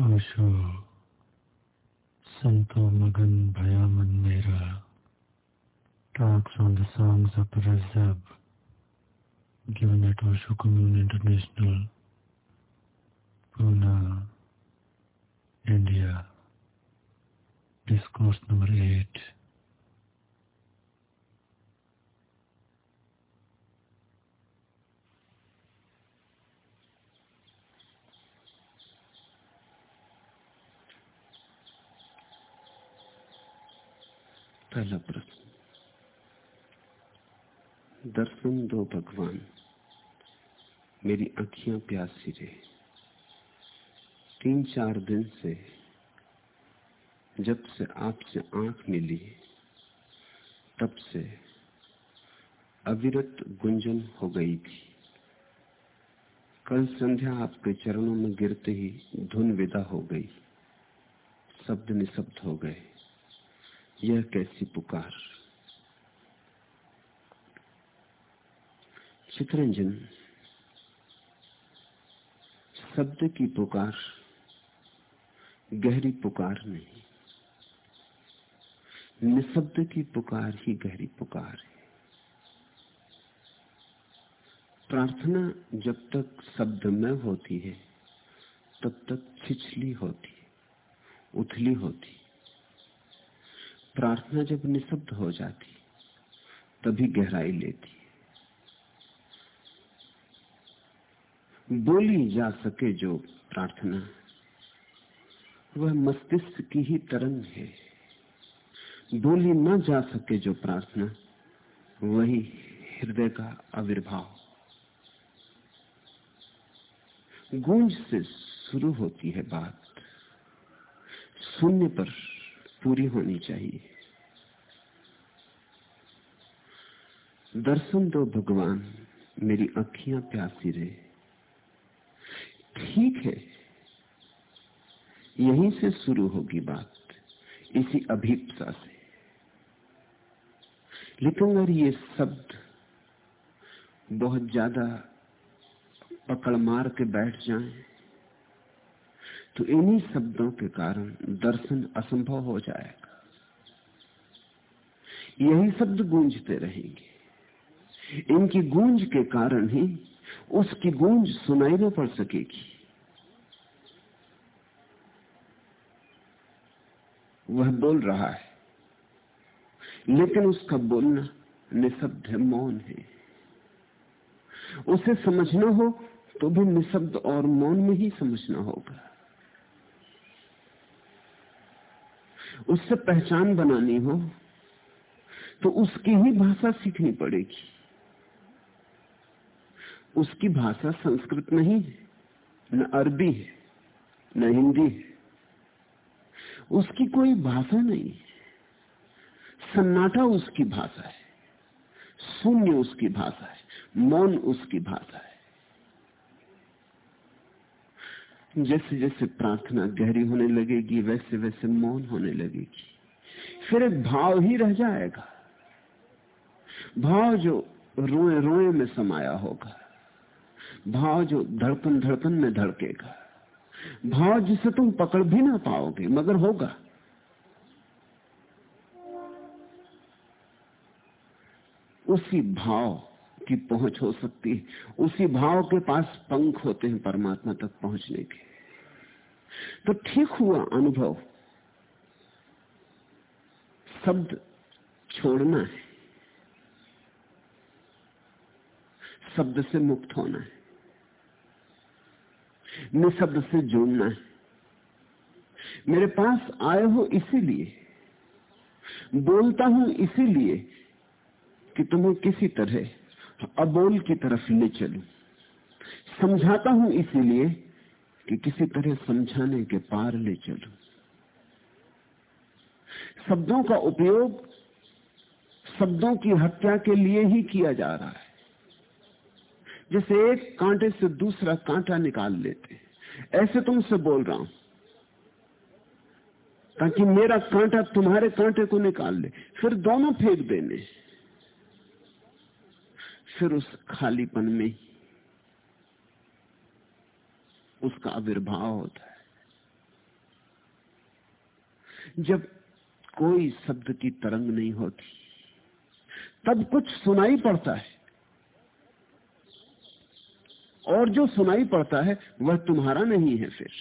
ओशो संतो मगन भयामन मेरा talks on the songs of Razab given at Osho Commune International, Pune, India. Discourse number 8. पहला प्रश्न। दर्शन दो भगवान, मेरी अखियाँ प्यासी रहे। तीन चार दिन से जब से आपसे आँख मिली, तब से अविरत गुंजन हो गई थी। कल संध्या आपके चरणों में गिरते ही धुन विदा हो गई। शब्द निशब्द हो गए। यह कैसी पुकार चित्रंजन शब्द की पुकार गहरी पुकार नहीं निशब्द की पुकार ही गहरी पुकार है प्रार्थना जब तक शब्द में होती है, तब तक छिछली होती है, उथली होती प्रार्थना जब निशब्द हो जाती, तभी गहराई लेती। बोली जा सके जो प्रार्थना, वह मस्तिष्क की ही तरंग है। बोली न जा सके जो प्रार्थना, वही हृदय का आविर्भाव। गूंज से शुरू होती है बात। शून्य पर पूरी होनी चाहिए। दर्शन दो भगवान मेरी अखियाँ प्यासी रहे। ठीक है यहीं से शुरू होगी बात इसी अभीपसा से। लेकिन अगर ये शब्द बहुत ज़्यादा पकड़ मार के बैठ जाएँ, तो इन्हीं शब्दों के कारण दर्शन असंभव हो जाएगा। यही शब्द गूंजते रहेंगे। इनकी गूंज के कारण ही उसकी गूंज सुनाई न पड़ सकेगी। वह बोल रहा है, लेकिन उसका बोलना निशब्द है, मौन है। उसे समझना हो तो भी निशब्द और मौन में ही समझना होगा। उससे पहचान बनानी हो तो उसकी ही भाषा सीखनी पड़ेगी। उसकी भाषा संस्कृत नहीं है, न अरबी है, न हिंदी है। उसकी कोई भाषा नहीं सन्नाटा उसकी भाषा है, शून्य उसकी भाषा है, मौन उसकी भाषा है। जैसे जैसे प्रार्थना गहरी होने लगेगी, वैसे वैसे मौन होने लगेगी। फिर एक भाव ही रह जाएगा। भाव जो रोए रोए में समाया होगा। भाव जो धड़पन धड़पन में धड़केगा। भाव जिसे तुम पकड़ भी ना पाओगे, मगर होगा। उसी भाव की पहुँच हो सकती है। उसी भाव के पास पंख होते हैं परमात्मा तक पहुँचने के। तो ठीक हुआ अनुभव। शब्द छोड़ना है। शब्द से मुक्त होना है। निशब्द से जुड़ना है। मेरे पास आए हो इसीलिए, बोलता हूँ इसीलिए कि तुम्हें किसी तरह अबोल की तरफ़ ले चलू। समझाता हूँ इसीलिए कि किसी तरह समझाने के पार ले चलू। शब्दों का उपयोग शब्दों की हत्या के लिए ही किया जा रहा है। जैसे एक कांटे से दूसरा कांटा निकाल लेते ऐसे तुमसे बोल रहा हूँ, ताकि मेरा कांटा तुम्हारे कांटे को निकाल ले, फिर दोनों फेंक देने। फिर उस खालीपन में ही उसका आविर्भाव होता है। जब कोई शब्द की तरंग नहीं होती, तब कुछ सुनाई पड़ता है। और जो सुनाई पड़ता है, वह तुम्हारा नहीं है फिर।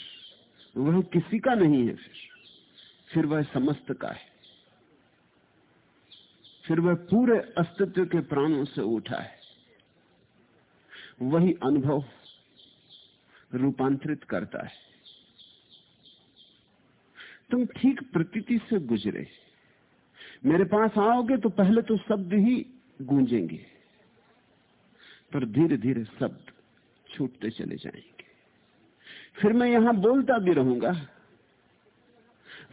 वह किसी का नहीं है फिर। फिर वह समस्त का है। फिर वह पूरे अस्तित्व के प्राणों से उठा है। वही अनुभव रूपांतरित करता है। तुम ठीक प्रतीति से गुजरे। मेरे पास आओगे तो पहले तो शब्द ही गूंजेंगे, पर धीरे धीरे शब्द छूटते चले जाएँगे। फिर मैं यहाँ बोलता भी रहूँगा,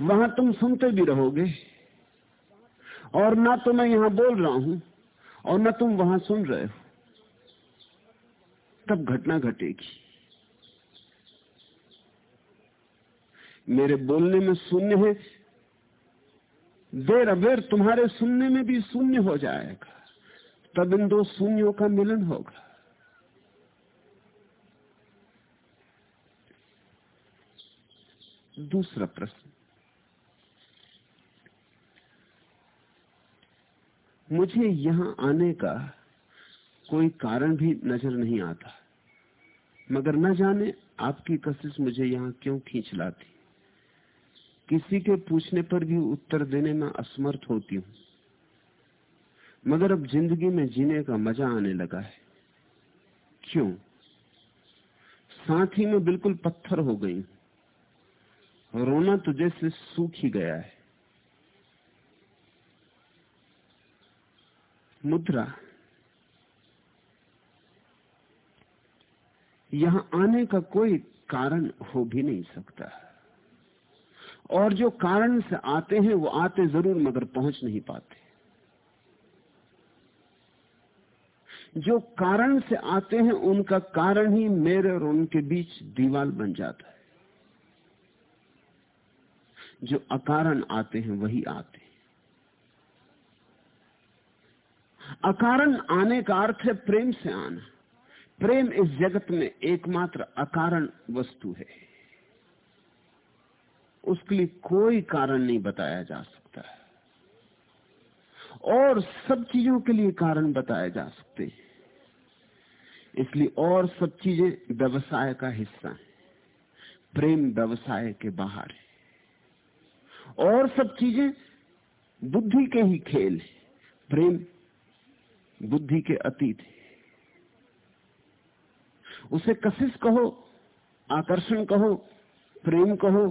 वहाँ तुम सुनते भी रहोगे, और ना तो मैं यहाँ बोल रहा हूँ, और ना तुम वहाँ सुन रहे हो। तब घटना घटेगी। मेरे बोलने में शून्य है। देर अबेर तुम्हारे सुनने में भी शून्य हो जाएगा। तब इन दो शून्यों का मिलन होगा। दूसरा प्रश्न। मुझे यहाँ आने का कोई कारण भी नज़र नहीं आता। मगर न जाने आपकी कशिश मुझे यहाँ क्यों खींच लाती। किसी के पूछने पर भी उत्तर देने में असमर्थ होती हूँ। मगर अब ज़िंदगी में जीने का मज़ा आने लगा है। क्यों? साथ ही में बिल्कुल पत्थर हो गई रोना तो जैसे सूख ही गया है। मुद्रा यहाँ आने का कोई कारण हो भी नहीं सकता। और जो कारण से आते हैं, वो आते ज़रूर, मगर पहुँच नहीं पाते। जो कारण से आते हैं, उनका कारण ही मेरे और उनके बीच दीवाल बन जाता है। जो अकारण आते हैं, वही आते हैं। अकारण आने का अर्थ है प्रेम से आना। प्रेम इस जगत में एकमात्र अकारण वस्तु है। उसके लिए कोई कारण नहीं बताया जा सकता है। और सब चीज़ों के लिए कारण बताए जा सकते हैं। इसलिए और सब चीज़ें व्यवसाय का हिस्सा है। प्रेम व्यवसाय के बाहर है। और सब चीज़ें बुद्धि के ही खेल है। प्रेम बुद्धि के अतीत है। उसे कशिश कहो, आकर्षण कहो, प्रेम कहो,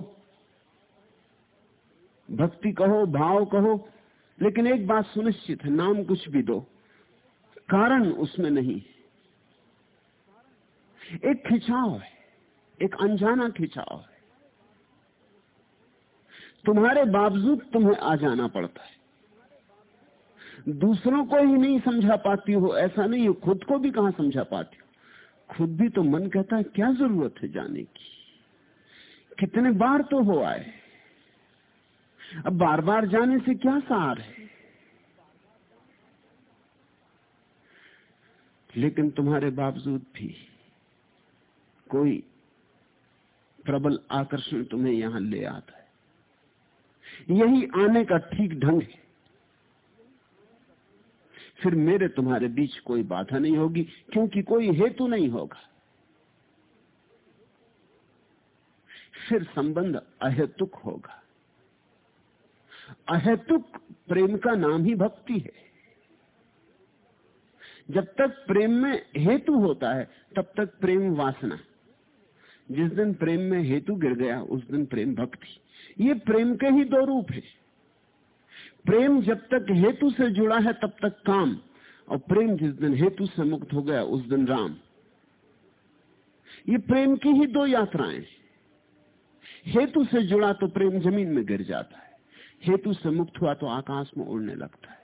भक्ति कहो, भाव कहो, लेकिन एक बात सुनिश्चित है, नाम कुछ भी दो। कारण उसमें नहीं एक खिंचाव है, एक अनजाना खिंचाव है। तुम्हारे बावजूद तुम्हें आ जाना पड़ता है। दूसरों को ही नहीं समझा पाती हो, ऐसा नहीं हो खुद को भी कहा समझा पाती हो? खुद भी तो मन कहता है, क्या ज़रूरत है जाने की? कितने बार तो हो आए। अब बार बार जाने से क्या सार है? लेकिन तुम्हारे बावजूद भी कोई प्रबल आकर्षण तुम्हें यहाँ ले आता है। यही आने का ठीक ढंग है। फिर मेरे तुम्हारे बीच कोई बाधा नहीं होगी, क्योंकि कोई हेतु नहीं होगा। फिर संबंध अहेतुक होगा। अहेतुक प्रेम का नाम ही भक्ति है। जब तक प्रेम में हेतु होता है, तब तक प्रेम वासना। जिस दिन प्रेम में हेतु गिर गया, उस दिन प्रेम भक्ति। ये प्रेम के ही दो रूप है। प्रेम जब तक हेतु से जुड़ा है, तब तक काम। और प्रेम जिस दिन हेतु से मुक्त हो गया, उस दिन राम। ये प्रेम की ही दो यात्राएँ हेतु से जुड़ा तो प्रेम ज़मीन में गिर जाता है। हेतु से मुक्त हुआ तो आकाश में उड़ने लगता है।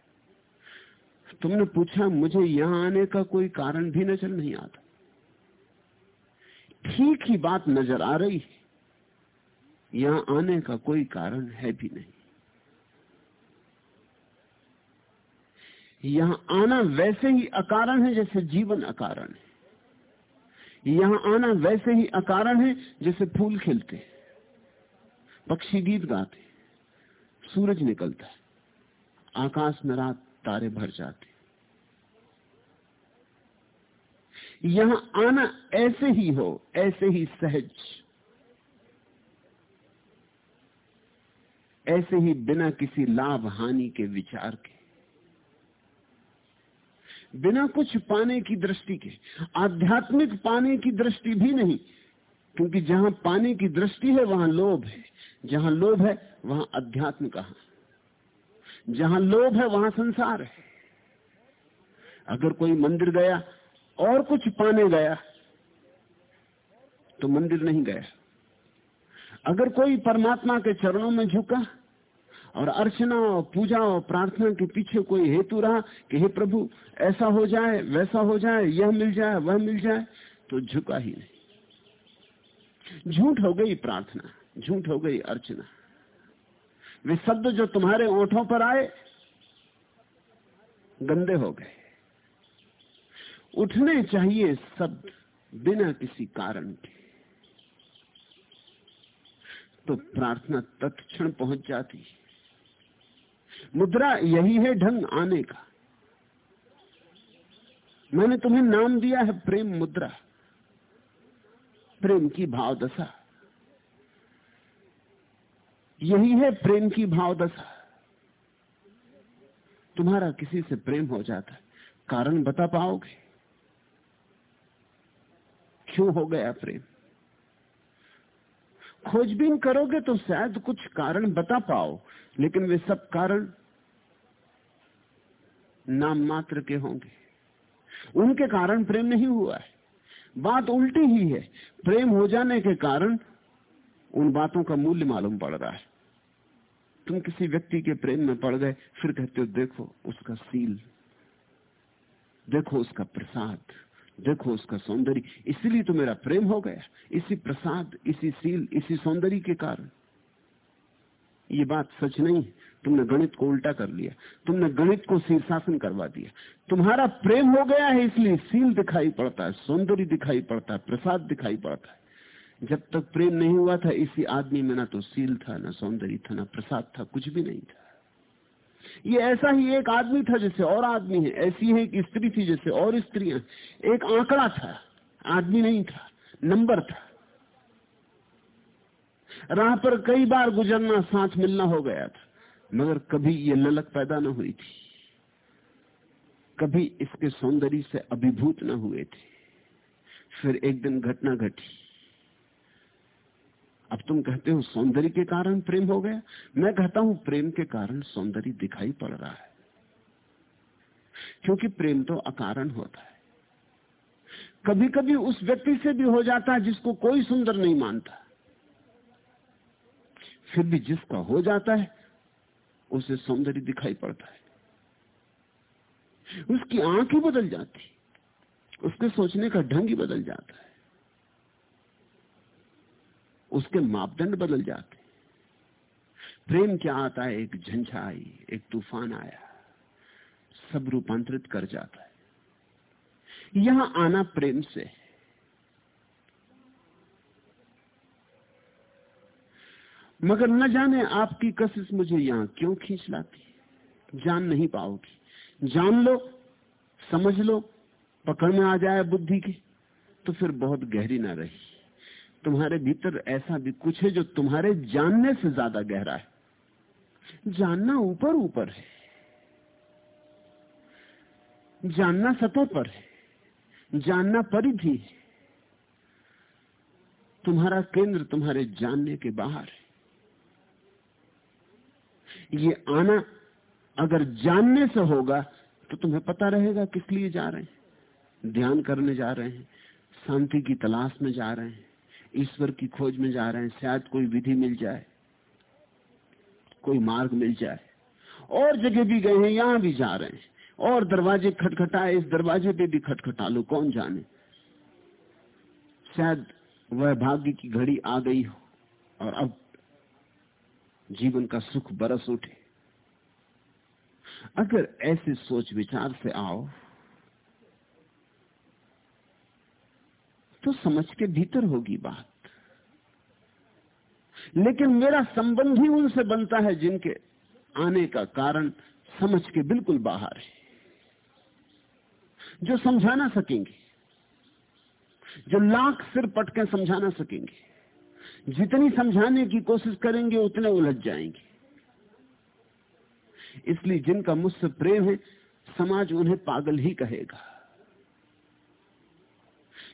तुमने पूछा, मुझे यहाँ आने का कोई कारण भी नज़र नहीं आता। ठीक ही बात नज़र आ रही यहाँ आने का कोई कारण है भी नहीं। यहाँ आना वैसे ही अकारण है जैसे जीवन अकारण है। यहाँ आना वैसे ही अकारण है जैसे फूल खिलते पक्षी गीत गाते सूरज निकलता है। आकाश में रात तारे भर जाते यहाँ आना ऐसे ही हो, ऐसे ही सहज। ऐसे ही बिना किसी लाभ हानि के विचार के। बिना कुछ पाने की दृष्टि के। आध्यात्मिक पाने की दृष्टि भी नहीं, क्योंकि जहाँ पाने की दृष्टि है, वहाँ लोभ है। जहाँ लोभ है, वहाँ अध्यात्म कहा जहाँ लोभ है, वहाँ संसार है। अगर कोई मंदिर गया, और कुछ पाने गया तो मंदिर नहीं गया। अगर कोई परमात्मा के चरणों में झुका और अर्चना और पूजा और प्रार्थना के पीछे कोई हेतु रहा कि हे प्रभु, ऐसा हो जाए, वैसा हो जाए, यह मिल जाए, वह मिल जाए तो झुका ही नहीं। झूठ हो गई प्रार्थना, झूठ हो गई अर्चना। वे शब्द जो तुम्हारे ओठों पर आए, गंदे हो गए। उठने चाहिए शब्द बिना किसी कारण के। तो प्रार्थना तत्क्षण पहुँच जाती। है मुद्रा यही है ढंग आने का। मैंने तुम्हें नाम दिया है प्रेम मुद्रा। प्रेम की भाव दशा यही है प्रेम की भाव दशा तुम्हारा किसी से प्रेम हो जाता है। कारण बता पाओगे? क्यों हो गया प्रेम? खोजबीन करोगे तो शायद कुछ कारण बता पाओ, लेकिन वे सब कारण नाम मात्र के होंगे। उनके कारण प्रेम नहीं हुआ है। बात उल्टी ही है। प्रेम हो जाने के कारण उन बातों का मूल्य मालूम पड़ रहा है। तुम किसी व्यक्ति के प्रेम में पड़ गए, फिर कहते हो, देखो उसका सील, देखो उसका प्रसाद, देखो उसका सौंदर्य, इसलिए तो मेरा प्रेम हो गया। इसी प्रसाद, इसी सील, इसी सौंदर्य के कारण। ये बात सच नहीं तुमने गणित को उल्टा कर लिया। तुमने गणित को शीर्षासन करवा दिया। तुम्हारा प्रेम हो गया है इसलिए सील दिखाई पड़ता है, सौंदर्य दिखाई पड़ता है, प्रसाद दिखाई पड़ता है। जब तक प्रेम नहीं हुआ था, इसी आदमी में ना तो सील था, ना सौंदर्य था, ना प्रसाद था, कुछ भी नहीं था। ये ऐसा ही एक आदमी था जैसे और आदमी है, ऐसी है एक स्त्री थी जैसे और स्त्रियाँ एक आंकड़ा था, आदमी नहीं था, नंबर था। राह पर कई बार गुजरना साथ मिलना हो गया था, मगर कभी ये ललक पैदा न हुई थी। कभी इसके सौंदर्य से अभिभूत न हुए थे। फिर एक दिन घटना घटी। अब तुम कहते हो सौंदर्य के कारण प्रेम हो गया? मैं कहता हूँ प्रेम के कारण सौंदर्य दिखाई पड़ रहा है। क्योंकि प्रेम तो अकारण होता है। कभी कभी उस व्यक्ति से भी हो जाता है जिसको कोई सुंदर नहीं मानता। फिर भी जिसका हो जाता है, उसे सौंदर्य दिखाई पड़ता है। उसकी आँख ही बदल जाती, उसके सोचने का ढंग ही बदल जाता है। उसके मापदंड बदल जाते प्रेम क्या आता है, एक झंझा आई, एक तूफ़ान आया। सब रूपांतरित कर जाता है। यहाँ आना प्रेम से है। मगर न जाने आपकी कशिश मुझे यहाँ क्यों खींच लाती जान नहीं पाओगी। जान लो, समझ लो, पकड़ में आ जाए बुद्धि की तो फिर बहुत गहरी ना रही। तुम्हारे भीतर ऐसा भी कुछ है जो तुम्हारे जानने से ज़्यादा गहरा है। जानना ऊपर ऊपर है। जानना सतह पर है। जानना परिधि तुम्हारा केंद्र तुम्हारे जानने के बाहर है। ये आना अगर जानने से होगा तो तुम्हें पता रहेगा किस लिए जा रहे हैं। ध्यान करने जा रहे हैं, शांति की तलाश में जा रहे हैं, ईश्वर की खोज में जा रहे हैं, शायद कोई विधि मिल जाए, कोई मार्ग मिल जाए। और जगह भी गए हैं, यहाँ भी जा रहे हैं। और दरवाजे खटखटाए, इस दरवाजे पे भी खटखटा लो, कौन जाने? शायद वह भाग्य की घड़ी आ गई हो, और अब जीवन का सुख बरस उठे। अगर ऐसे सोच विचार से आओ तो समझ के भीतर होगी बात। लेकिन मेरा संबंध ही उनसे बनता है जिनके आने का कारण समझ के बिल्कुल बाहर है। जो समझा ना सकेंगे, जो लाख सिर पटके समझा ना सकेंगे जितनी समझाने की कोशिश करेंगे, उतने उलझ जाएँगे। इसलिए जिनका मुझसे प्रेम है, समाज उन्हें पागल ही कहेगा।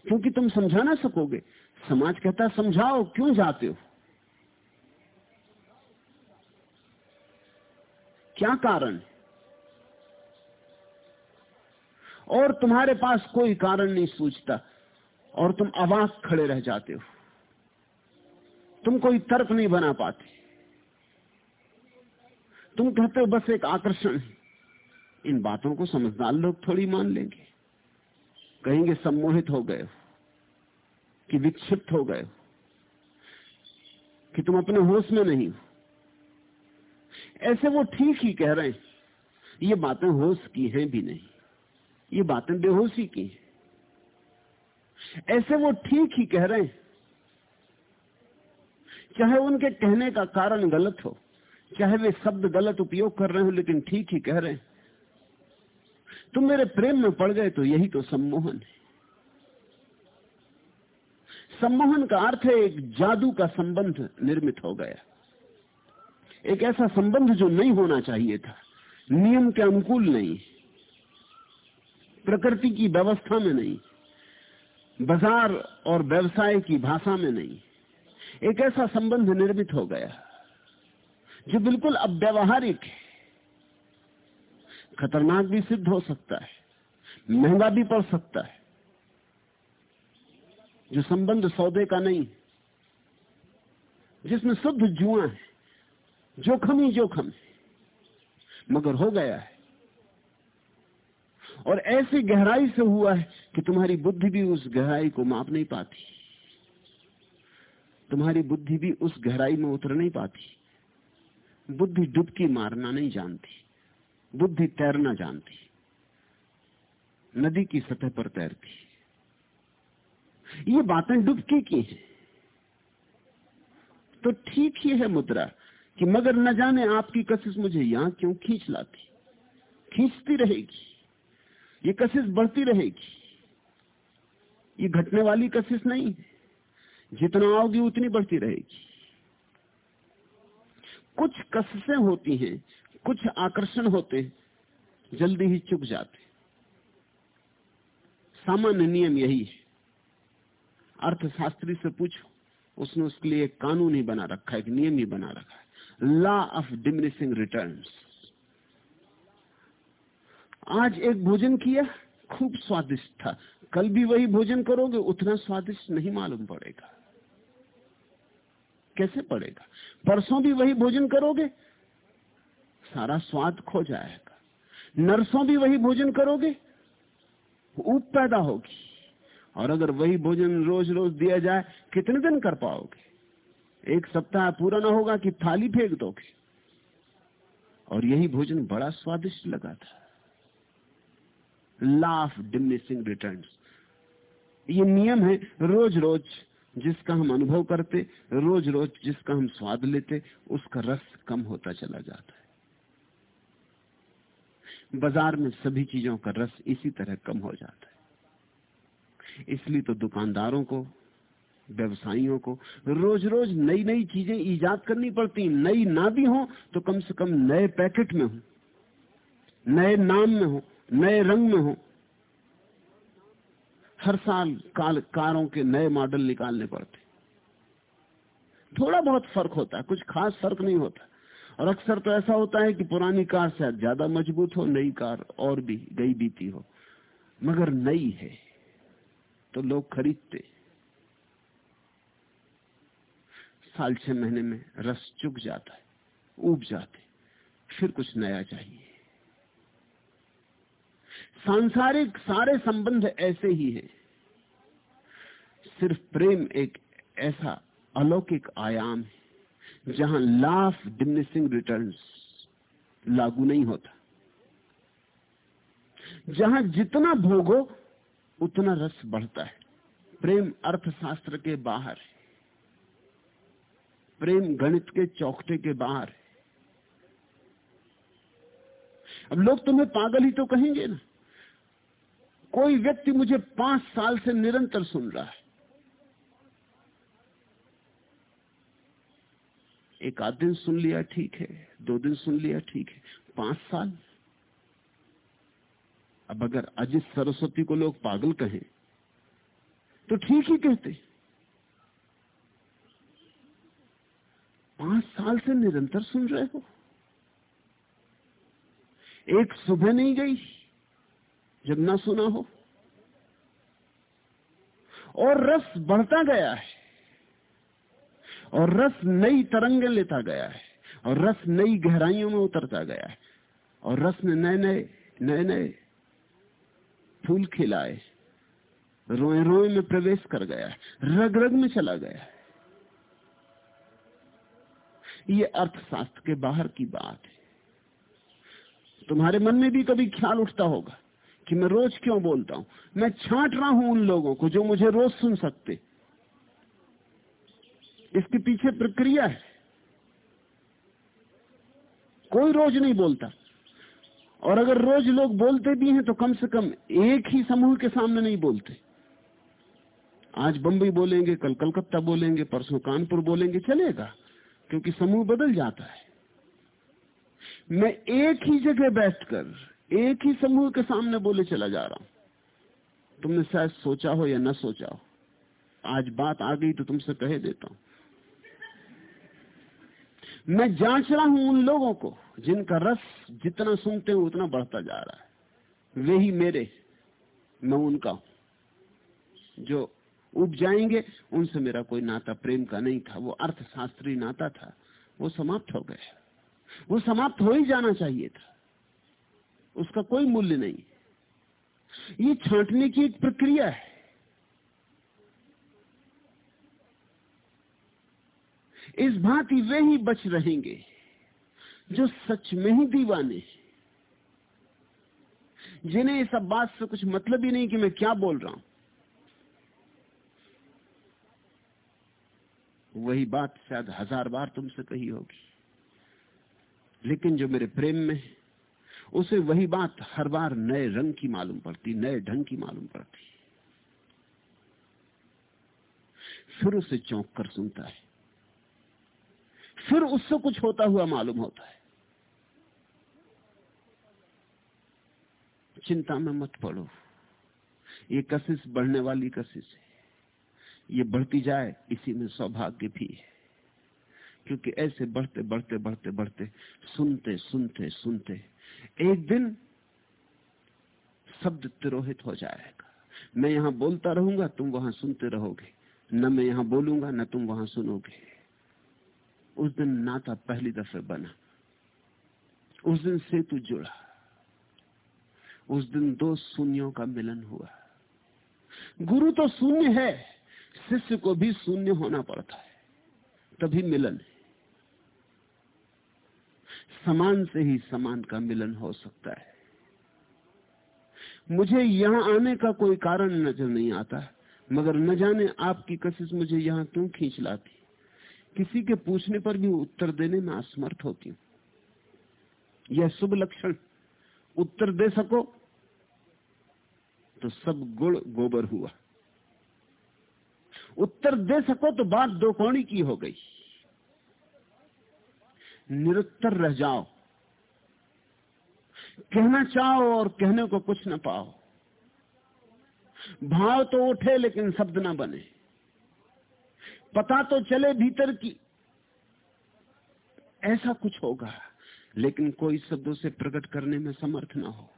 क्योंकि तुम समझा ना सकोगे। समाज कहता समझाओ, क्यों जाते हो? क्या कारण और तुम्हारे पास कोई कारण नहीं सूझता, और तुम अवाक खड़े रह जाते हो। तुम कोई तर्क नहीं बना पाते। तुम कहते हो बस एक आकर्षण है। इन बातों को समझदार लोग थोड़ी मान लेंगे। कहेंगे सम्मोहित हो गए कि विक्षिप्त हो गए कि तुम अपने होश में नहीं हो। ऐसे वो ठीक ही कह रहे हैं, ये बातें होश की हैं भी नहीं, ये बातें बेहोशी की हैं। ऐसे वो ठीक ही कह रहे हैं चाहे उनके कहने का कारण गलत हो, चाहे वे शब्द गलत उपयोग कर रहे हो, लेकिन ठीक ही कह रहे हैं। तुम मेरे प्रेम में पड़ गए तो यही तो सम्मोहन है। सम्मोहन का अर्थ है एक जादू का संबंध निर्मित हो गया। एक ऐसा संबंध जो नहीं होना चाहिए था। नियम के अनुकूल नहीं। प्रकृति की व्यवस्था में नहीं। बाज़ार और व्यवसाय की भाषा में नहीं। एक ऐसा संबंध निर्मित हो गया जो बिल्कुल अव्यवहारिक है। खतरनाक भी सिद्ध हो सकता है, महँगा भी पड़ सकता है, जो संबंध सौदे का नहीं, जिसमें शुद्ध जुआ है, जोखम ही जोखम है, मगर हो गया है। और ऐसी गहराई से हुआ है कि तुम्हारी बुद्धि भी उस गहराई को माप नहीं पाती। तुम्हारी बुद्धि भी उस गहराई में उतर नहीं पाती। बुद्धि डुबकी मारना नहीं जानती। बुद्धि तैरना जानती। नदी की सतह पर तैरती। ये बातें डुबकी की हैं। तो ठीक ही है मुद्रा कि मगर न जाने आपकी कशिश मुझे यहाँ क्यों खींच लाती। खींचती रहेगी। ये कशिश बढ़ती रहेगी। ये घटने वाली कशिश नहीं है। जितना आओगी उतनी बढ़ती रहेगी। कुछ कशिशें होती हैं, कुछ आकर्षण होते हैं, जल्दी ही चुक जाते सामान्य नियम यही है। अर्थशास्त्री से पूछो, उसने उसके लिए एक कानून ही बना रखा है, एक नियम ही बना रखा है। लॉ ऑफ़ डिमिनिशिंग रिटर्न्स आज एक भोजन किया, खूब स्वादिष्ट था। कल भी वही भोजन करोगे, उतना स्वादिष्ट नहीं मालूम पड़ेगा। कैसे पड़ेगा? परसों भी वही भोजन करोगे? सारा स्वाद खो जाएगा। नरसों भी वही भोजन करोगे? ऊप पैदा होगी। और अगर वही भोजन रोज रोज दिया जाए, कितने दिन कर पाओगे? एक सप्ताह पूरा ना होगा कि थाली फेंक दोगे? और यही भोजन बड़ा स्वादिष्ट लगा था। लाफ डिमिनिशिंग रिटर्न ये नियम है रोज रोज जिसका हम अनुभव करते रोज रोज जिसका हम स्वाद लेते, उसका रस कम होता चला जाता है। बाज़ार में सभी चीज़ों का रस इसी तरह कम हो जाता है। इसलिए तो दुकानदारों को, व्यवसायियों को रोज रोज नई नई चीज़ें ईजाद करनी पड़ती नई ना भी हो तो कम से कम नए पैकेट में हो, नए नाम में हो, नए रंग में हो हर साल काल, कारों के नए मॉडल निकालने पड़ते। थोड़ा बहुत फ़र्क होता है, कुछ खास फ़र्क नहीं होता। और अक्सर तो ऐसा होता है कि पुरानी कार शायद ज़्यादा मज़बूत हो, नई कार और भी गई बीती हो। मगर नई है तो लोग खरीदते। साल छह महीने में रस चुक जाता है उब जाते। फिर कुछ नया चाहिए। सांसारिक सारे संबंध ऐसे ही हैं। सिर्फ़ प्रेम एक ऐसा अलौकिक आयाम है, जहाँ लाफ डिमिनिशिंग रिटर्न्स लागू नहीं होता। जहाँ जितना भोगो, उतना रस बढ़ता है। प्रेम अर्थशास्त्र के बाहर है। प्रेम गणित के चौकटे के बाहर है। अब लोग तुम्हें पागल ही तो कहेंगे ना। कोई व्यक्ति मुझे पाँच साल से निरंतर सुन रहा है। एक आध दिन सुन लिया ठीक है, दो दिन सुन लिया ठीक है, पाँच साल। अब अगर अजित सरस्वती को लोग पागल कहें तो ठीक ही कहते। पाँच साल से निरंतर सुन रहे हो? एक सुबह नहीं गई। जब ना सुना हो। और रस बढ़ता गया है। और रस नई तरंगे लेता गया है। और रस नई गहराइयों में उतरता गया है। और रस ने नए नए नए नए फूल खिलाए। रोए रोए में प्रवेश कर गया है। रग रग में चला गया है। ये अर्थशास्त्र के बाहर की बात है। तुम्हारे मन में भी कभी ख्याल उठता होगा। कि मैं रोज क्यों बोलता हूँ? मैं छांट रहा हूँ उन लोगों को जो मुझे रोज सुन सकते। इसके पीछे प्रक्रिया है। कोई रोज नहीं बोलता। और अगर रोज लोग बोलते भी हैं तो कम से कम एक ही समूह के सामने नहीं बोलते। आज बंबई बोलेंगे, कल कलकत्ता बोलेंगे, परसों कानपुर बोलेंगे, चलेगा, क्योंकि समूह बदल जाता है। मैं एक ही जगह बैठकर एक ही समूह के सामने बोले चला जा रहा हूँ। तुमने शायद सोचा हो या न सोचा हो। आज बात आ गई तो तुमसे कहे देता हूँ। मैं जाँच रहा हूँ उन लोगों को जिनका रस जितना सुनते हैं उतना बढ़ता जा रहा है। वे ही मेरे, मैं उनका हूँ। जो उब जाएँगे, उनसे मेरा कोई नाता प्रेम का नहीं था। वो अर्थशास्त्री नाता था। वो समाप्त हो गया वो समाप्त हो ही जाना चाहिए था। उसका कोई मूल्य नहीं। ये छांटने की एक प्रक्रिया है। इस भांति वे ही बच रहेंगे जो सच में ही दीवाने जिन्हें इस बात से कुछ मतलब ही नहीं कि मैं क्या बोल रहा हूँ। वही बात शायद हज़ार बार तुमसे कही होगी। लेकिन जो मेरे प्रेम में उसे वही बात हर बार नए रंग की मालूम पड़ती, नए ढंग की मालूम पड़ती। फिर उसे चौंक कर सुनता है। फिर उससे कुछ होता हुआ मालूम होता है। चिंता में मत पड़ो। ये कशिश बढ़ने वाली कशिश है। ये बढ़ती जाए, इसी में सौभाग्य भी है। क्योंकि ऐसे बढ़ते बढ़ते बढ़ते बढ़ते, सुनते सुनते सुनते एक दिन शब्द तिरोहित हो जाएगा। मैं यहाँ बोलता रहूँगा, तुम वहाँ सुनते रहोगे। न मैं यहाँ बोलूँगा, न तुम वहाँ सुनोगे। उस दिन नाता पहली दफे बना। उस दिन सेतु जुड़ा। उस दिन दो शून्यों का मिलन हुआ। गुरु तो शून्य है, शिष्य को भी शून्य होना पड़ता है। तभी मिलन है। समान से ही समान का मिलन हो सकता है। मुझे यहाँ आने का कोई कारण नज़र नहीं आता, मगर न जाने आपकी कशिश मुझे यहाँ क्यों खींच लाती। किसी के पूछने पर भी उत्तर देने में असमर्थ होती हूँ। यह शुभ लक्षण, उत्तर दे सको तो सब गुण गोबर हुआ। उत्तर दे सको तो बात दो कौड़ी की हो गई। निरुत्तर रह जाओ। कहना चाहो और कहने को कुछ ना पाओ। भाव तो उठे लेकिन शब्द ना बने। पता तो चले भीतर की। ऐसा कुछ होगा, लेकिन कोई शब्दों से प्रकट करने में समर्थ ना हो,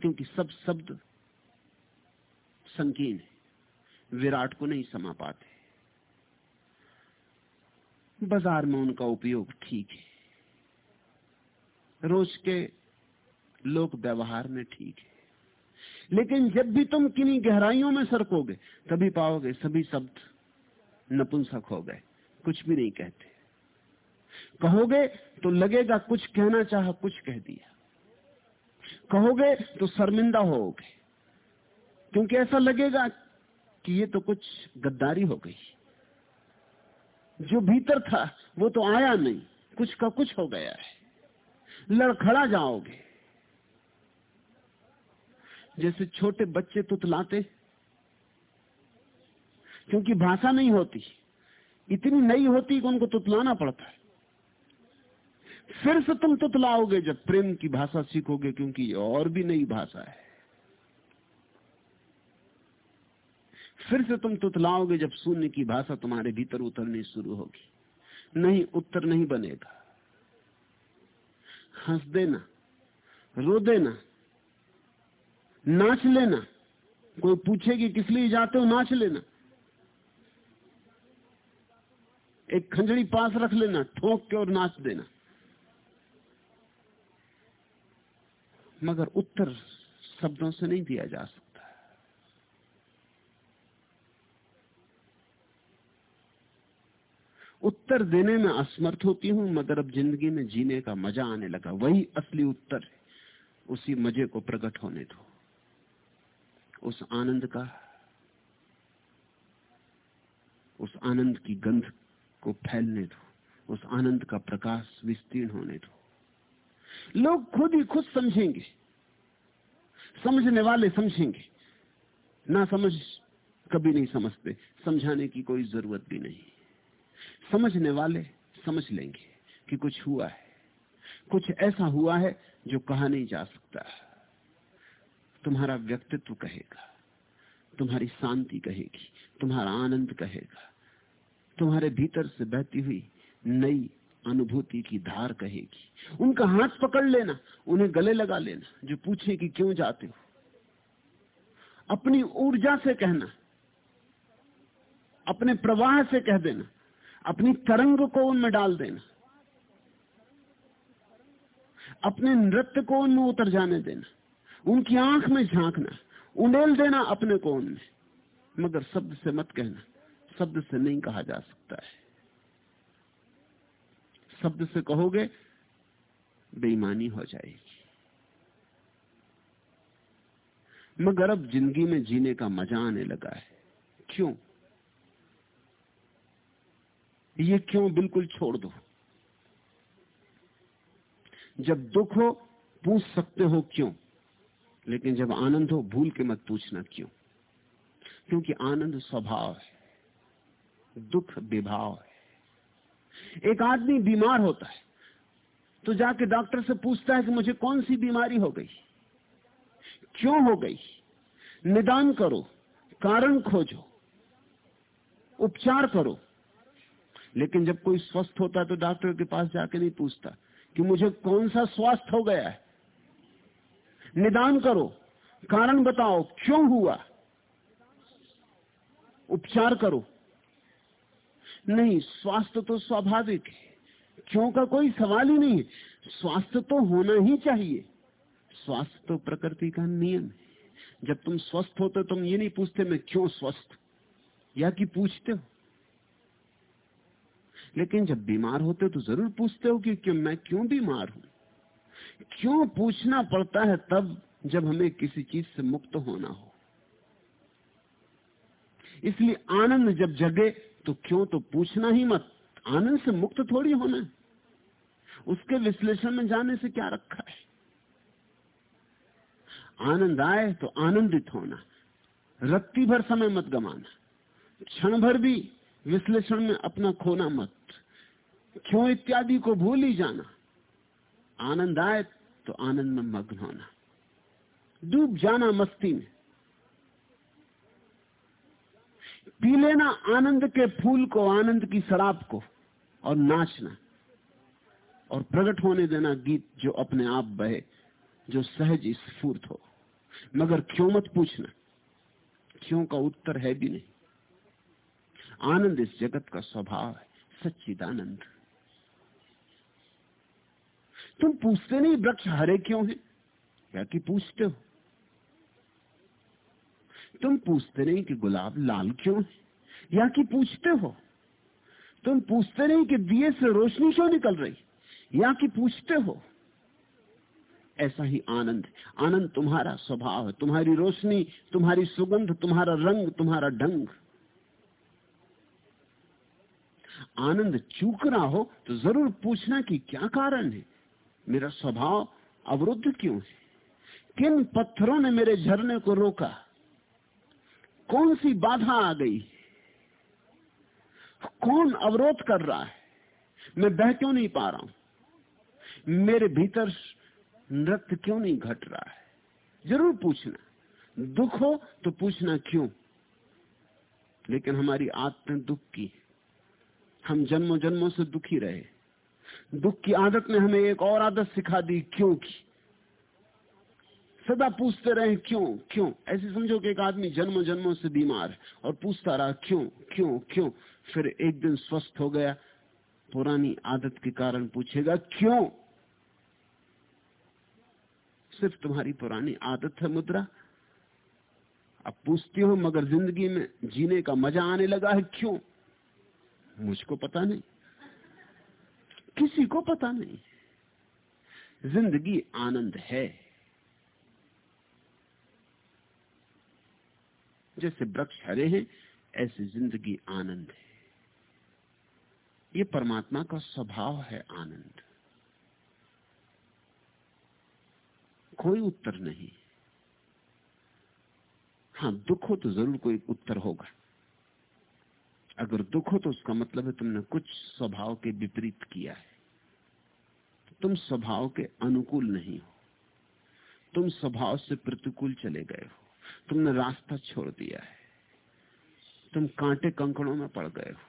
क्योंकि सब शब्द संकीर्ण है, विराट को नहीं समा पाते। बाज़ार में उनका उपयोग ठीक है। रोज के लोक व्यवहार में ठीक है। लेकिन जब भी तुम किन्हीं गहराइयों में सरकोगे, तभी पाओगे सभी शब्द नपुंसक हो गए। कुछ भी नहीं कहते। कहोगे तो लगेगा कुछ कहना चाह, कुछ कह दिया। कहोगे तो शर्मिंदा होगे। क्योंकि ऐसा लगेगा कि ये तो कुछ गद्दारी हो गई। जो भीतर था, वो तो आया नहीं। कुछ का कुछ हो गया है। लड़खड़ा जाओगे। जैसे छोटे बच्चे तुतलाते, क्योंकि भाषा नहीं होती। इतनी नई होती कि उनको तुतलाना पड़ता है। फिर से तुम तुतलाओगे जब प्रेम की भाषा सीखोगे, क्योंकि और भी नई भाषा है। फिर से तुम तुतलाओगे जब शून्य की भाषा तुम्हारे भीतर उतरनी शुरू होगी। नहीं, उत्तर नहीं बनेगा। हंस देना, रो देना, नाच लेना। कोई पूछेगी, किस लिए जाते हो, नाच लेना। एक खंजड़ी पास रख लेना, ठोक के और नाच देना। मगर उत्तर शब्दों से नहीं दिया जा सकता। उत्तर देने में असमर्थ होती हूँ, मगर अब ज़िंदगी में जीने का मज़ा आने लगा। वही असली उत्तर है। उसी मज़े को प्रकट होने दो। उस आनंद का, उस आनंद की गंध को फैलने दो। उस आनंद का प्रकाश विस्तीर्ण होने दो। लोग खुद ही खुद समझेंगे। समझने वाले समझेंगे। ना समझ, कभी नहीं समझते। समझाने की कोई ज़रूरत भी नहीं। समझने वाले समझ लेंगे कि कुछ हुआ है। कुछ ऐसा हुआ है जो कहा नहीं जा सकता। तुम्हारा व्यक्तित्व कहेगा, तुम्हारी शांति कहेगी, तुम्हारा आनंद कहेगा, तुम्हारे भीतर से बहती हुई नई अनुभूति की धार कहेगी। उनका हाथ पकड़ लेना, उन्हें गले लगा लेना, जो पूछे कि क्यों जाते हो। अपनी ऊर्जा से कहना, अपने प्रवाह से कह देना अपनी तरंग को उनमें डाल देना। अपने नृत्य को उनमें उतर जाने देना। उनकी आँख में झांकना। उड़ेल देना अपने को उनमें। मगर शब्द से मत कहना। शब्द से नहीं कहा जा सकता है। शब्द से कहोगे, बेईमानी हो जाएगी। मगर अब ज़िंदगी में जीने का मज़ा आने लगा है। क्यों? ये क्यों बिल्कुल छोड़ दो? जब दुख हो, पूछ सकते हो क्यों? लेकिन जब आनंद हो, भूल के मत पूछना क्यों? क्योंकि आनंद स्वभाव है, दुख विभाव है। एक आदमी बीमार होता है तो जाके डॉक्टर से पूछता है कि मुझे कौन सी बीमारी हो गई? क्यों हो गई? निदान करो, कारण खोजो, उपचार करो। लेकिन जब कोई स्वस्थ होता है तो डॉक्टर के पास जाके नहीं पूछता कि मुझे कौन सा स्वास्थ्य हो गया है। निदान करो, कारण बताओ, क्यों हुआ? उपचार करो। नहीं, स्वास्थ्य तो स्वाभाविक है। क्यों का कोई सवाल ही नहीं है। स्वास्थ्य तो होना ही चाहिए। स्वास्थ्य तो प्रकृति का नियम है। जब तुम स्वस्थ होते तुम ये नहीं पूछते, मैं क्यों स्वस्थ? या कि पूछते हो। लेकिन जब बीमार होते हो तो ज़रूर पूछते हो कि क्यों, मैं क्यों बीमार हूँ? क्यों पूछना पड़ता है तब जब हमें किसी चीज़ से मुक्त होना हो? इसलिए आनंद जब जगे तो क्यों तो पूछना ही मत। आनंद से मुक्त थोड़ी होना उसके विश्लेषण में जाने से क्या रखा है? आनंद आए तो आनंदित होना, रत्ती भर समय मत गमाना, क्षण भर भी विश्लेषण में अपना खोना मत। क्यों इत्यादि को भूल ही जाना? आनंद आए तो आनंद में मग्न होना। डूब जाना मस्ती में। पी लेना आनंद के फूल को, आनंद की शराब को और नाचना। और प्रकट होने देना गीत जो अपने आप बहे, जो सहज स्फूर्त हो। मगर क्यों मत पूछना? क्यों का उत्तर है भी नहीं? आनंद इस जगत का स्वभाव है, सच्चिदानंद। तुम पूछते नहीं वृक्ष हरे क्यों है? या कि पूछते हो। तुम पूछते नहीं कि गुलाब लाल क्यों है? या कि पूछते हो? तुम पूछते नहीं कि दिए से रोशनी क्यों निकल रही? या कि पूछते हो? ऐसा ही आनंद। आनंद तुम्हारा स्वभाव है, तुम्हारी रोशनी, तुम्हारी सुगंध, तुम्हारा रंग, तुम्हारा ढंग। आनंद चूक रहा हो तो ज़रूर पूछना कि क्या कारण है? मेरा स्वभाव अवरुद्ध क्यों है? किन पत्थरों ने मेरे झरने को रोका? कौन सी बाधा आ गई? कौन अवरोध कर रहा है? मैं बह क्यों नहीं पा रहा हूँ? मेरे भीतर नृत्य क्यों नहीं घट रहा है? ज़रूर पूछना। दुख हो तो पूछना क्यों? लेकिन हमारी आदतें दुख की, हम जन्मों जन्मों से दुखी रहे। दुख की आदत ने हमें एक और आदत सिखा दी, क्यों की? सदा पूछते रहे, क्यों क्यों? ऐसे समझो कि एक आदमी जन्म जन्मों से बीमार है और पूछता रहा, क्यों क्यों क्यों? फिर एक दिन स्वस्थ हो गया, पुरानी आदत के कारण पूछेगा, क्यों? सिर्फ़ तुम्हारी पुरानी आदत है मुद्रा। अब पूछती हो, मगर ज़िंदगी में जीने का मज़ा आने लगा है, क्यों? मुझको पता नहीं। किसी को पता नहीं। ज़िंदगी आनंद है। जैसे वृक्ष हरे हैं, ऐसी ज़िंदगी आनंद है। ये परमात्मा का स्वभाव है आनंद। कोई उत्तर नहीं। हाँ दुख हो तो ज़रूर कोई उत्तर होगा। अगर दुख हो तो उसका मतलब है तुमने कुछ स्वभाव के विपरीत किया है। तुम स्वभाव के अनुकूल नहीं हो। तुम स्वभाव से प्रतिकूल चले गए हो। तुमने रास्ता छोड़ दिया है। तुम कांटे कंकड़ों में पड़ गए हो।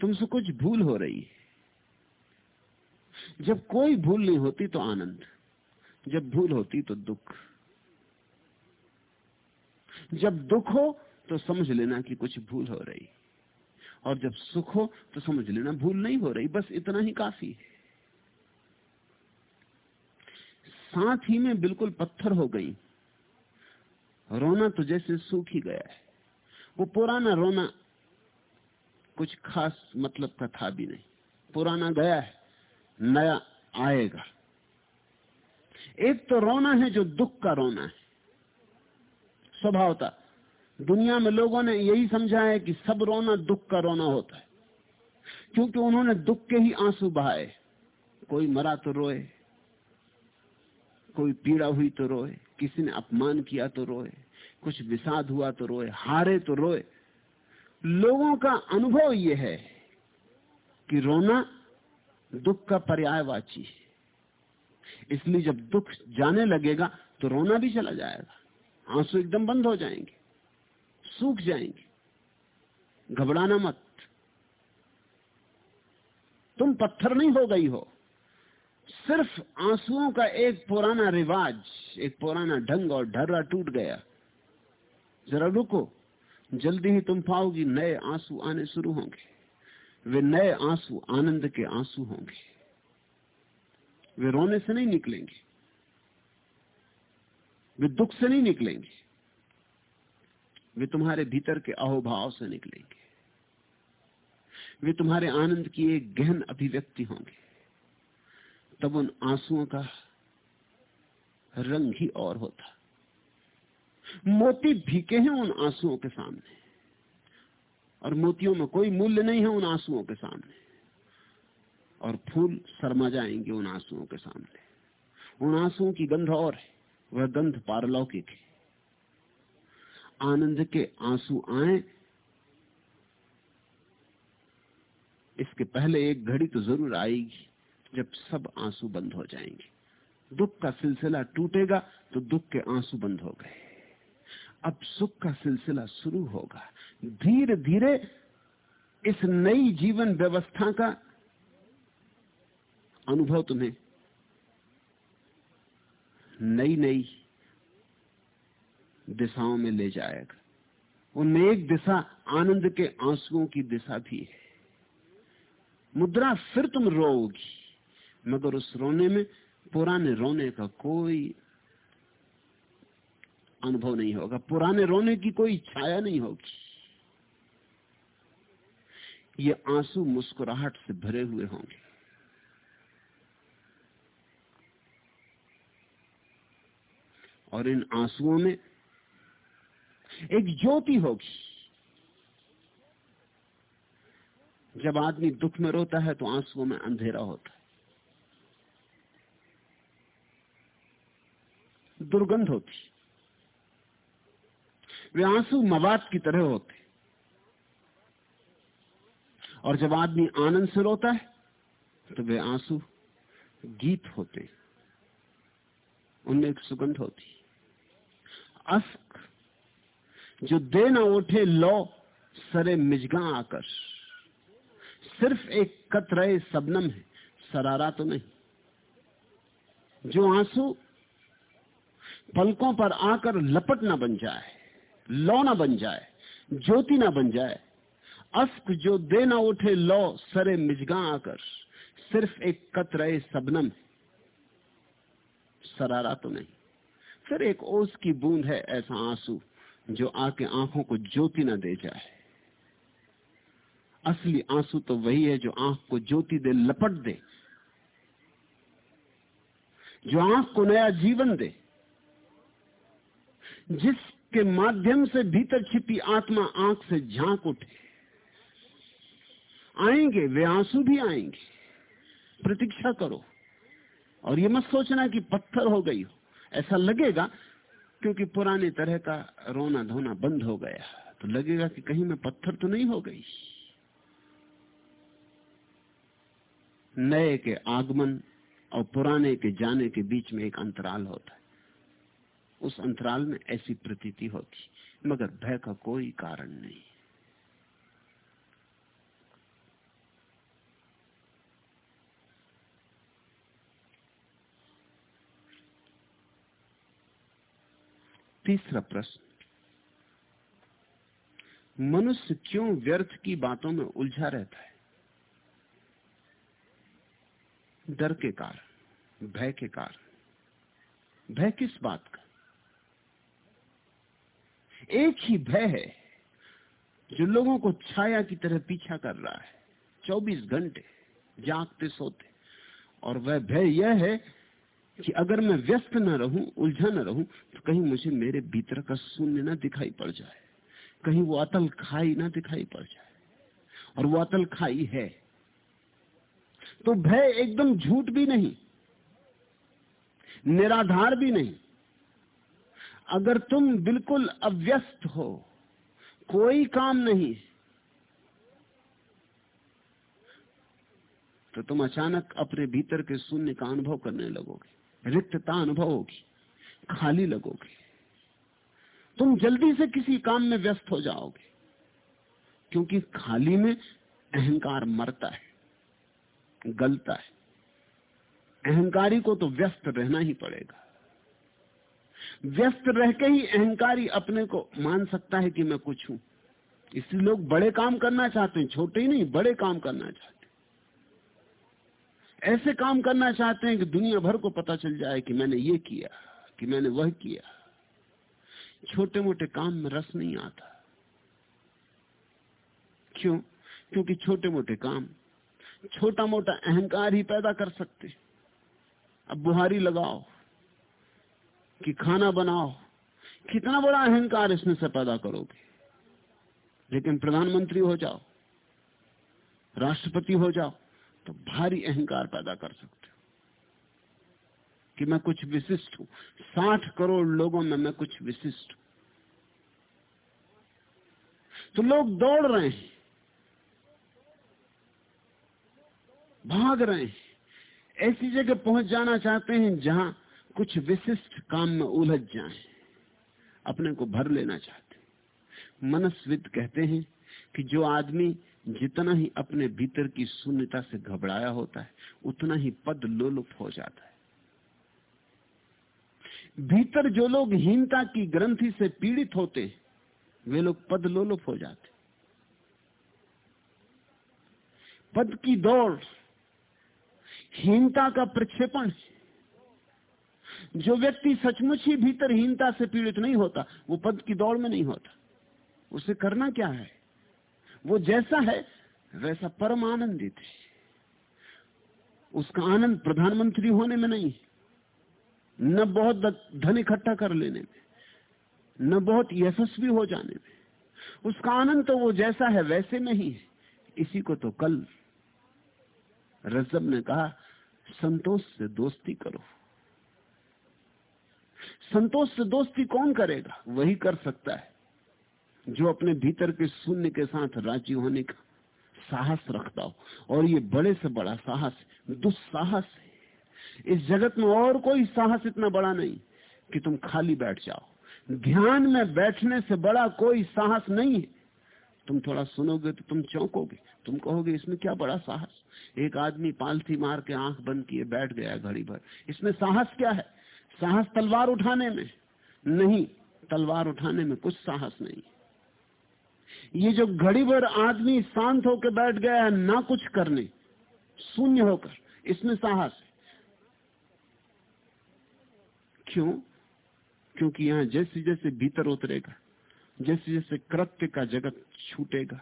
तुमसे कुछ भूल हो रही है। जब कोई भूल नहीं होती तो आनंद। जब भूल होती तो दुख। जब दुख हो तो समझ लेना कि कुछ भूल हो रही। और जब सुख हो तो समझ लेना भूल नहीं हो रही, बस इतना ही काफ़ी है। साथ ही में बिल्कुल पत्थर हो गई। रोना तो जैसे सूख ही गया है। वो पुराना रोना कुछ खास मतलब का था भी नहीं। पुराना गया है, नया आएगा। एक तो रोना है जो दुख का रोना है। स्वभावता दुनिया में लोगों ने यही समझा है कि सब रोना दुख का रोना होता है। क्योंकि उन्होंने दुख के ही आँसू बहाए। कोई मरा तो रोए, कोई पीड़ा हुई तो रोए, किसी ने अपमान किया तो रोए, कुछ विषाद हुआ तो रोए, हारे तो रोए। लोगों का अनुभव यह है कि रोना दुख का पर्यायवाची है। इसलिए जब दुख जाने लगेगा तो रोना भी चला जाएगा। आँसू एकदम बंद हो जाएँगे। सूख जाएँगे। घबराना मत। तुम पत्थर नहीं हो गई हो। सिर्फ़ आंसुओं का एक पुराना रिवाज, एक पुराना ढंग और ढर्रा टूट गया। जरा रुको। जल्दी ही तुम पाओगी नए आँसू आने शुरू होंगे। वे नए आँसू आनंद के आँसू होंगे। वे रोने से नहीं निकलेंगे। वे दुख से नहीं निकलेंगे। वे तुम्हारे भीतर के अहोभाव से निकलेंगे। वे तुम्हारे आनंद की एक गहन अभिव्यक्ति होंगे। तब उन आंसुओं का रंग ही और होता। मोती भीके हैं उन आंसुओं के सामने। और मोतियों में कोई मूल्य नहीं है उन आंसुओं के सामने। और फूल शर्मा जाएँगे उन आंसुओं के सामने। उन आंसुओं की गंध और है। वह गंध पारलौकिक है। आनंद के आँसू आए। इसके पहले एक घड़ी तो ज़रूर आएगी जब सब आँसू बंद हो जाएँगे। दुख का सिलसिला टूटेगा तो दुख के आँसू बंद हो गए। अब सुख का सिलसिला शुरू होगा। धीरे धीरे इस नई जीवन व्यवस्था का अनुभव तुम्हें। नई नई दिशाओं में ले जाएगा। उनमें एक दिशा आनंद के आंसुओं की दिशा भी है। मुद्रा फिर तुम रोओगी, मगर उस रोने में, पुराने रोने का कोई अनुभव नहीं होगा। पुराने रोने की कोई छाया नहीं होगी। ये आँसू मुस्कुराहट से भरे हुए होंगे। और इन आंसुओं में एक ज्योति होगी। जब आदमी दुख में रोता है तो आंसुओं में अंधेरा होता है। दुर्गंध होती वे आँसू मवाद की तरह होते और जब आदमी आनंद से रोता है तो वे आँसू गीत होते उनमें एक सुगंध होती अस्क जो दे ना उठे लो, सरे मिजगा आकर सिर्फ़ एक कतरे सबनम है, सरारा तो नहीं। जो आँसू पलकों पर आकर लपट ना बन जाए, लौ ना बन जाए, ज्योति ना बन जाए अस्क जो दे ना उठे लो, सरे मिजगा आकर सिर्फ़ एक कतरे सबनम सरारा तो नहीं। फिर एक ओस की बूंद है ऐसा आँसू। जो आके आँखों को ज्योति ना दे जाए। असली आँसू तो वही है जो आँख को ज्योति दे, लपट दे। जो आँख को नया जीवन दे। जिसके माध्यम से भीतर छिपी आत्मा आँख से झाँक उठे। आएँगे, वे आँसू भी आएँगे। प्रतीक्षा करो। और ये मत सोचना कि पत्थर हो गई हो। ऐसा लगेगा क्योंकि पुराने तरह का रोना धोना बंद हो गया। तो लगेगा कि कहीं मैं पत्थर तो नहीं हो गई। नए के आगमन और पुराने के जाने के बीच में एक अंतराल होता है। उस अंतराल में ऐसी प्रतीति होती, मगर भय का कोई कारण नहीं। तीसरा प्रश्न, मनुष्य क्यों व्यर्थ की बातों में उलझा रहता है? डर के कारण, भय के कारण। भय किस बात का? एक ही भय है जो लोगों को छाया की तरह पीछा कर रहा है। 24 घंटे जागते सोते, और वह भय यह है कि अगर मैं व्यस्त न रहूँ उलझा न रहूँ तो कहीं मुझे मेरे भीतर का शून्य न दिखाई पड़ जाए। कहीं वो अतल खाई ना दिखाई पड़ जाए। और वो अतल खाई है। तो भय एकदम झूठ भी नहीं, निराधार भी नहीं। अगर तुम बिल्कुल अव्यस्त हो, कोई काम नहीं तो तुम अचानक अपने भीतर के शून्य का अनुभव करने लगोगे। रिक्तता अनुभव होगी खाली लगोगे। तुम जल्दी से किसी काम में व्यस्त हो जाओगे, क्योंकि खाली में अहंकार मरता है, गलता है। अहंकारी को तो व्यस्त रहना ही पड़ेगा। व्यस्त रह के ही अहंकारी अपने को मान सकता है कि मैं कुछ हूँ। इसलिए लोग बड़े काम करना चाहते हैं, छोटे ही नहीं, बड़े काम करना चाहते ऐसे काम करना चाहते हैं कि दुनिया भर को पता चल जाए कि मैंने ये किया, कि मैंने वह किया। छोटे मोटे काम में रस नहीं आता। क्यों? क्योंकि छोटे मोटे काम छोटा मोटा अहंकार ही पैदा कर सकते। अब बुहारी लगाओ कि खाना बनाओ। कितना बड़ा अहंकार इसमें से पैदा करोगे? लेकिन प्रधानमंत्री हो जाओ, राष्ट्रपति हो जाओ तो भारी अहंकार पैदा कर सकते हो। कि मैं कुछ विशिष्ट हूँ। साठ करोड़ लोगों में मैं कुछ विशिष्ट हूँ। तो लोग दौड़ रहे हैं। भाग रहे हैं। ऐसी जगह पहुँच जाना चाहते हैं जहाँ कुछ विशिष्ट काम में उलझ जाएँ, अपने को भर लेना चाहते हैं। मनस्विद कहते हैं कि जो आदमी जितना ही अपने भीतर की शून्यता से घबराया होता है, उतना ही पद लोलुप हो जाता है। भीतर जो लोग हीनता की ग्रंथि से पीड़ित होते वे लोग पद लोलुप हो जाते पद की दौड़, हीनता का प्रक्षेपण जो व्यक्ति सचमुच ही भीतर हीनता से पीड़ित नहीं होता, वो पद की दौड़ में नहीं होता। उसे करना क्या है? वो जैसा है, वैसा परम आनंदित है। उसका आनंद प्रधानमंत्री होने में नहीं, न बहुत धन इकट्ठा कर लेने में, न बहुत यशस्वी हो जाने में। उसका आनंद तो वो जैसा है, वैसे नहीं है। इसी को तो कल रजब ने कहा, संतोष से दोस्ती करो। संतोष से दोस्ती कौन करेगा? वही कर सकता है। जो अपने भीतर के शून्य के साथ राज़ी होने का साहस रखता हो। और ये बड़े से बड़ा साहस, दुस्साहस है। इस जगत में और कोई साहस इतना बड़ा नहीं कि तुम खाली बैठ जाओ। ध्यान में बैठने से बड़ा कोई साहस नहीं है। तुम थोड़ा सुनोगे तो तुम चौंकोगे। तुम कहोगे, इसमें क्या बड़ा साहस? एक आदमी पालथी मार के आँख बंद किए बैठ गया घड़ी भर। इसमें साहस क्या है? साहस तलवार उठाने में। नहीं, तलवार उठाने में कुछ साहस नहीं। ये जो घड़ी भर आदमी शांत होकर बैठ गया है, ना कुछ करने, शून्य होकर, इसमें साहस है। क्यों? क्योंकि यहाँ जैसे जैसे भीतर उतरेगा, जैसे जैसे कृत्य का जगत छूटेगा,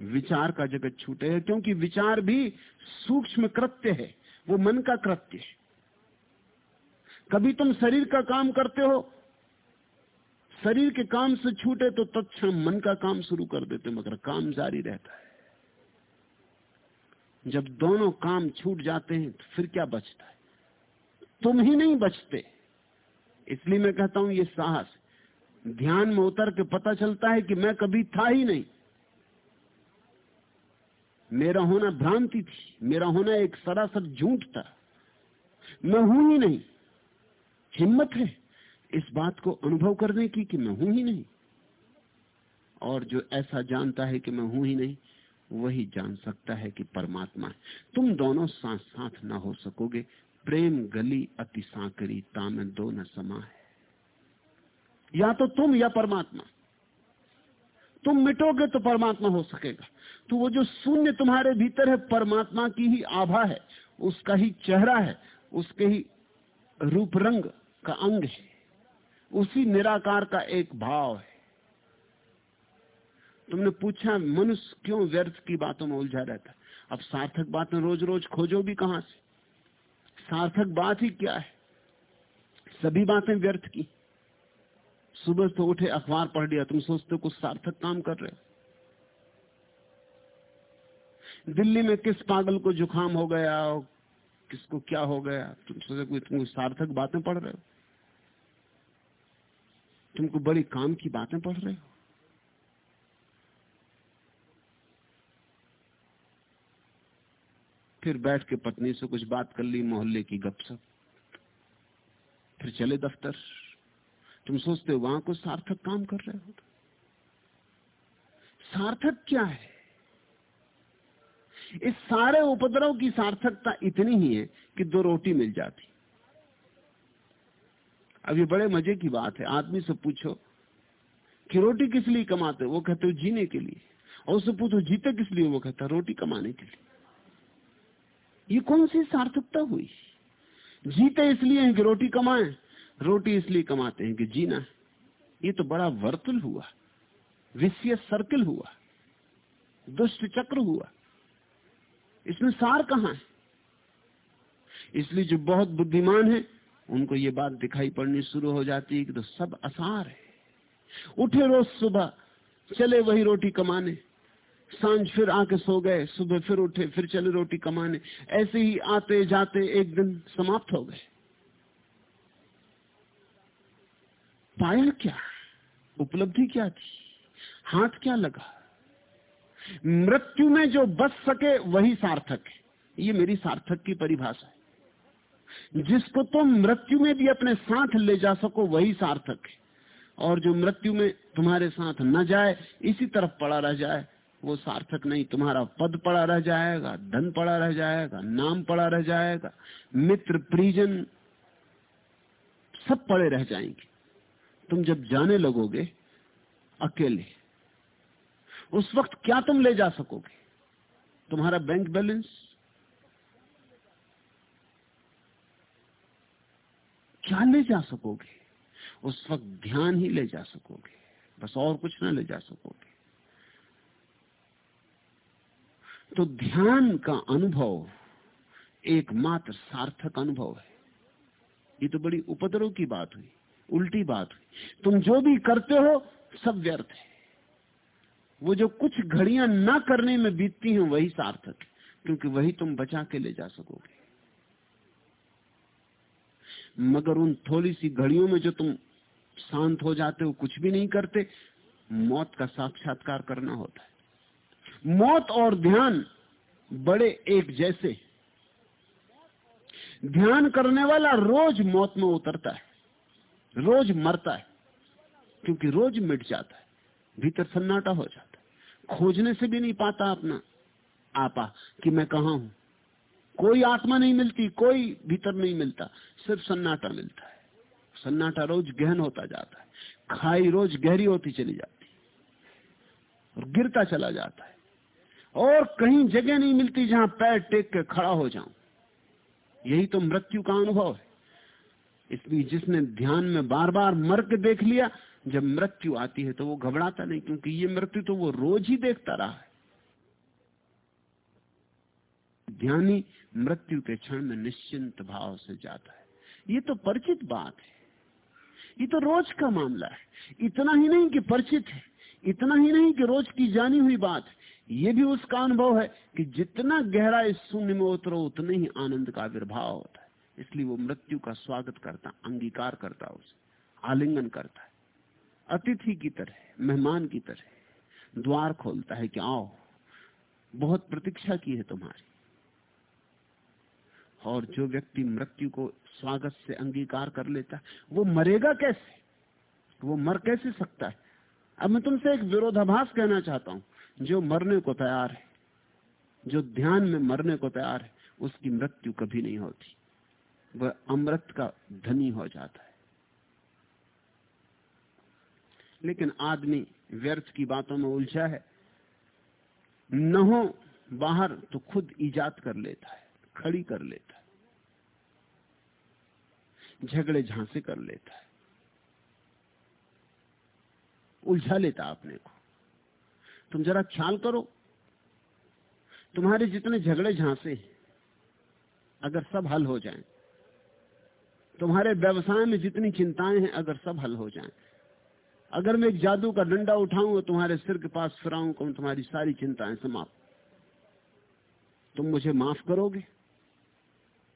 विचार का जगत छूटेगा, क्योंकि विचार भी सूक्ष्म कृत्य है, वो मन का कृत्य है। कभी तुम शरीर का काम करते हो शरीर के काम से छूटे तो तत्क्षण मन का काम शुरू कर देते, मगर काम जारी रहता है। जब दोनों काम छूट जाते हैं तो फिर क्या बचता है? तुम ही नहीं बचते। इसलिए मैं कहता हूँ, ये साहस। ध्यान में उतर के पता चलता है कि मैं कभी था ही नहीं। मेरा होना भ्रांति थी, मेरा होना एक सरासर झूठ था। मैं हूँ ही नहीं। हिम्मत है। इस बात को अनुभव करने की कि मैं हूँ ही नहीं। और जो ऐसा जानता है कि मैं हूँ ही नहीं, वही जान सकता है कि परमात्मा है। तुम दोनों साथ साथ ना हो सकोगे। प्रेम गली अति सांकरी, तामे दो न समा है। या तो तुम या परमात्मा। तुम मिटोगे तो परमात्मा हो सकेगा। तो वो जो शून्य तुम्हारे भीतर है, परमात्मा की ही आभा है, उसका ही चेहरा है, उसके ही रूप रंग का अंग है। उसी निराकार का एक भाव है। तुमने पूछा, मनुष्य क्यों व्यर्थ की बातों में उलझा रहता अब सार्थक बातें रोज रोज खोजो भी कहाँ से? सार्थक बात ही क्या है? सभी बातें व्यर्थ की। सुबह तो उठे, अखबार पढ़ लिया, तुम सोचते हो कुछ सार्थक काम कर रहे हो। दिल्ली में किस पागल को जुकाम हो गया, किसको क्या हो गया? तुम सोचे कोई तुम सार्थक बातें पढ़ रहे हो। तुमको बड़ी काम की बातें पढ़ रहे हो? फिर बैठ के पत्नी से कुछ बात कर ली, मोहल्ले की गपशप फिर चले दफ्तर। तुम सोचते हो वहाँ कुछ सार्थक काम कर रहे हो? सार्थक क्या है? इस सारे उपद्रव की सार्थकता इतनी ही है कि दो रोटी मिल जाती। अब ये बड़े मज़े की बात है, आदमी से पूछो, कि रोटी किस लिए कमाते वो कहते हो जीने के लिए। और उससे पूछो, जीते किस लिए वो कहता रोटी कमाने के लिए। ये कौन सी सार्थकता हुई? जीते इसलिए हैं कि रोटी कमाएँ, रोटी इसलिए कमाते हैं कि जीना है। ये तो बड़ा वर्तुल हुआ विषय सर्किल हुआ, दुष्ट चक्र हुआ। इसमें सार कहाँ है? इसलिए जो बहुत बुद्धिमान है उनको ये बात दिखाई पड़नी शुरू हो जाती है कि तो सब आसार है। उठे रोज सुबह, चले वही रोटी कमाने। साँझ फिर आके सो गए, सुबह फिर उठे, फिर चले रोटी कमाने। ऐसे ही आते जाते एक दिन समाप्त हो गए। पाया क्या? उपलब्धि क्या थी? हाथ क्या लगा? मृत्यु में जो बच सके वही सार्थक है। ये मेरी सार्थक की परिभाषा है। जिसको तुम मृत्यु में भी अपने साथ ले जा सको, वही सार्थक है। और जो मृत्यु में तुम्हारे साथ न जाए, इसी तरफ़ पड़ा रह जाए, वो सार्थक नहीं। तुम्हारा पद पड़ा रह जाएगा, धन पड़ा रह जाएगा, नाम पड़ा रह जाएगा, मित्र परिजन सब पड़े रह जाएँगे। तुम जब जाने लगोगे, अकेले, उस वक्त क्या तुम ले जा सकोगे? तुम्हारा बैंक बैलेंस क्या ले जा सकोगे। उस वक्त ध्यान ही ले जा सकोगे। बस और कुछ ना ले जा सकोगे। तो ध्यान का अनुभव एकमात्र सार्थक अनुभव है। ये तो बड़ी उपद्रव की बात हुई, उल्टी बात हुई। तुम जो भी करते हो, सब व्यर्थ है। वो जो कुछ घड़ियाँ ना करने में बीतती हैं, वही सार्थक है, क्योंकि वही तुम बचा के ले जा सकोगे। मगर उन थोड़ी सी घड़ियों में जो तुम शांत हो जाते हो, कुछ भी नहीं करते, मौत का साक्षात्कार करना होता है। मौत और ध्यान बड़े एक जैसे ध्यान करने वाला रोज मौत में उतरता है, रोज मरता है, क्योंकि रोज मिट जाता है, भीतर सन्नाटा हो जाता है। खोजने से भी नहीं पाता अपना आपा कि मैं कहा हूँ। कोई आत्मा नहीं मिलती, कोई भीतर नहीं मिलता, सिर्फ़ सन्नाटा मिलता है। सन्नाटा रोज गहन होता जाता है। खाई रोज गहरी होती चली जाती और गिरता चला जाता है। और कहीं जगह नहीं मिलती जहाँ पैर टेक के खड़ा हो जाऊँ। यही तो मृत्यु का अनुभव है। इसलिए जिसने ध्यान में बार बार मर के देख लिया, जब मृत्यु आती है तो वो घबराता नहीं, क्योंकि ये मृत्यु तो वो रोज ही देखता रहा है। ध्यानी मृत्यु के क्षण में निश्चिंत भाव से जाता है। ये तो परिचित बात है। ये तो रोज का मामला है। इतना ही नहीं कि परिचित है। इतना ही नहीं कि रोज की जानी हुई बात है। ये भी उसका अनुभव है कि जितना गहरा इस शून्य में उतरो, उतने ही आनंद का आविर्भाव होता है। इसलिए वो मृत्यु का स्वागत करता, अंगीकार करता उसे, आलिंगन करता है। अतिथि की तरह, मेहमान की तरह, द्वार खोलता है कि आओ, बहुत प्रतीक्षा की है तुम्हारी। और जो व्यक्ति मृत्यु को स्वागत से अंगीकार कर लेता वो मरेगा कैसे? वो मर कैसे सकता है? अब मैं तुमसे एक विरोधाभास कहना चाहता हूँ। जो मरने को तैयार है, जो ध्यान में मरने को तैयार है, उसकी मृत्यु कभी नहीं होती। वह अमृत का धनी हो जाता है। लेकिन आदमी व्यर्थ की बातों में उलझा है। न हो बाहर तो खुद ईजाद कर लेता है। खड़ी कर लेता है। झगड़े झांसे कर लेता है। उलझा लेता अपने को। तुम जरा ख्याल करो तुम्हारे जितने झगड़े झांसे अगर सब हल हो जाएँ, तुम्हारे व्यवसाय में जितनी चिंताएँ हैं अगर सब हल हो जाएँ, अगर मैं एक जादू का डंडा उठाऊं और तुम्हारे सिर के पास फिराऊं कहूँ तुम्हारी सारी चिंताएँ समाप्त। तुम मुझे माफ़ करोगे?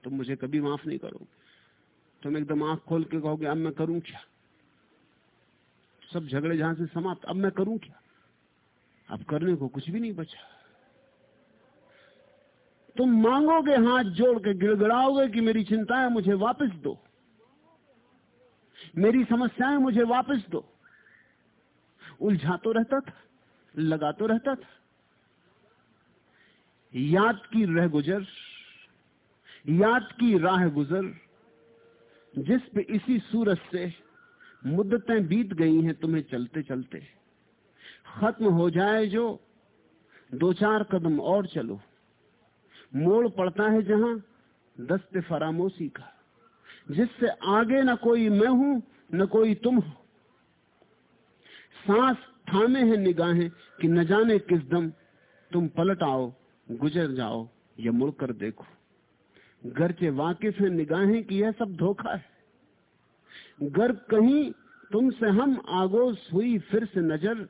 तुम मुझे कभी माफ़ नहीं करोगे। तुम एकदम आँख खोल के कहोगे, अब मैं करूँ क्या? सब झगड़े जहाँ से समाप्त, अब मैं करूँ क्या? अब करने को कुछ भी नहीं बचा। तुम मांगोगे हाथ जोड़ के, गिड़गड़ाओगे कि मेरी चिंताएँ मुझे वापस दो। मेरी समस्याएँ मुझे वापस दो। उलझा तो रहता था, लगा तो रहता था। याद की रह गुजर याद की राह गुजर, जिस पे इसी सूरज से मुद्दतें बीत गई हैं तुम्हें चलते चलते। खत्म हो जाए जो, दो चार कदम और चलो। मोड़ पड़ता है जहाँ, दस्ते फरामोशी का। जिससे आगे न कोई मैं हूँ, न कोई तुम हो। सांस थामे हैं निगाहें कि न जाने किस दम तुम पलट आओ, गुजर जाओ, या मुड़कर देखो। घर के वाकिफ है, निगाहें कि यह सब धोखा है। घर कहीं तुमसे हम आगोश हुई, फिर से नज़र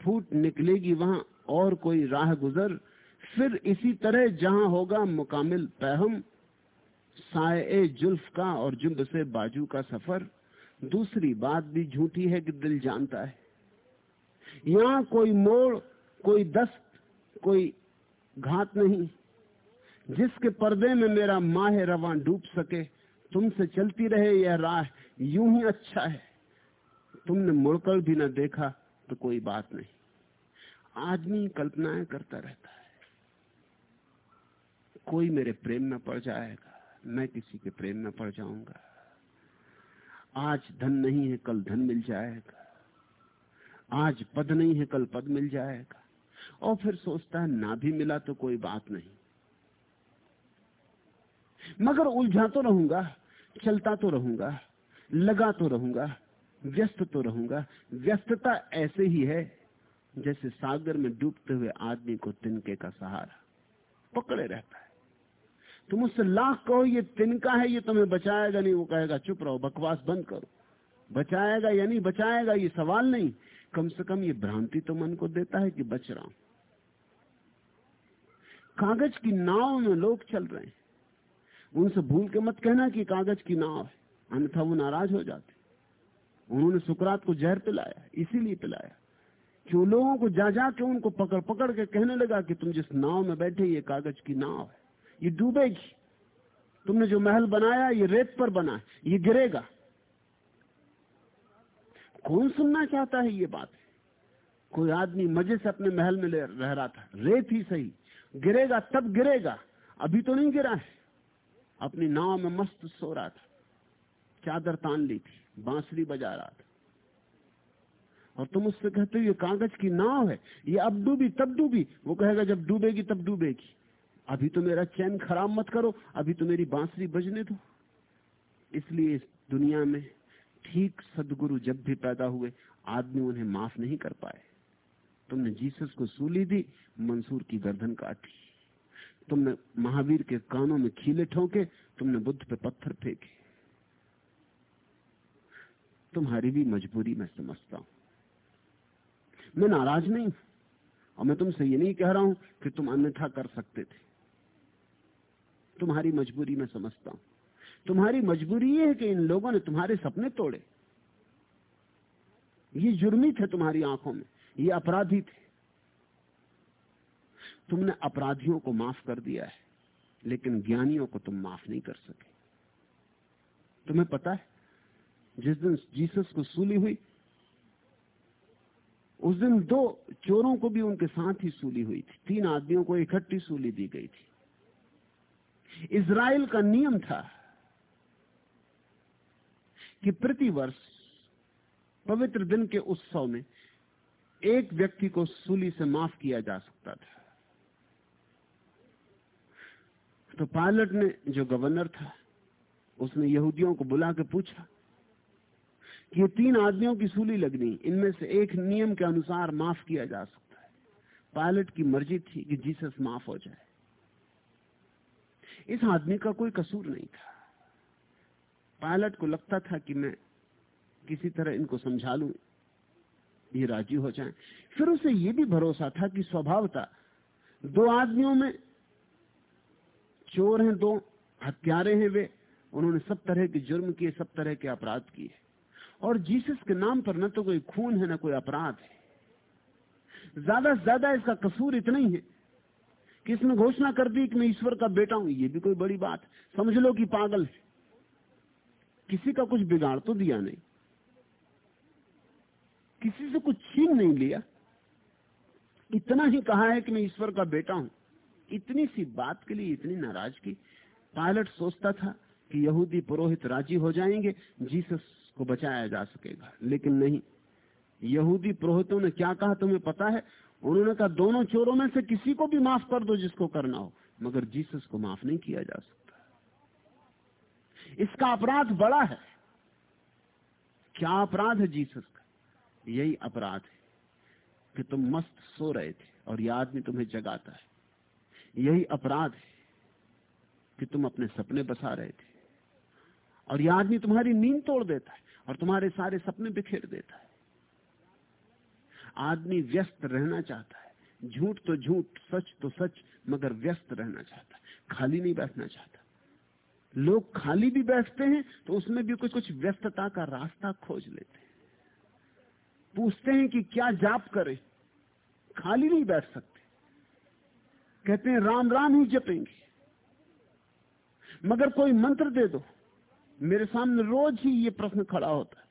फूट निकलेगी, वहाँ और कोई राह गुजर। फिर इसी तरह जहाँ होगा मुकामिल पैहम साए जुल्फ का और जुम्ब से बाजू का सफ़र। दूसरी बात भी झूठी है कि दिल जानता है। यहाँ कोई मोड़, कोई दस्त, कोई घात नहीं। जिसके पर्दे में मेरा माह रवा डूब सके, तुमसे चलती रहे यह राह यूँ ही अच्छा है। तुमने मुड़कर भी ना देखा तो कोई बात नहीं। आदमी कल्पनाएँ करता रहता है। कोई मेरे प्रेम में पड़ जाएगा, मैं किसी के प्रेम में पड़ जाऊँगा। आज धन नहीं है, कल धन मिल जाएगा। आज पद नहीं है, कल पद मिल जाएगा। और फिर सोचता है, ना भी मिला तो कोई बात नहीं। मगर उलझा तो रहूँगा, चलता तो रहूँगा, लगा तो रहूँगा, व्यस्त तो रहूँगा। व्यस्तता ऐसे ही है जैसे सागर में डूबते हुए आदमी को तिनके का सहारा पकड़े रहता है। तुम उससे लाख कहो, ये तिनका है, ये तुम्हें बचाएगा नहीं। वो कहेगा, चुप रहो, बकवास बंद करो। बचाएगा या नहीं बचाएगा, ये सवाल नहीं। कम से कम ये भ्रांति तो मन को देता है कि बच रहा हूँ। कागज़ की नाव में लोग चल रहे हैं। उनसे भूल के मत कहना कि कागज़ की नाव है। अन्यथा वो नाराज़ हो जाते। उन्होंने सुकरात को जहर पिलाया, इसीलिए पिलाया कि लोगों को जा जा के उनको पकड़ पकड़ के कहने लगा कि तुम जिस नाव में बैठे ये कागज़ की नाव है। ये डूबेगी। तुमने जो महल बनाया, ये रेत पर बना ये गिरेगा। कौन सुनना चाहता है ये बात? कोई आदमी मज़े से अपने महल में रह रहा था। रेत ही सही। गिरेगा, तब गिरेगा। अभी तो नहीं गिरा है। अपनी नाव में मस्त सो रहा था। चादर तान ली थी, बांसुरी बजा रहा था। और तुम उससे कहते हो, ये कागज़ की नाव है, ये अब डूबी, तब डूबी। वो कहेगा, जब डूबेगी, तब डूबेगी। अभी तो मेरा चैन खराब मत करो, अभी तो मेरी बांसुरी बजने दो। इसलिए इस दुनिया में ठीक सदगुरु जब भी पैदा हुए, आदमी उन्हें माफ़ नहीं कर पाए। तुमने जीसस को सूली दी, मंसूर की गर्दन काटी। तुमने महावीर के कानों में खीले ठोके, तुमने बुद्ध पे पत्थर फेंके। तुम्हारी भी मजबूरी मैं समझता हूँ। मैं नाराज़ नहीं और मैं तुमसे ये नहीं कह रहा हूँ कि तुम अन्यथा कर सकते थे। तुम्हारी मजबूरी मैं समझता हूँ। तुम्हारी मजबूरी ये है कि इन लोगों ने तुम्हारे सपने तोड़े। ये जुर्मी थे तुम्हारी आँखों में, ये अपराधी थे। तुमने अपराधियों को माफ़ कर दिया है, लेकिन ज्ञानियों को तुम माफ़ नहीं कर सके। तुम्हें पता है, जिस दिन जीसस को सूली हुई, उस दिन दो चोरों को भी उनके साथ ही सूली हुई थी। तीन आदमियों को इकट्ठी सूली दी गई थी। इसराइल का नियम था कि प्रति वर्ष पवित्र दिन के उत्सव में एक व्यक्ति को सूली से माफ़ किया जा सकता था। तो पायलट ने जो गवर्नर था, उसने यहूदियों को बुला के पूछा कि ये तीन आदमियों की सूली लगनी, इनमें से एक नियम के अनुसार माफ़ किया जा सकता है। पायलट की मर्ज़ी थी कि जीसस माफ़ हो जाए। इस आदमी का कोई कसूर नहीं था। पायलट को लगता था कि मैं किसी तरह इनको समझा लू, ये राज़ी हो जाए। फिर उसे ये भी भरोसा था कि स्वभावता दो आदमियों में चोर हैं, दो हत्यारे हैं वे। उन्होंने सब तरह के जुर्म किए, सब तरह के अपराध किए। और जीसस के नाम पर न तो कोई खून है, न कोई अपराध है। ज़्यादा से ज़्यादा इसका कसूर इतना ही है कि इसने घोषणा कर दी कि मैं ईश्वर का बेटा हूँ। ये भी कोई बड़ी बात। समझ लो कि पागल है। किसी का कुछ बिगाड़ तो दिया नहीं। किसी से कुछ छीन नहीं लिया। इतना ही कहा है कि मैं ईश्वर का बेटा हूँ। इतनी सी बात के लिए इतनी नाराज़गी पायलट सोचता था कि यहूदी पुरोहित राज़ी हो जाएँगे, जीसस को बचाया जा सकेगा। लेकिन नहीं, यहूदी पुरोहितों ने क्या कहा तुम्हें पता है? उन्होंने कहा, दोनों चोरों में से किसी को भी माफ़ कर दो जिसको करना हो। मगर जीसस को माफ़ नहीं किया जा सकता। इसका अपराध बड़ा है। क्या अपराध है जीसस का? यही अपराध है कि तुम मस्त सो रहे थे और यह आदमी तुम्हें जगाता है। यही अपराध है कि तुम अपने सपने बसा रहे थे। और यह आदमी तुम्हारी नींद तोड़ देता है और तुम्हारे सारे सपने बिखेर देता है। आदमी व्यस्त रहना चाहता है। झूठ तो झूठ, सच तो सच, मगर व्यस्त रहना चाहता है। खाली नहीं बैठना चाहता। लोग खाली भी बैठते हैं तो उसमें भी कुछ कुछ व्यस्तता का रास्ता खोज लेते हैं। पूछते हैं कि क्या जाप करें? खाली नहीं बैठ सकते। कहते हैं, राम राम ही जपेंगे। मगर कोई मंत्र दे दो, मेरे सामने रोज ही ये प्रश्न खड़ा होता है।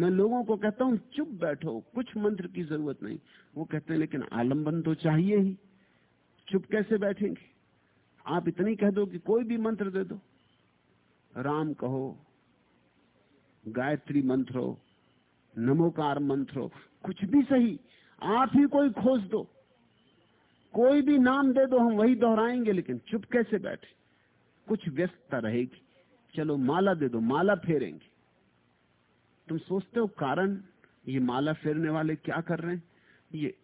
मैं लोगों को कहता हूँ, चुप बैठो, कुछ मंत्र की ज़रूरत नहीं। वो कहते हैं, लेकिन आलंबन तो चाहिए ही। चुप कैसे बैठेंगे? आप इतनी कह दो कि कोई भी मंत्र दे दो। राम कहो, गायत्री मंत्र हो नमोकार मंत्र हो कुछ भी सही, आप ही कोई खोज दो। कोई भी नाम दे दो, हम वही दोहराएँगे, लेकिन चुप कैसे बैठे? कुछ व्यस्तता रहेगी। चलो माला दे दो, माला फेरेंगे। तुम सोचते हो कारण? ये माला फेरने वाले क्या कर रहे हैं? ये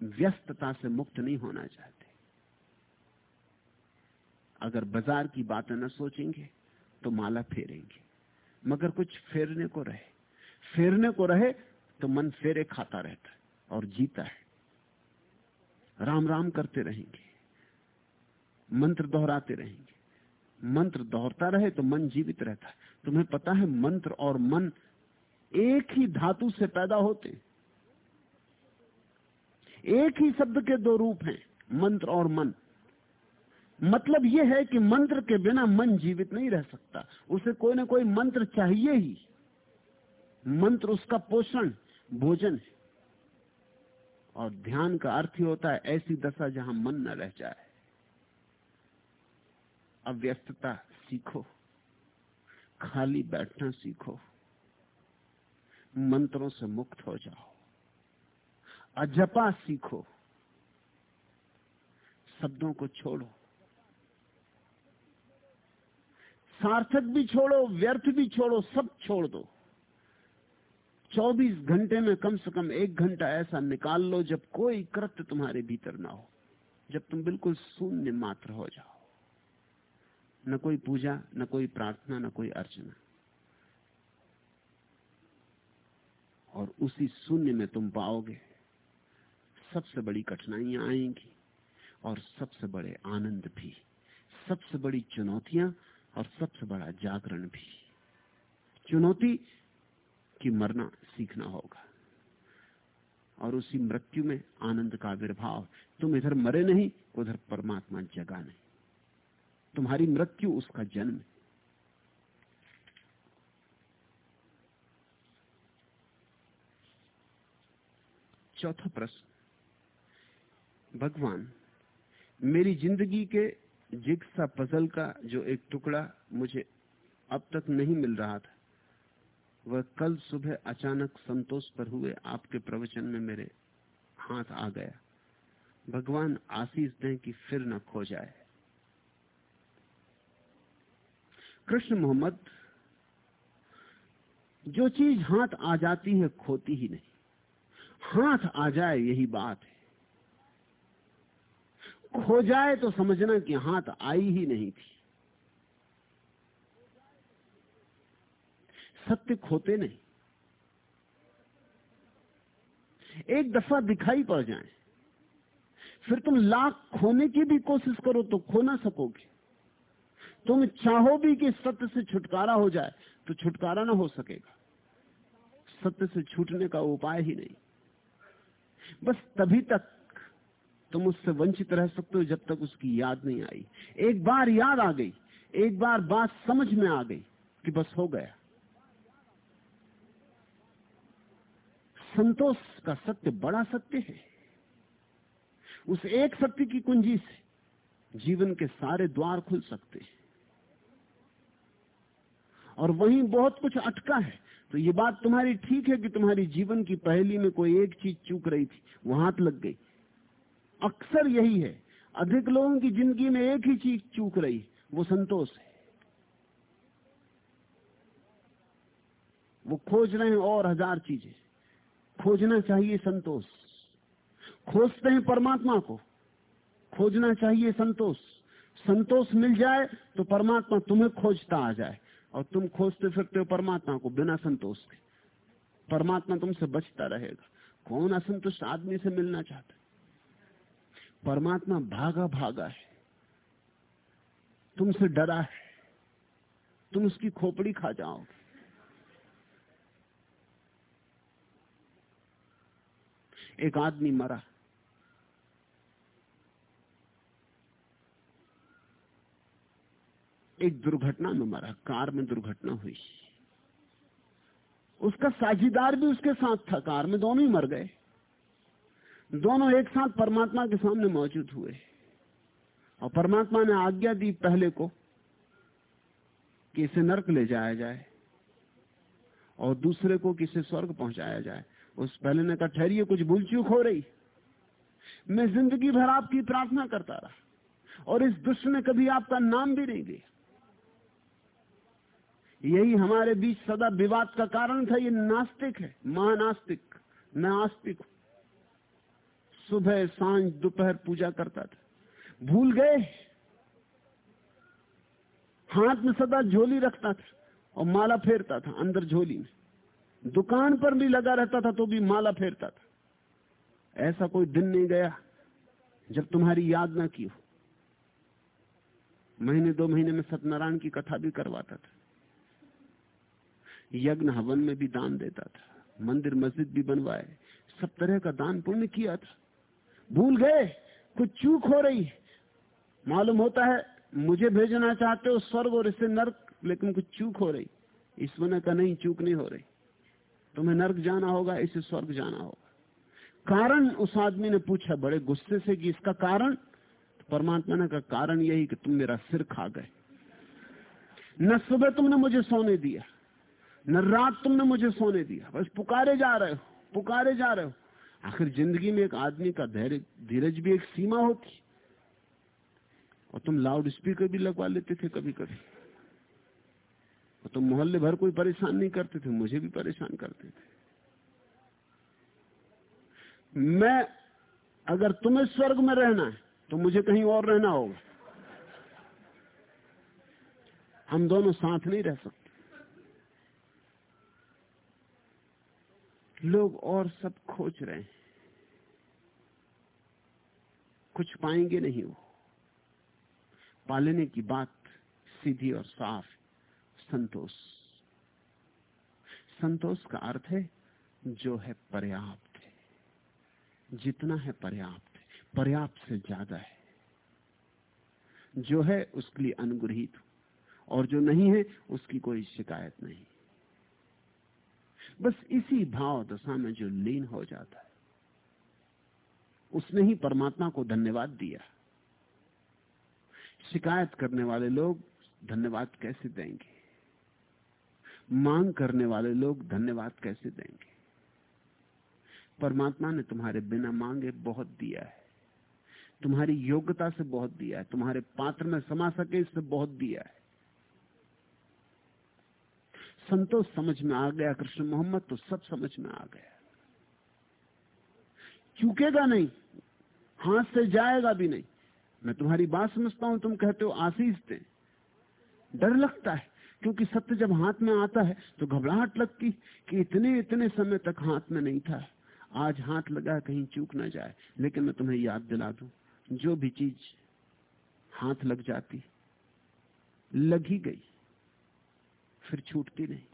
व्यस्तता से मुक्त नहीं होना चाहते। अगर बाज़ार की बातें न सोचेंगे तो माला फेरेंगे। मगर कुछ फेरने को रहे। फेरने को रहे तो मन फेरे खाता रहता है और जीता है। राम राम करते रहेंगे। मंत्र दोहराते रहेंगे। मंत्र दोहरता रहे तो मन जीवित रहता है। तुम्हें पता है, मंत्र और मन एक ही धातु से पैदा होते एक ही शब्द के दो रूप हैं, मंत्र और मन। मतलब यह है कि मंत्र के बिना मन जीवित नहीं रह सकता। उसे कोई ना कोई मंत्र चाहिए ही। मंत्र उसका पोषण, भोजन है। और ध्यान का अर्थ ही होता है ऐसी दशा जहाँ मन न रह जाए। अव्यस्तता सीखो। खाली बैठना सीखो। मंत्रों से मुक्त हो जाओ। अजपा सीखो। शब्दों को छोड़ो। सार्थक भी छोड़ो, व्यर्थ भी छोड़ो, सब छोड़ दो। 24 घंटे में कम से कम एक घंटा ऐसा निकाल लो जब कोई कृत्य तुम्हारे भीतर ना हो। जब तुम बिल्कुल शून्य मात्र हो जाओ। न कोई पूजा, न कोई प्रार्थना, न कोई अर्चना। और उसी शून्य में तुम पाओगे, सबसे बड़ी कठिनाइयाँ आएँगी और सबसे बड़े आनंद भी, सबसे बड़ी चुनौतियाँ और सबसे बड़ा जागरण भी। चुनौती की मरना सीखना होगा। और उसी मृत्यु में आनंद का आविर्भाव। तुम इधर मरे नहीं, उधर परमात्मा जगा नहीं। तुम्हारी मृत्यु उसका जन्म चौथा प्रश्न। भगवान, मेरी ज़िंदगी के जिग्सा पजल का जो एक टुकड़ा मुझे अब तक नहीं मिल रहा था वह कल सुबह अचानक संतोष पर हुए, आपके प्रवचन में मेरे हाथ आ गया। भगवान आशीष दें कि फिर न खो जाए। कृष्ण मोहम्मद, जो चीज़ हाथ आ जाती है, खोती ही नहीं। हाथ आ जाए, यही बात है। खो जाए तो समझना कि हाथ आई ही नहीं थी। सत्य खोते नहीं। एक दफ़ा दिखाई पड़ जाए, फिर तुम लाख खोने की भी कोशिश करो तो खो ना सकोगे। तुम चाहो भी कि सत्य से छुटकारा हो जाए तो छुटकारा ना हो सकेगा। सत्य से छूटने का उपाय ही नहीं। बस तभी तक तुम उससे वंचित रह सकते हो जब तक उसकी याद नहीं आई। एक बार याद आ गई, एक बार बात समझ में आ गई कि बस हो गया। संतोष का सत्य बड़ा सत्य है। उस एक सत्य की कुंजी से जीवन के सारे द्वार खुल सकते हैं। और वहीं बहुत कुछ अटका है। तो ये बात तुम्हारी ठीक है कि तुम्हारी जीवन की पहली में कोई एक चीज़ चूक रही थी। वो हाथ लग गई। अक्सर यही है। अधिक लोगों की ज़िंदगी में एक ही चीज़ चूक रही। वो संतोष है। वो खोज रहे हैं और हज़ार चीज़ें। खोजना चाहिए संतोष। खोजते हैं परमात्मा को। खोजना चाहिए संतोष। संतोष मिल जाए तो परमात्मा तुम्हें खोजता आ जाए। और तुम खोजते फिरते हो परमात्मा को बिना संतोष के। परमात्मा तुमसे बचता रहेगा। कौन असंतुष्ट आदमी से मिलना चाहता परमात्मा भागा भागा है। तुमसे डरा है। तुम उसकी खोपड़ी खा जाओगे। एक आदमी मरा। एक दुर्घटना में मरा, कार में दुर्घटना हुई। उसका साझीदार भी उसके साथ था, कार में दोनों ही मर गए। दोनों एक साथ परमात्मा के सामने मौजूद हुए। और परमात्मा ने आज्ञा दी पहले को कि इसे नरक ले जाया जाए और दूसरे को किसे स्वर्ग पहुँचाया जाए। उस पहले ने कहा, ठहरिए, कुछ भूल चूक हो रही? मैं ज़िंदगी भर आपकी प्रार्थना करता रहा और इस दुष्ट ने कभी आपका नाम भी नहीं लिया। यही हमारे बीच सदा विवाद का कारण था, ये नास्तिक है, महानास्तिक, मैं आस्तिक हूँ। सुबह, साँझ, दोपहर पूजा करता था। भूल गए। हाथ में सदा झोली रखता था और माला फेरता था अंदर झोली में। दुकान पर भी लगा रहता था तो भी माला फेरता था। ऐसा कोई दिन नहीं गया जब तुम्हारी याद ना की हो। महीने दो महीने में सत्यनारायण की कथा भी करवाता था। यज्ञ हवन में भी दान देता था। मंदिर मस्जिद भी बनवाए। सब तरह का दान पुण्य किया था। भूल गए, कुछ चूक हो रही मालूम होता है, मुझे भेजना चाहते हो स्वर्ग और इससे नर्क, लेकिन कुछ चूक हो रही। ईश्वर कहा नहीं, चूक नहीं हो रही। तुम्हें नर्क जाना होगा, इसे स्वर्ग जाना होगा। कारण उस आदमी ने पूछा, बड़े गुस्से से कि इसका कारण? तो परमात्मा ने कहा, कारण यही कि तुम मेरा सिर खा गए। न सुबह तुमने मुझे सोने दिया, न रात तुमने मुझे सोने दिया। बस पुकारे जा रहे हो, पुकारे जा रहे हो। आखिर ज़िंदगी में एक आदमी का धैर्य, धीरज भी एक सीमा होती। और तुम लाउड स्पीकर भी लगवा लेते थे कभी कभी तुम मोहल्ले भर कोई परेशान नहीं करते थे, मुझे भी परेशान करते थे। मैं, अगर तुम्हें स्वर्ग में रहना है तो मुझे कहीं और रहना होगा। हम दोनों साथ नहीं रह सकते। लोग और सब खोज रहे हैं। कुछ पाएँगे नहीं वो। पालने की बात सीधी और साफ़ संतोष। संतोष का अर्थ है, जो है पर्याप्त है। जितना है पर्याप्त है। पर्याप्त से ज़्यादा है। जो है उसके लिए अनुग्रहित और जो नहीं है, उसकी कोई शिकायत नहीं। बस इसी भाव दशा में जो लीन हो जाता है, उसने ही परमात्मा को धन्यवाद दिया। शिकायत करने वाले लोग धन्यवाद कैसे देंगे? मांग करने वाले लोग धन्यवाद कैसे देंगे? परमात्मा ने तुम्हारे बिना मांगे बहुत दिया है। तुम्हारी योग्यता से बहुत दिया है। तुम्हारे पात्र में समा सके इससे बहुत दिया है। संतोष समझ में आ गया, कृष्ण मोहम्मद तो सब समझ में आ गया। चूकेगा नहीं, हाथ से जाएगा भी नहीं। मैं तुम्हारी बात समझता हूँ, तुम कहते हो आशीष दे। डर लगता है। क्योंकि सत्य जब हाथ में आता है तो घबराहट लगती कि इतने इतने समय तक हाथ में नहीं था। आज हाथ लगा कहीं चूक ना जाए, लेकिन मैं तुम्हें याद दिला दू, जो भी चीज़ हाथ लग जाती, लगी गई, फिर छूटती नहीं।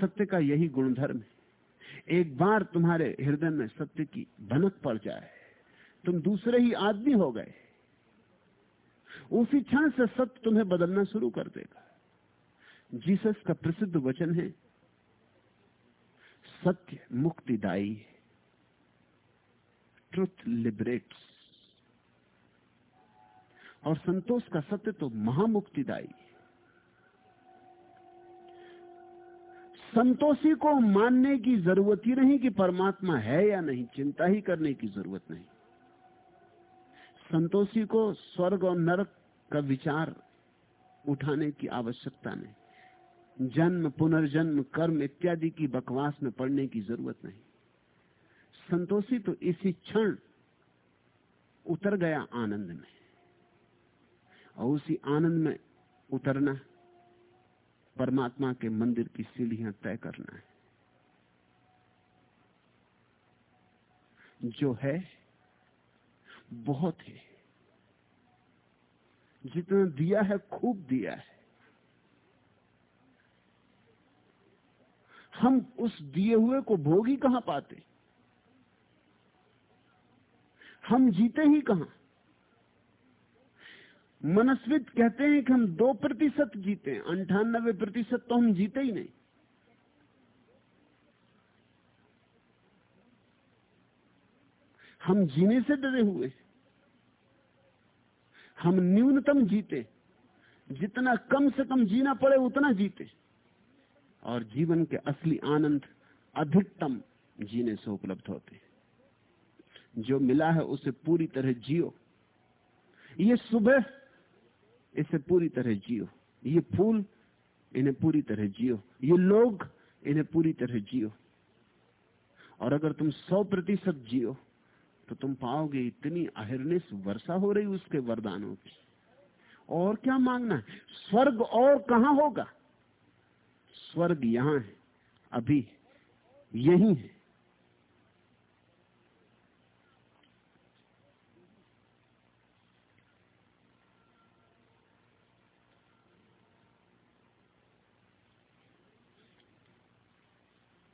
सत्य का यही गुणधर्म है। एक बार तुम्हारे हृदय में सत्य की भनक पड़ जाए, तुम दूसरे ही आदमी हो गए। उसी क्षण से सत्य तुम्हें बदलना शुरू कर देगा। जीसस का प्रसिद्ध वचन है, सत्य मुक्तिदायी है। Truth liberates. और संतोष का सत्य तो महामुक्तिदायी संतोषी को मानने की ज़रूरत ही नहीं कि परमात्मा है या नहीं, चिंता ही करने की ज़रूरत नहीं। संतोषी को स्वर्ग और नरक का विचार उठाने की आवश्यकता नहीं। जन्म, पुनर्जन्म, कर्म इत्यादि की बकवास में पड़ने की ज़रूरत नहीं। संतोषी तो इसी क्षण उतर गया आनंद में। और उसी आनंद में उतरना, परमात्मा के मंदिर की सीढ़ियाँ तय करना है। जो है, बहुत है। जितना दिया है, खूब दिया है। हम उस दिए हुए को भोग ही कहाँ पाते? हम जीते ही कहाँ? मनस्वित कहते हैं कि हम दो प्रतिशत जीते हैं, अंठानबे प्रतिशत तो हम जीते ही नहीं। हम जीने से डरे हुए हम न्यूनतम जीते। जितना कम से कम जीना पड़े, उतना जीते। और जीवन के असली आनंद अधिकतम जीने से उपलब्ध होते जो मिला है, उसे पूरी तरह जियो। ये सुबह, इसे पूरी तरह जियो। ये फूल, इन्हें पूरी तरह जियो। ये लोग, इन्हें पूरी तरह जियो। और अगर तुम सौ प्रतिशत जियो तो तुम पाओगे इतनी अहिर्निश वर्षा हो रही उसके वरदानों की। और क्या मांगना है? स्वर्ग और कहा होगा? स्वर्ग यहाँ है, अभी यही है।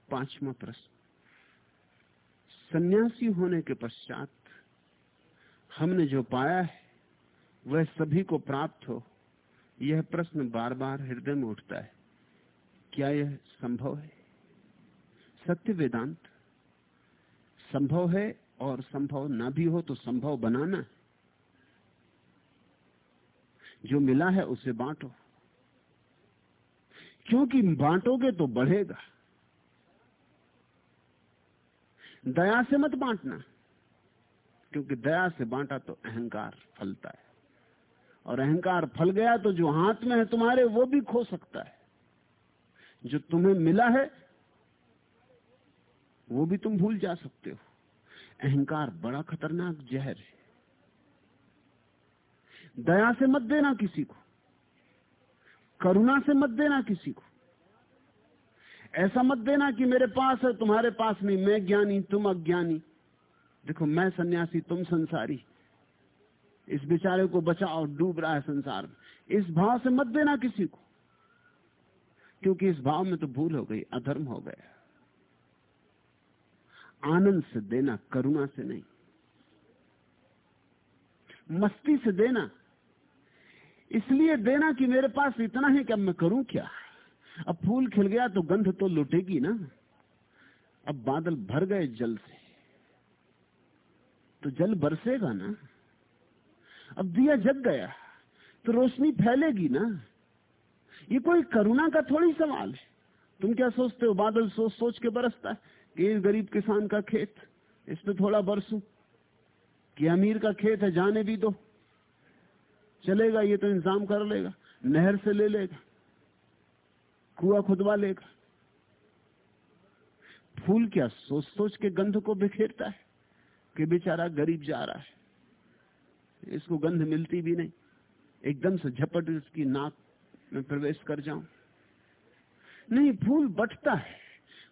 पांचवा प्रश्न। सन्यासी होने के पश्चात हमने जो पाया है, वह सभी को प्राप्त हो, यह प्रश्न बार बार हृदय में उठता है, क्या यह संभव है? सत्य वेदांत, संभव है और संभव ना भी हो तो संभव बनाना जो मिला है उसे बांटो, क्योंकि बांटोगे तो बढ़ेगा। दया से मत बांटना, क्योंकि दया से बांटा तो अहंकार फलता है। और अहंकार फल गया तो जो हाथ में है तुम्हारे, वो भी खो सकता है। जो तुम्हें मिला है, वो भी तुम भूल जा सकते हो। अहंकार बड़ा खतरनाक जहर है। दया से मत देना किसी को, करुणा से मत देना किसी को ऐसा मत देना कि मेरे पास है, तुम्हारे पास नहीं, मैं ज्ञानी, तुम अज्ञानी। देखो, मैं सन्यासी, तुम संसारी। इस बेचारे को बचाओ, डूब रहा है संसार में। इस भाव से मत देना किसी को। क्योंकि इस भाव में तो भूल हो गई, अधर्म हो गया। आनंद से देना, करुणा से नहीं। मस्ती से देना। इसलिए देना कि मेरे पास इतना है कि अब मैं करूँ क्या? अब फूल खिल गया तो गंध तो लुटेगी ना। अब बादल भर गए जल से। तो जल बरसेगा ना। अब दिया जग गया तो रोशनी फैलेगी ना। ये कोई करुणा का थोड़ी सवाल है। तुम क्या सोचते हो, बादल सोच सोच के बरसता है? कि गरीब किसान का खेत, इस पे थोड़ा बरसू। कि अमीर का खेत है, जाने भी दो। चलेगा, ये तो इंतज़ाम कर लेगा, नहर से ले लेगा। कुआ खुदवा लेगा। फूल क्या सोच सोच के गंध को बिखेरता है कि बेचारा गरीब जा रहा है। इसको गंध मिलती भी नहीं। एकदम से झपट उसकी नाक में प्रवेश कर जाऊँ। नहीं, फूल बटता है।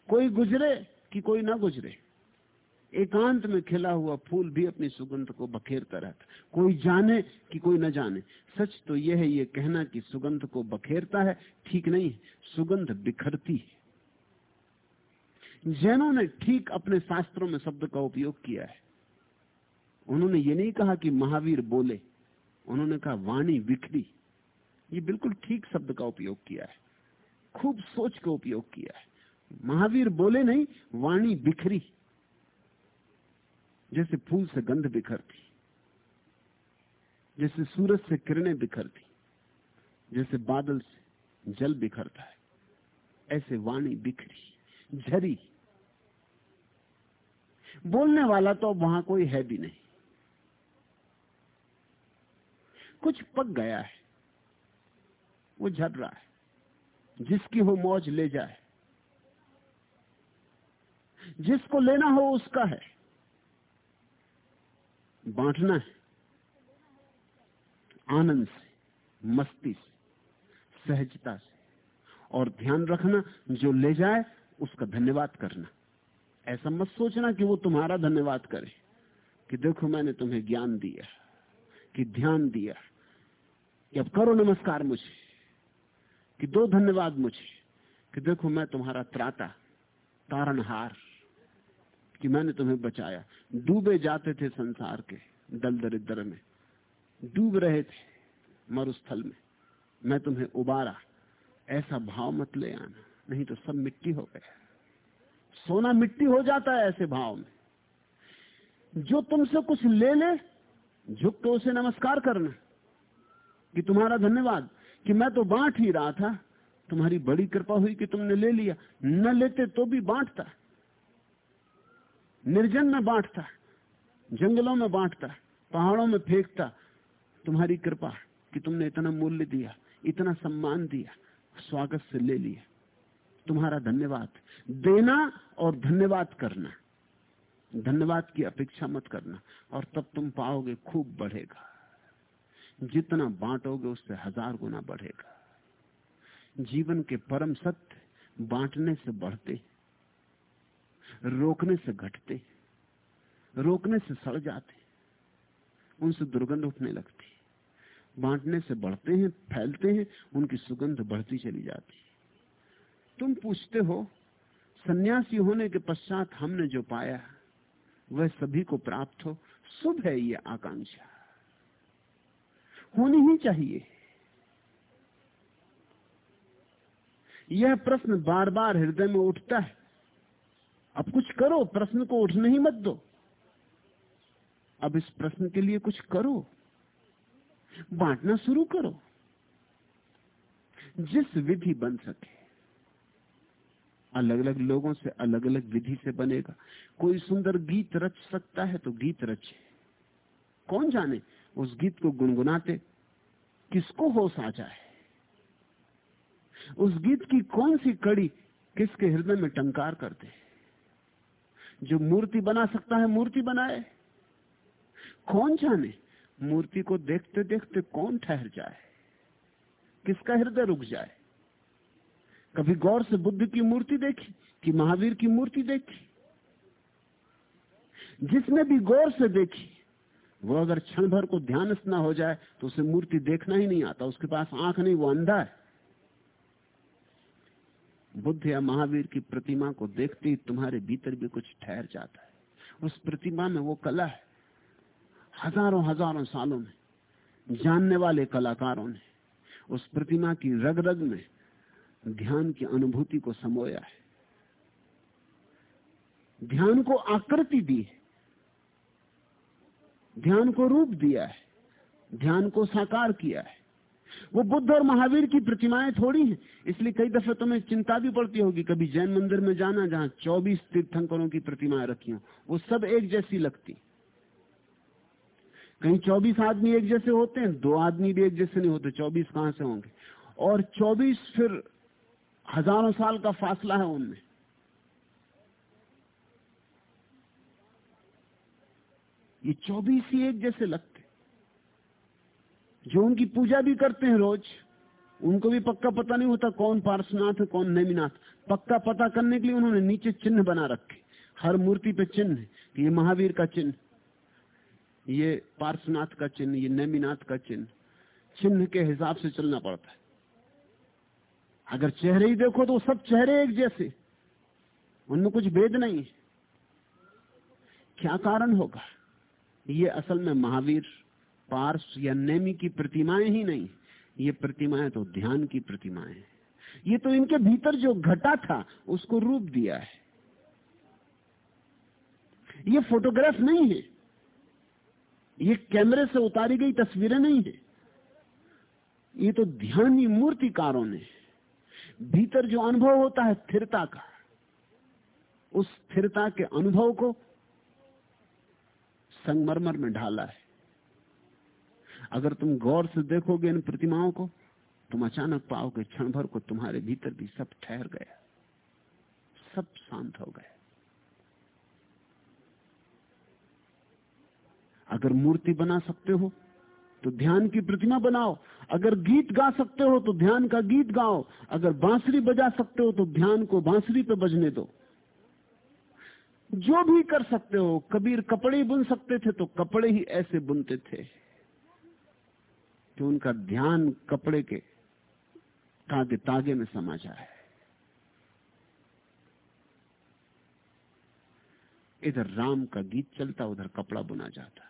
कोई गुजरे कि कोई ना गुजरे। एकांत में खिला हुआ फूल भी अपनी सुगंध को बखेरता रहता कोई जाने कि कोई न जाने। सच तो यह है, ये कहना कि सुगंध को बखेरता है, ठीक नहीं सुगंध बिखरती है। जैनों ने ठीक अपने शास्त्रों में शब्द का उपयोग किया है। उन्होंने ये नहीं कहा कि महावीर बोले। उन्होंने कहा वाणी बिखरी। ये बिल्कुल ठीक शब्द का उपयोग किया है। खूब सोच का उपयोग किया है। महावीर बोले नहीं, वाणी बिखरी। जैसे फूल से गंध बिखरती, जैसे सूरज से किरणें बिखरती, जैसे बादल से जल बिखरता है। ऐसे वाणी बिखरी, झरी। बोलने वाला तो वहाँ कोई है भी नहीं। कुछ पक गया है, वो झर रहा है, जिसकी हो मौज ले जाए, जिसको लेना हो उसका है। बांटना है। आनंद से, मस्ती से, सहजता से। और ध्यान रखना, जो ले जाए, उसका धन्यवाद करना। ऐसा मत सोचना कि वो तुम्हारा धन्यवाद करे कि देखो मैंने तुम्हें ज्ञान दिया, कि ध्यान दिया। कि अब करो नमस्कार मुझे, कि दो धन्यवाद मुझे, कि देखो मैं तुम्हारा त्राता, तारणहार। कि मैंने तुम्हें बचाया। डूबे जाते थे संसार के दल दरिद्र में। डूब रहे थे मरुस्थल में। मैं तुम्हें उबारा, ऐसा भाव मत ले आना, नहीं तो सब मिट्टी हो गया। सोना मिट्टी हो जाता है ऐसे भाव में। जो तुमसे कुछ ले ले, झुक के उसे नमस्कार करना। कि तुम्हारा धन्यवाद, कि मैं तो बांट ही रहा था। तुम्हारी बड़ी कृपा हुई कि तुमने ले लिया। न लेते तो भी बांटता। निर्जन में बांटता जंगलों में बांटता पहाड़ों में फेंकता तुम्हारी कृपा कि तुमने इतना मूल्य दिया, इतना सम्मान दिया, स्वागत से ले लिया। तुम्हारा धन्यवाद। देना और धन्यवाद करना। धन्यवाद की अपेक्षा मत करना, और तब तुम पाओगे खूब बढ़ेगा। जितना बांटोगे उससे हज़ार गुना बढ़ेगा। जीवन के परम सत्य बांटने से बढ़ते रोकने से घटते रोकने से सड़ जाते उनसे दुर्गंध उठने लगती बांटने से बढ़ते हैं, फैलते हैं, उनकी सुगंध बढ़ती चली जाती तुम पूछते हो, सन्यासी होने के पश्चात हमने जो पाया, वह सभी को प्राप्त हो, शुभ है ये आकांक्षा। होनी ही चाहिए। यह प्रश्न बार बार हृदय में उठता है। अब कुछ करो, प्रश्न को उठने ही मत दो। अब इस प्रश्न के लिए कुछ करो। बांटना शुरू करो। जिस विधि बन सके। अलग अलग लोगों से अलग अलग विधि से बनेगा। कोई सुंदर गीत रच सकता है तो गीत रचे। कौन जाने उस गीत को गुनगुनाते। किसको होश आ जाए। उस गीत की कौन सी कड़ी किसके हृदय में टंकार करते दे। जो मूर्ति बना सकता है, मूर्ति बनाए। कौन जाने? मूर्ति को देखते देखते कौन ठहर जाए? किसका हृदय रुक जाए? कभी गौर से बुद्ध की मूर्ति देखी, कि महावीर की मूर्ति देखी? जिसने भी गौर से देखी वो अगर क्षण भर को ध्यान न हो जाए तो उसे मूर्ति देखना ही नहीं आता। उसके पास आँख नहीं, वो अंधा है। बुद्ध या महावीर की प्रतिमा को देखते ही तुम्हारे भीतर भी कुछ ठहर जाता है। उस प्रतिमा में वो कला है। हज़ारों हज़ारों सालों में जानने वाले कलाकारों ने उस प्रतिमा की रग रग में ध्यान की अनुभूति को समोया है। ध्यान को आकृति दी है। ध्यान को रूप दिया है। ध्यान को साकार किया है। वो बुद्ध और महावीर की प्रतिमाएँ थोड़ी हैं, इसलिए कई दफे तुम्हें चिंता भी पड़ती होगी, कभी जैन मंदिर में जाना जहाँ 24 तीर्थंकरों की प्रतिमाएँ रखी हो, वो सब एक जैसी लगती। कहीं 24 आदमी एक जैसे होते हैं, दो आदमी भी एक जैसे नहीं होते 24 कहाँ से होंगे? और 24 फिर हज़ारों साल का फासला है उनमें। ये 24 ही एक जैसे लगते। जो उनकी पूजा भी करते हैं रोज, उनको भी पक्का पता नहीं होता कौन पार्श्वनाथ है, कौन नैमीनाथ। पक्का पता करने के लिए उन्होंने नीचे चिन्ह बना रखे। हर मूर्ति पे चिन्ह ये महावीर का चिन्ह, ये पार्श्वनाथ का चिन्ह, ये नैमीनाथ का चिन्ह। चिन्ह के हिसाब से चलना पड़ता है। अगर चेहरे ही देखो तो सब चेहरे एक जैसे। उनमें कुछ भेद नहीं क्या कारण होगा? ये असल में महावीर पार्श या नेमी की प्रतिमाएँ ही नहीं, ये प्रतिमाएँ तो ध्यान की प्रतिमाएँ हैं। ये तो इनके भीतर जो घटा था, उसको रूप दिया है। ये फोटोग्राफ नहीं है। ये कैमरे से उतारी गई तस्वीरें नहीं है। ये तो ध्यानी मूर्तिकारों ने, भीतर जो अनुभव होता है स्थिरता का, उस स्थिरता के अनुभव को संगमरमर में ढाला है। अगर तुम गौर से देखोगे इन प्रतिमाओं को, तुम अचानक पाओगे क्षण भर को तुम्हारे भीतर भी सब ठहर गया। सब शांत हो गया। अगर मूर्ति बना सकते हो तो ध्यान की प्रतिमा बनाओ। अगर गीत गा सकते हो तो ध्यान का गीत गाओ। अगर बांसुरी बजा सकते हो तो ध्यान को बांसुरी पे बजने दो। जो भी कर सकते हो, कबीर कपड़े बुन सकते थे तो कपड़े ही ऐसे बुनते थे। कि उनका ध्यान कपड़े के तागे तागे में समा जाए। इधर राम का गीत चलता, उधर कपड़ा बुना जाता।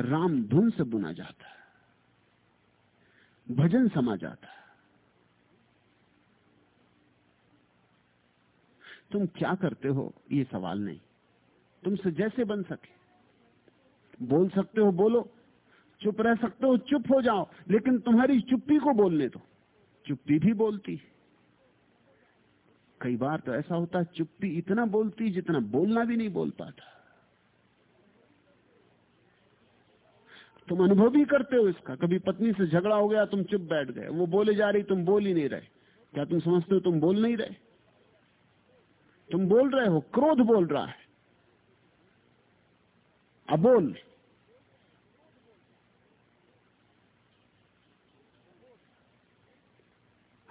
राम धुन से बुना जाता। भजन समा जाता। तुम क्या करते हो? ये सवाल नहीं। तुमसे जैसे बन सके। बोल सकते हो, बोलो। चुप रह सकते हो, चुप हो जाओ, लेकिन तुम्हारी चुप्पी को बोलने दो। चुप्पी भी बोलती। कई बार तो ऐसा होता, चुप्पी इतना बोलती जितना बोलना भी नहीं बोल पाता तुम अनुभव भी करते हो इसका। कभी पत्नी से झगड़ा हो गया, तुम चुप बैठ गए। वो बोले जा रही, तुम बोल ही नहीं रहे। क्या तुम समझते हो, तुम बोल नहीं रहे? तुम बोल रहे हो, क्रोध बोल रहा है। अबोल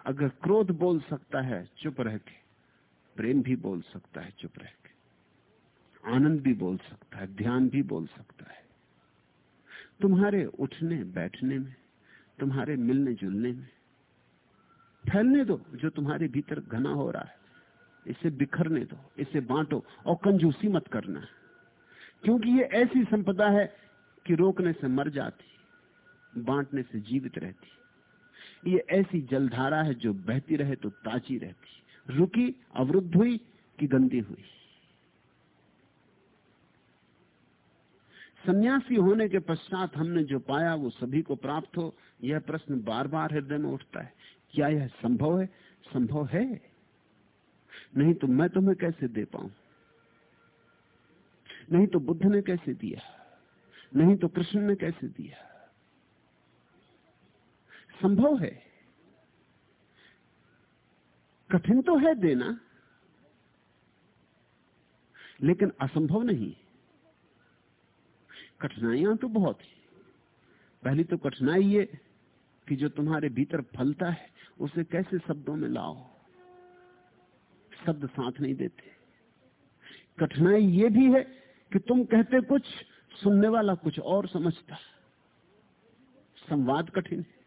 अगर क्रोध बोल सकता है, चुप रह के। प्रेम भी बोल सकता है, चुप रह के। आनंद भी बोल सकता है, ध्यान भी बोल सकता है। तुम्हारे उठने, बैठने में, तुम्हारे मिलने, जुलने में, फैलने दो, जो तुम्हारे भीतर घना हो रहा है। इसे बिखरने दो, इसे बांटो और कंजूसी मत करना। क्योंकि ये ऐसी संपदा है कि रोकने से मर जाती, बांटने से जीवित रहती। ये ऐसी जलधारा है जो बहती रहे तो ताजी रहती रुकी, अवरुद्ध हुई कि गंदी हुई। सन्यासी होने के पश्चात हमने जो पाया वो सभी को प्राप्त हो। यह प्रश्न बार बार हृदय में उठता है। क्या यह संभव है? संभव है। नहीं तो मैं तुम्हें कैसे दे पाऊँ? नहीं तो बुद्ध ने कैसे दिया? नहीं तो कृष्ण ने कैसे दिया? संभव है। कठिन तो है देना, लेकिन असंभव नहीं कठिनाइयाँ तो बहुत ही। पहली तो कठिनाई ये कि जो तुम्हारे भीतर फलता है, उसे कैसे शब्दों में लाओ? शब्द साथ नहीं देते। कठिनाई ये भी है कि तुम कहते कुछ, सुनने वाला कुछ और समझता। संवाद कठिन है।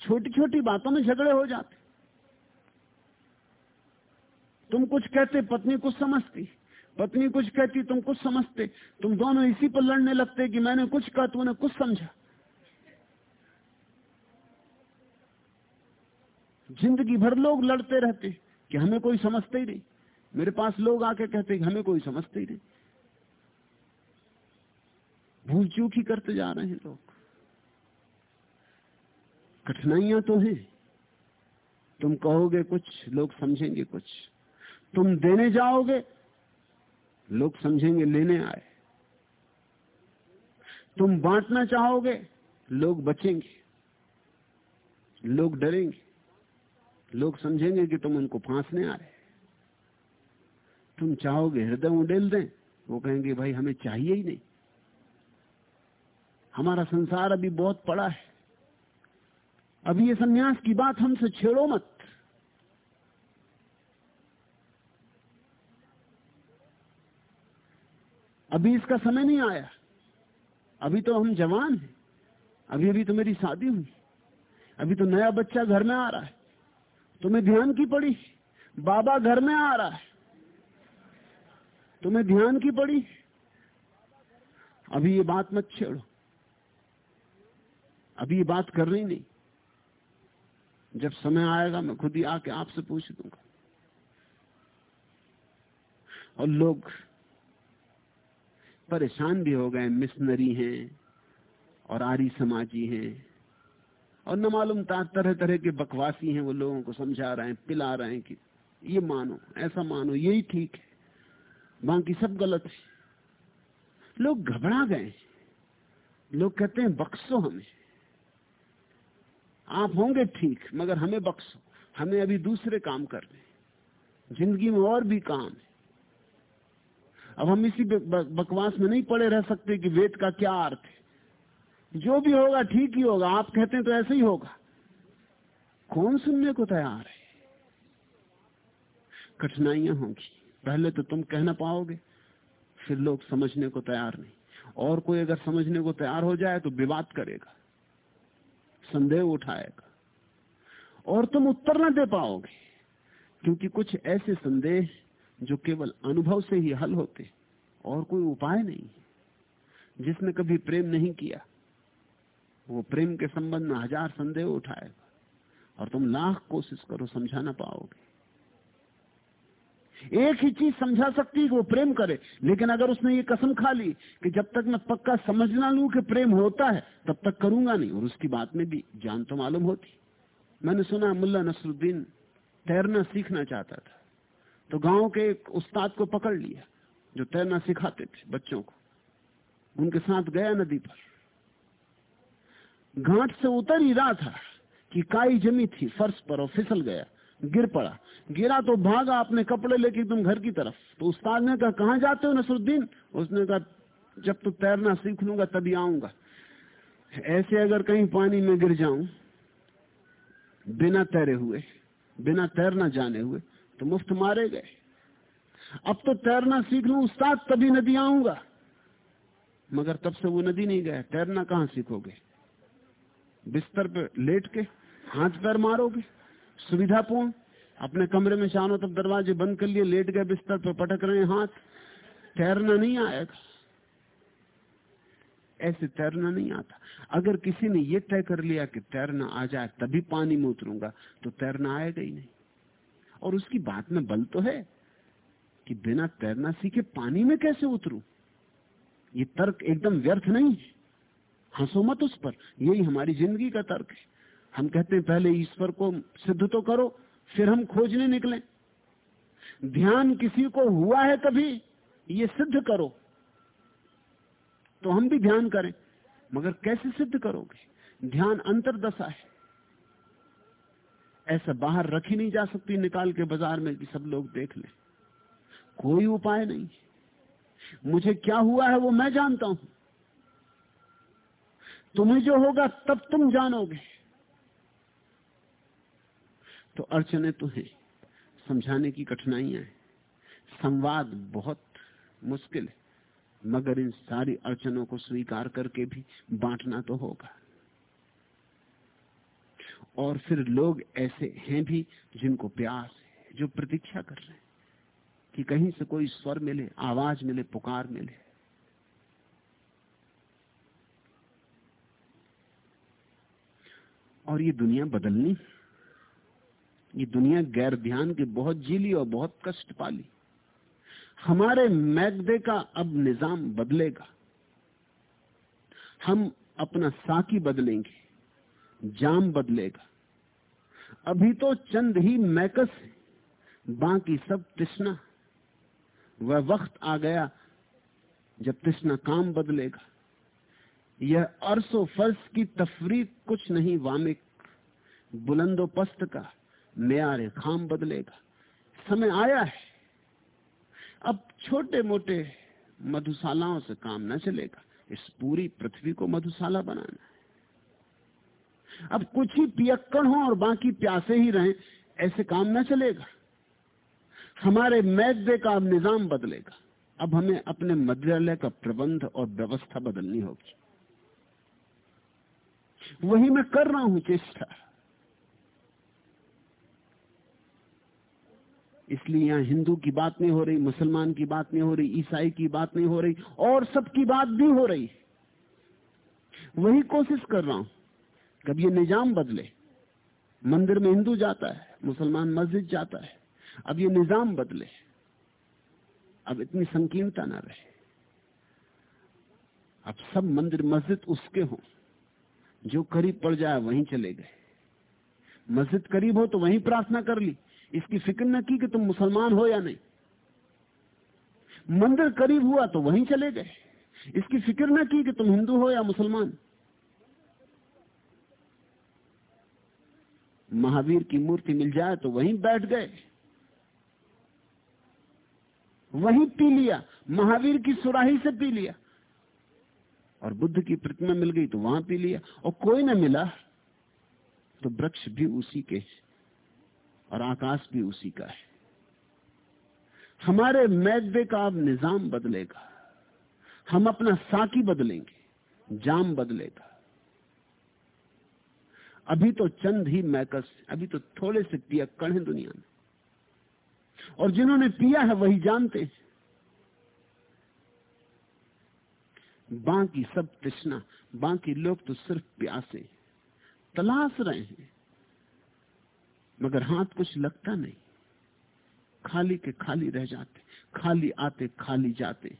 छोटी छोटी बातों में झगड़े हो जाते। तुम कुछ कहते, पत्नी कुछ समझती। पत्नी कुछ कहती, तुम कुछ समझते। तुम दोनों इसी पर लड़ने लगते कि मैंने कुछ कहा तूने कुछ समझा। ज़िंदगी भर लोग लड़ते रहते कि हमें कोई समझते ही नहीं। मेरे पास लोग आके कहते कि हमें कोई समझते ही नहीं। भूल चूक ही करते जा रहे हैं लोग। कठिनाइयाँ तो हैं। तुम कहोगे कुछ, लोग समझेंगे कुछ। तुम देने जाओगे, लोग समझेंगे लेने आए। तुम बांटना चाहोगे, लोग बचेंगे। लोग डरेंगे। लोग समझेंगे कि तुम उनको फांसने आए तुम चाहोगे हृदय उडेल दें, वो कहेंगे, भाई, हमें चाहिए ही नहीं। हमारा संसार अभी बहुत पड़ा है। अभी ये सन्यास की बात हमसे छेड़ो मत। अभी इसका समय नहीं आया। अभी तो हम जवान हैं। अभी अभी तो मेरी शादी हुई। अभी तो नया बच्चा घर में आ रहा है। तुम्हें ध्यान की पड़ी? बाबा घर में आ रहा है। तुम्हें ध्यान की पड़ी? अभी ये बात मत छेड़ो। अभी ये बात कर रही नहीं। जब समय आएगा, मैं खुद ही आके आपसे पूछ दूँगा। और लोग परेशान भी हो गए, मिशनरी हैं और आरी समाजी हैं। और न मालूम तरह तरह के बकवासी हैं, वो लोगों को समझा रहे हैं, पिला रहे हैं कि ये मानो, ऐसा मानो, यही ठीक है। बाकी सब गलत है। लोग घबरा गए लोग कहते हैं, बख्शो हमें। आप होंगे ठीक, मगर हमें बख्शो हमें अभी दूसरे काम करने ज़िंदगी में और भी काम है। अब हम इसी बकवास में नहीं पड़े रह सकते कि वेद का क्या अर्थ है। जो भी होगा ठीक ही होगा, आप कहते हैं तो ऐसे ही होगा। कौन सुनने को तैयार है? कठिनाइयाँ होंगी। पहले तो तुम कहना पाओगे, फिर लोग समझने को तैयार नहीं। और कोई अगर समझने को तैयार हो जाए तो विवाद करेगा। संदेह उठाएगा। और तुम उत्तर ना दे पाओगे, क्योंकि कुछ ऐसे संदेह जो केवल अनुभव से ही हल होते, और कोई उपाय नहीं। जिसने कभी प्रेम नहीं किया, वो प्रेम के संबंध में हज़ार संदेह उठाएगा, और तुम लाख कोशिश करो समझा ना पाओगे। एक ही चीज़ समझा सकती है कि वो प्रेम करे, लेकिन अगर उसने ये कसम खा ली कि जब तक मैं पक्का समझ ना लू कि प्रेम होता है, तब तक करूँगा नहीं, और उसकी बात में भी जान तो मालूम होती। मैंने सुना मुल्ला नसरुद्दीन तैरना सीखना चाहता था तो गाँव के एक उस्ताद को पकड़ लिया, जो तैरना सिखाते थे बच्चों को। उनके साथ गया नदी पर। घाट से उतर ही रहा था कि काई जमी थी फर्श पर और फिसल गया। गिर पड़ा। गिरा तो भागा अपने कपड़े लेके तुम घर की तरफ़। तो उस्ताद ने कहा, कहाँ जाते हो नसरुद्दीन? उसने कहा, जब तो तैरना सीख लूँगा, तभी आऊँगा। ऐसे अगर कहीं पानी में गिर जाऊँ, बिना तैरे हुए, बिना तैरना जाने हुए तो मुफ़्त मारे गए। अब तो तैरना सीख लू, उस्ताद, तभी नदी आऊँगा। मगर तब से वो नदी नहीं गया। तैरना कहाँ सीखोगे? बिस्तर पे लेट के हाथ पैर मारोगे? सुविधापूर्ण। अपने कमरे में चारों तब दरवाजे बंद कर लिए, लेट गए बिस्तर पर पटक रहे हाथ। तैरना नहीं आएगा। ऐसे तैरना नहीं आता। अगर किसी ने यह तय कर लिया कि तैरना आ जाए, तभी पानी में उतरूँगा तो तैरना आएगा ही नहीं। और उसकी बात में बल तो है कि बिना तैरना सीखे पानी में कैसे उतरू? ये तर्क एकदम व्यर्थ नहीं है। हंसो मत उस पर। यही हमारी ज़िंदगी का तर्क है। हम कहते हैं, पहले ईश्वर को सिद्ध तो करो, फिर हम खोजने निकले। ध्यान किसी को हुआ है कभी, ये सिद्ध करो। तो हम भी ध्यान करें, मगर कैसे सिद्ध करोगे? ध्यान अंतरदशा है। ऐसा बाहर रखी नहीं जा सकती, निकाल के बाज़ार में कि सब लोग देख ले। कोई उपाय नहीं। मुझे क्या हुआ है वो मैं जानता हूँ। तुम्हें जो होगा तब तुम जानोगे। तो अड़चने तो है। समझाने की कठिनाइयाँ हैं। संवाद बहुत मुश्किल है, मगर इन सारी अड़चनों को स्वीकार करके भी बांटना तो होगा। और फिर लोग ऐसे हैं भी जिनको प्यास है, जो प्रतीक्षा कर रहे हैं कि कहीं से कोई स्वर मिले, आवाज़ मिले, पुकार मिले। और ये दुनिया बदलनी ये दुनिया गैर ध्यान की बहुत जीली और बहुत कष्ट पाली। हमारे मैगदे का अब निज़ाम बदलेगा। हम अपना साकी बदलेंगे, जाम बदलेगा। अभी तो चंद ही मैकस है, बाकी सब तृष्णा। वह वक्त आ गया जब तृष्णा काम बदलेगा। यह अरसो फर्श की तफरीक कुछ नहीं, वामिक बुलंदोपस्त का म्यार खाम बदलेगा। समय आया है। अब छोटे मोटे मधुशालाओं से काम न चलेगा। इस पूरी पृथ्वी को मधुशाला बनाना है। अब कुछ ही पियक्कड़ हो और बाकी प्यासे ही रहें, ऐसे काम न चलेगा। हमारे मैदे का निज़ाम बदलेगा। अब हमें अपने मध्यालय का प्रबंध और व्यवस्था बदलनी होगी। वही मैं कर रहा हूँ, चेष्टा। इसलिए यहाँ हिंदू की बात नहीं हो रही, मुसलमान की बात नहीं हो रही, ईसाई की बात नहीं हो रही और सबकी बात भी हो रही। वही कोशिश कर रहा हूँ कब ये निज़ाम बदले, मंदिर में हिंदू जाता है, मुसलमान मस्जिद जाता है, अब ये निज़ाम बदले, अब इतनी संकीर्णता ना रहे। अब सब मंदिर मस्जिद उसके हों, जो करीब पड़ जाए वहीं चले गए। मस्जिद करीब हो तो वहीं प्रार्थना कर ली। इसकी फ़िक्र न की कि तुम मुसलमान हो या नहीं। मंदिर करीब हुआ तो वहीं चले गए। इसकी फ़िक्र न की कि तुम हिंदू हो या मुसलमान। महावीर की मूर्ति मिल जाए तो वहीं बैठ गए। वहीं पी लिया, महावीर की सुराही से पी लिया। और बुद्ध की प्रतिमा मिल गई तो वहाँ पी लिया। और कोई ना मिला तो वृक्ष भी उसी के और आकाश भी उसी का है। हमारे मैदे का अब निज़ाम बदलेगा। हम अपना साकी बदलेंगे, जाम बदलेगा। अभी तो चंद ही मैकस अभी तो थोड़े से पियक्कड़ हैं दुनिया में। और जिन्होंने पिया है वही जानते हैं। बाकी सब तृष्णा, बाकी लोग तो सिर्फ़ प्यासे तलाश रहे हैं। मगर हाथ कुछ लगता नहीं। खाली के खाली रह जाते, खाली आते, खाली जाते।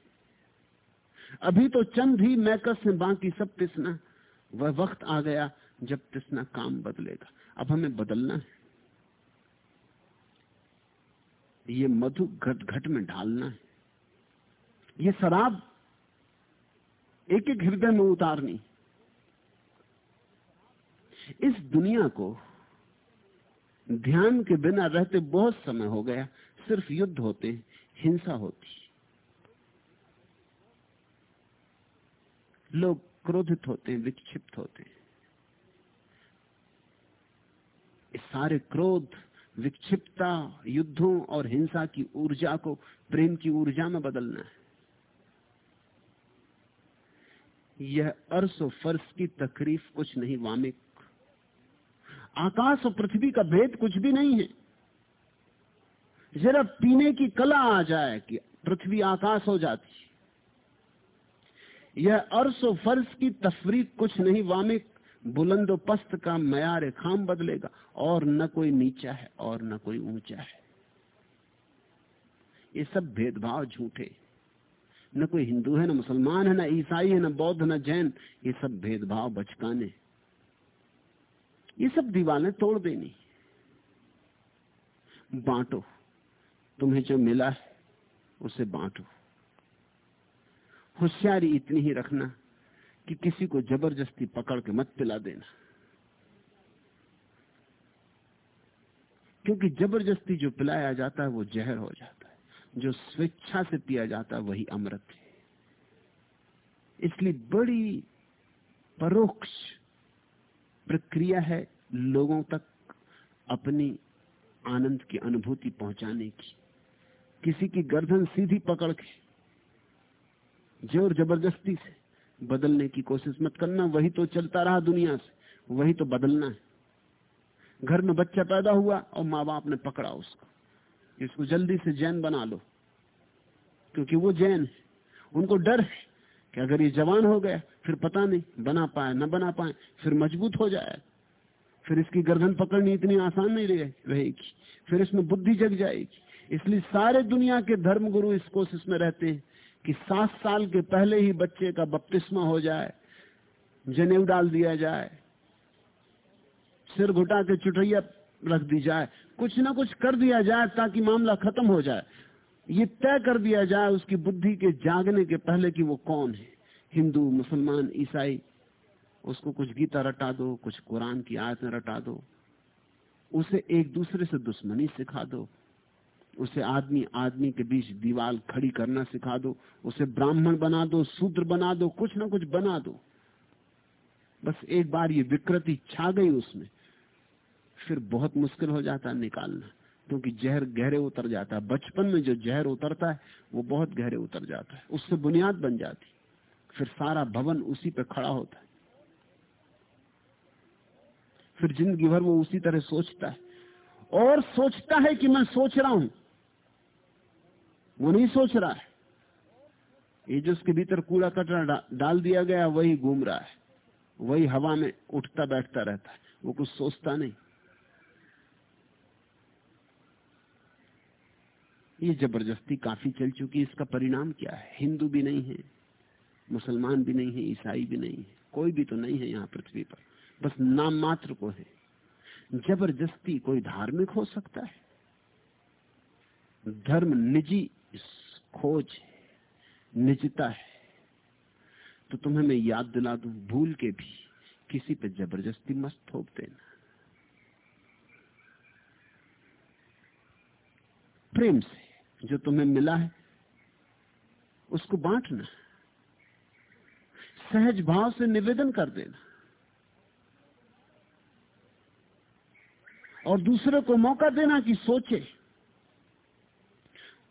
अभी तो चंद ही मैकस है बाकी सब तृष्णा वह वक्त आ गया जब तृष्णा काम बदलेगा। अब हमें बदलना है। ये मधु घट घट में ढालना है। ये शराब एक एक हृदय में उतारनी। इस दुनिया को ध्यान के बिना रहते बहुत समय हो गया, सिर्फ़ युद्ध होते, हिंसा होती। लोग क्रोधित होते हैं विक्षिप्त होते। हैं इस सारे क्रोध, विक्षिप्तता, युद्धों और हिंसा की ऊर्जा को प्रेम की ऊर्जा में बदलना है। यह अर्श फर्श की तकरीफ कुछ नहीं, वामिक आकाश और पृथ्वी का भेद कुछ भी नहीं है। जरा पीने की कला आ जाए कि पृथ्वी आकाश हो जाती यह अर्सो फर्श की तफरीक कुछ नहीं, वामिक बुलंद पस्त का मयार खाम बदलेगा। और न कोई नीचा है और न कोई ऊँचा है। ये सब भेदभाव झूठे। न कोई हिंदू है, न मुसलमान है, न ईसाई है, न बौद्ध, न जैन, ये सब भेदभाव बचकाने। ये सब दीवारें तोड़ देनी। बांटो। तुम्हें जो मिला है, उसे बांटो। होशियारी इतनी ही रखना कि किसी को ज़बरदस्ती पकड़ के मत पिला देना। क्योंकि ज़बरदस्ती जो पिलाया जाता है, वो जहर हो जाता है। जो स्वेच्छा से पिया जाता है, वही अमृत है। इसलिए बड़ी परोक्ष प्रक्रिया है लोगों तक अपनी आनंद की अनुभूति पहुँचाने की। किसी की गर्दन सीधी पकड़ के, ज़ोर ज़बरदस्ती से बदलने की कोशिश मत करना, वही तो चलता रहा दुनिया से, वही तो बदलना है। घर में बच्चा पैदा हुआ और माँ बाप ने पकड़ा उसको। इसको जल्दी से जैन बना लो, क्योंकि वो जैन है, उनको डर है। कि अगर ये जवान हो गया, फिर पता नहीं, बना पाए, न बना पाए, फिर मज़बूत हो जाए। फिर इसकी गर्दन पकड़नी इतनी आसान नहीं रहेगी। फिर इसमें बुद्धि जग जाएगी। इसलिए सारे दुनिया के धर्म गुरु इस कोशिश में रहते हैं कि सात साल के पहले ही बच्चे का बपतिस्मा हो जाए, जनेऊ डाल दिया जाए, सिर घुटा के चुटैया रख दी जाए, कुछ ना कुछ कर दिया जाए ताकि मामला खत्म हो जाए। ये तय कर दिया जाए उसकी बुद्धि के जागने के पहले कि वो कौन है? हिंदू, मुसलमान, ईसाई, उसको कुछ गीता रटा दो, कुछ कुरान की आयतें रटा दो। उसे एक दूसरे से दुश्मनी सिखा दो। उसे आदमी आदमी के बीच दीवार खड़ी करना सिखा दो। उसे ब्राह्मण बना दो सूत्र बना दो, कुछ ना कुछ बना दो। बस एक बार ये विकृति छा गई उसमें। फिर बहुत मुश्किल हो जाता निकालना। क्योंकि जहर गहरे उतर जाता है। बचपन में जो जहर उतरता है, वो बहुत गहरे उतर जाता है। उससे बुनियाद बन जाती फिर सारा भवन उसी पे खड़ा होता है। फिर ज़िंदगी भर वो उसी तरह सोचता है। और सोचता है कि मैं सोच रहा हूँ। वो नहीं सोच रहा है। ये जो उसके भीतर कूड़ा कचरा डाल दिया गया, वही घूम रहा है। वही हवा में उठता बैठता रहता है। वो कुछ सोचता नहीं। ये ज़बरदस्ती काफ़ी चल चुकी इसका परिणाम क्या है? हिंदू भी नहीं है, मुसलमान भी नहीं है, ईसाई भी नहीं है, कोई भी तो नहीं है यहाँ पृथ्वी पर। बस नाम मात्र को है। ज़बरदस्ती कोई धार्मिक हो सकता है? धर्म निजी खोज निजता है। तो तुम्हें मैं याद दिला दू, भूल के भी किसी पे ज़बरदस्ती मत थोप देना। प्रेम से जो तुम्हें मिला है, उसको बांटना सहज भाव से निवेदन कर देना। और दूसरे को मौका देना कि सोचे।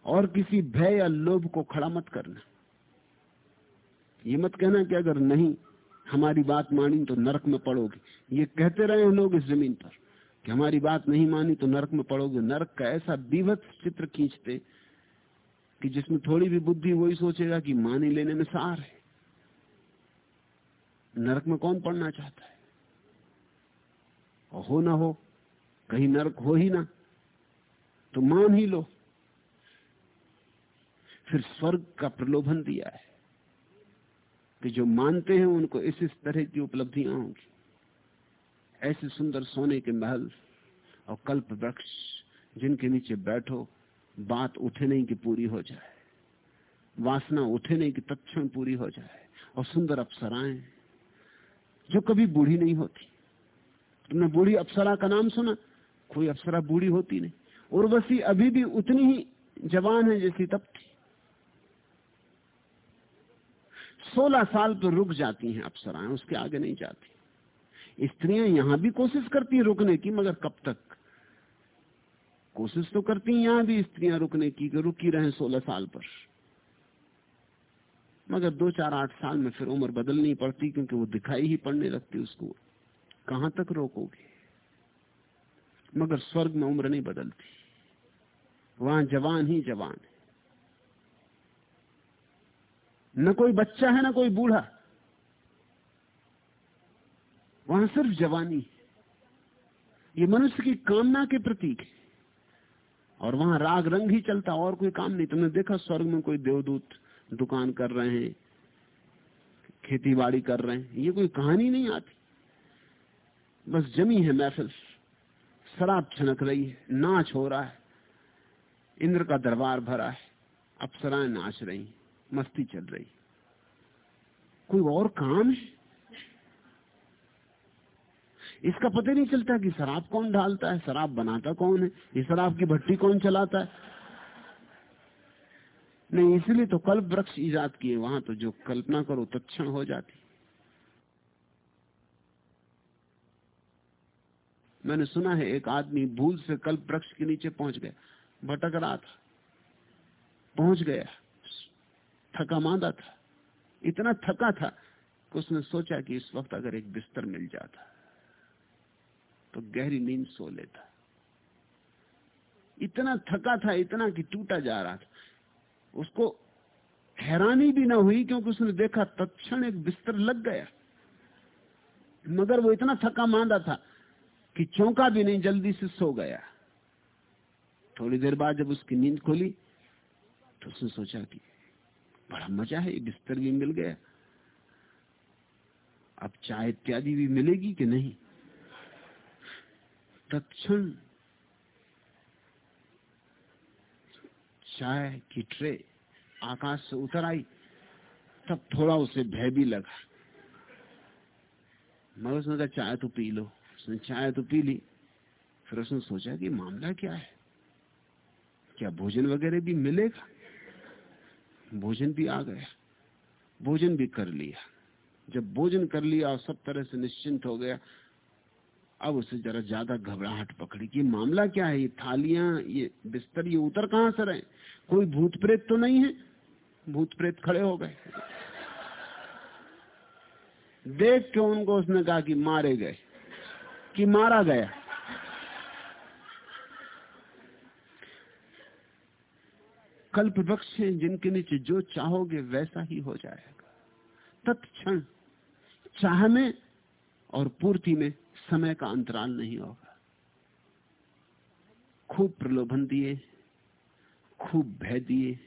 और किसी भय या लोभ को खड़ा मत करना। ये मत कहना कि अगर नहीं, हमारी बात मानी तो नरक में पड़ोगे। ये कहते रहे लोग इस ज़मीन पर। कि हमारी बात नहीं मानी तो नरक में पड़ोगे। नरक का ऐसा बीभत्स चित्र खींचते कि जिसमें थोड़ी भी बुद्धि वही सोचेगा कि मानी लेने में सार है। नरक में कौन पढ़ना चाहता है? और हो ना हो, कहीं नरक हो ही ना तो मान ही लो। फिर स्वर्ग का प्रलोभन दिया है कि जो मानते हैं उनको इस इस तरह की उपलब्धियाँ होंगी। ऐसे सुंदर सोने के महल और कल्प वृक्ष जिनके नीचे बैठो, बात उठे नहीं कि पूरी हो जाए। वासना उठे नहीं कि तत्ण पूरी हो जाए। और सुंदर अप्सराएँ जो कभी बूढ़ी नहीं होती। तुमने बूढ़ी अप्सरा का नाम सुना? कोई अप्सरा बूढ़ी होती नहीं। उर्वशी अभी भी उतनी ही जवान है जैसी तब थी। सोलह साल पर रुक जाती हैं अप्सराएँ, उसके आगे नहीं जाती। स्त्रियाँ यहाँ भी कोशिश करती हैं रुकने की, मगर कब तक? कोशिश तो करती हैं यहाँ भी स्त्रियाँ रुकने की रुकी रहे सोलह साल पर। मगर दो चार आठ साल में फिर उम्र बदलनी पड़ती, क्योंकि वो दिखाई ही पड़ने लगती उसको। कहाँ तक रोकोगे? मगर स्वर्ग में उम्र नहीं बदलती। वहाँ जवान ही जवान है। न कोई बच्चा है, ना कोई बूढ़ा। वहाँ सिर्फ़ जवानी है? ये मनुष्य की कामना के प्रतीक है। और वहाँ राग रंग ही चलता, और कोई काम नहीं। तुमने देखा स्वर्ग में कोई देवदूत दुकान कर रहे हैं खेती बाड़ी कर रहे हैं? ये कोई कहानी नहीं आती। बस जमी है महफिल। शराब छनक रही है, नाच हो रहा है। इंद्र का दरबार भरा है। अप्सराएँ नाच रही मस्ती चल रही कोई और काम है? इसका पता नहीं चलता कि शराब कौन ढालता है, शराब बनाता कौन है, ये शराब की भट्टी कौन चलाता है। नहीं, इसलिए तो कल्प वृक्ष ईजाद किए, वहाँ तो जो कल्पना करो तत्ण हो जाती। मैंने सुना है एक आदमी भूल से कल्प वृक्ष के नीचे पहुँच गया, भटक रहा था, पहुँच गया, थका मांदा था, इतना थका था कि उसने सोचा कि इस वक्त अगर एक बिस्तर मिल जाता। तो गहरी नींद सो लेता। इतना थका था, इतना कि टूटा जा रहा था। उसको हैरानी भी ना हुई क्योंकि उसने देखा तत्क्षण एक बिस्तर लग गया। मगर वो इतना थका मांदा था कि चौंका भी नहीं, जल्दी से सो गया। थोड़ी देर बाद जब उसकी नींद खोली तो उसने सोचा कि बड़ा मज़ा है बिस्तर भी मिल गया। अब चाय इत्यादि भी मिलेगी कि नहीं? तत्क्षण चाय की ट्रे आकाश से उतर आई, तब थोड़ा उसे भय भी लगा। मगर उसने कहा, चाय तो पी लो। उसने चाय तो पी ली। फिर उसने सोचा कि मामला क्या है? क्या भोजन वगैरह भी मिलेगा? भोजन भी आ गया। भोजन भी कर लिया। जब भोजन कर लिया और सब तरह से निश्चिंत हो गया अब उसे जरा ज़्यादा घबराहट पकड़ी कि मामला क्या है? ये थालियाँ, ये बिस्तर, ये उतर कहाँ से रहे? कोई भूत प्रेत तो नहीं है? भूत प्रेत खड़े हो गए। देख के उनको उसने कहा कि मारे गए। कि मारा गया। कल्प वृक्ष है जिनके नीचे जो चाहोगे वैसा ही हो जाएगा। तत्क्षण चाह में और पूर्ति में समय का अंतराल नहीं होगा। खूब प्रलोभन दिए, खूब भय दिए,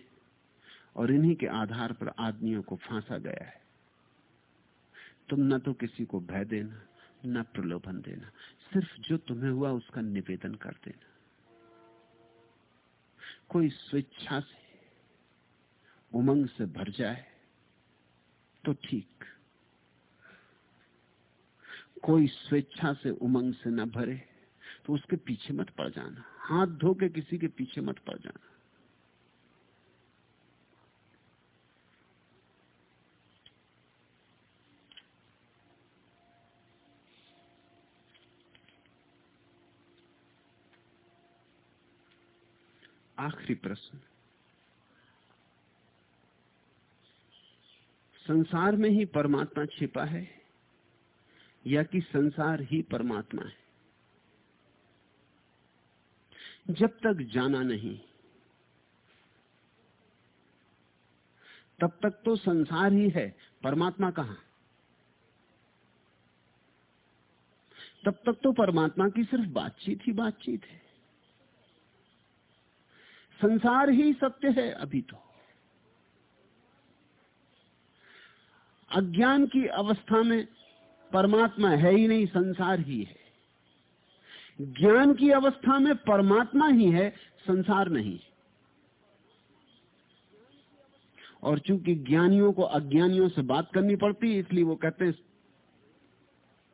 और इन्हीं के आधार पर आदमियों को फांसा गया है। तुम न तो किसी को भय देना, न प्रलोभन देना, सिर्फ़ जो तुम्हें हुआ उसका निवेदन कर देना। कोई स्वेच्छा से, उमंग से भर जाए तो ठीक। कोई स्वेच्छा से उमंग से न भरे तो उसके पीछे मत पड़ जाना। हाथ धो के किसी के पीछे मत पड़ जाना। आखिरी प्रश्न। संसार में ही परमात्मा छिपा है या कि संसार ही परमात्मा है। जब तक जाना नहीं, तब तक तो संसार ही है। परमात्मा कहाँ? तब तक तो परमात्मा की सिर्फ़ बातचीत ही बातचीत है। संसार ही सत्य है अभी तो। अज्ञान की अवस्था में परमात्मा है ही नहीं, संसार ही है। ज्ञान की अवस्था में परमात्मा ही है, संसार नहीं और चूँकि ज्ञानियों को अज्ञानियों से बात करनी पड़ती है, इसलिए वो कहते हैं,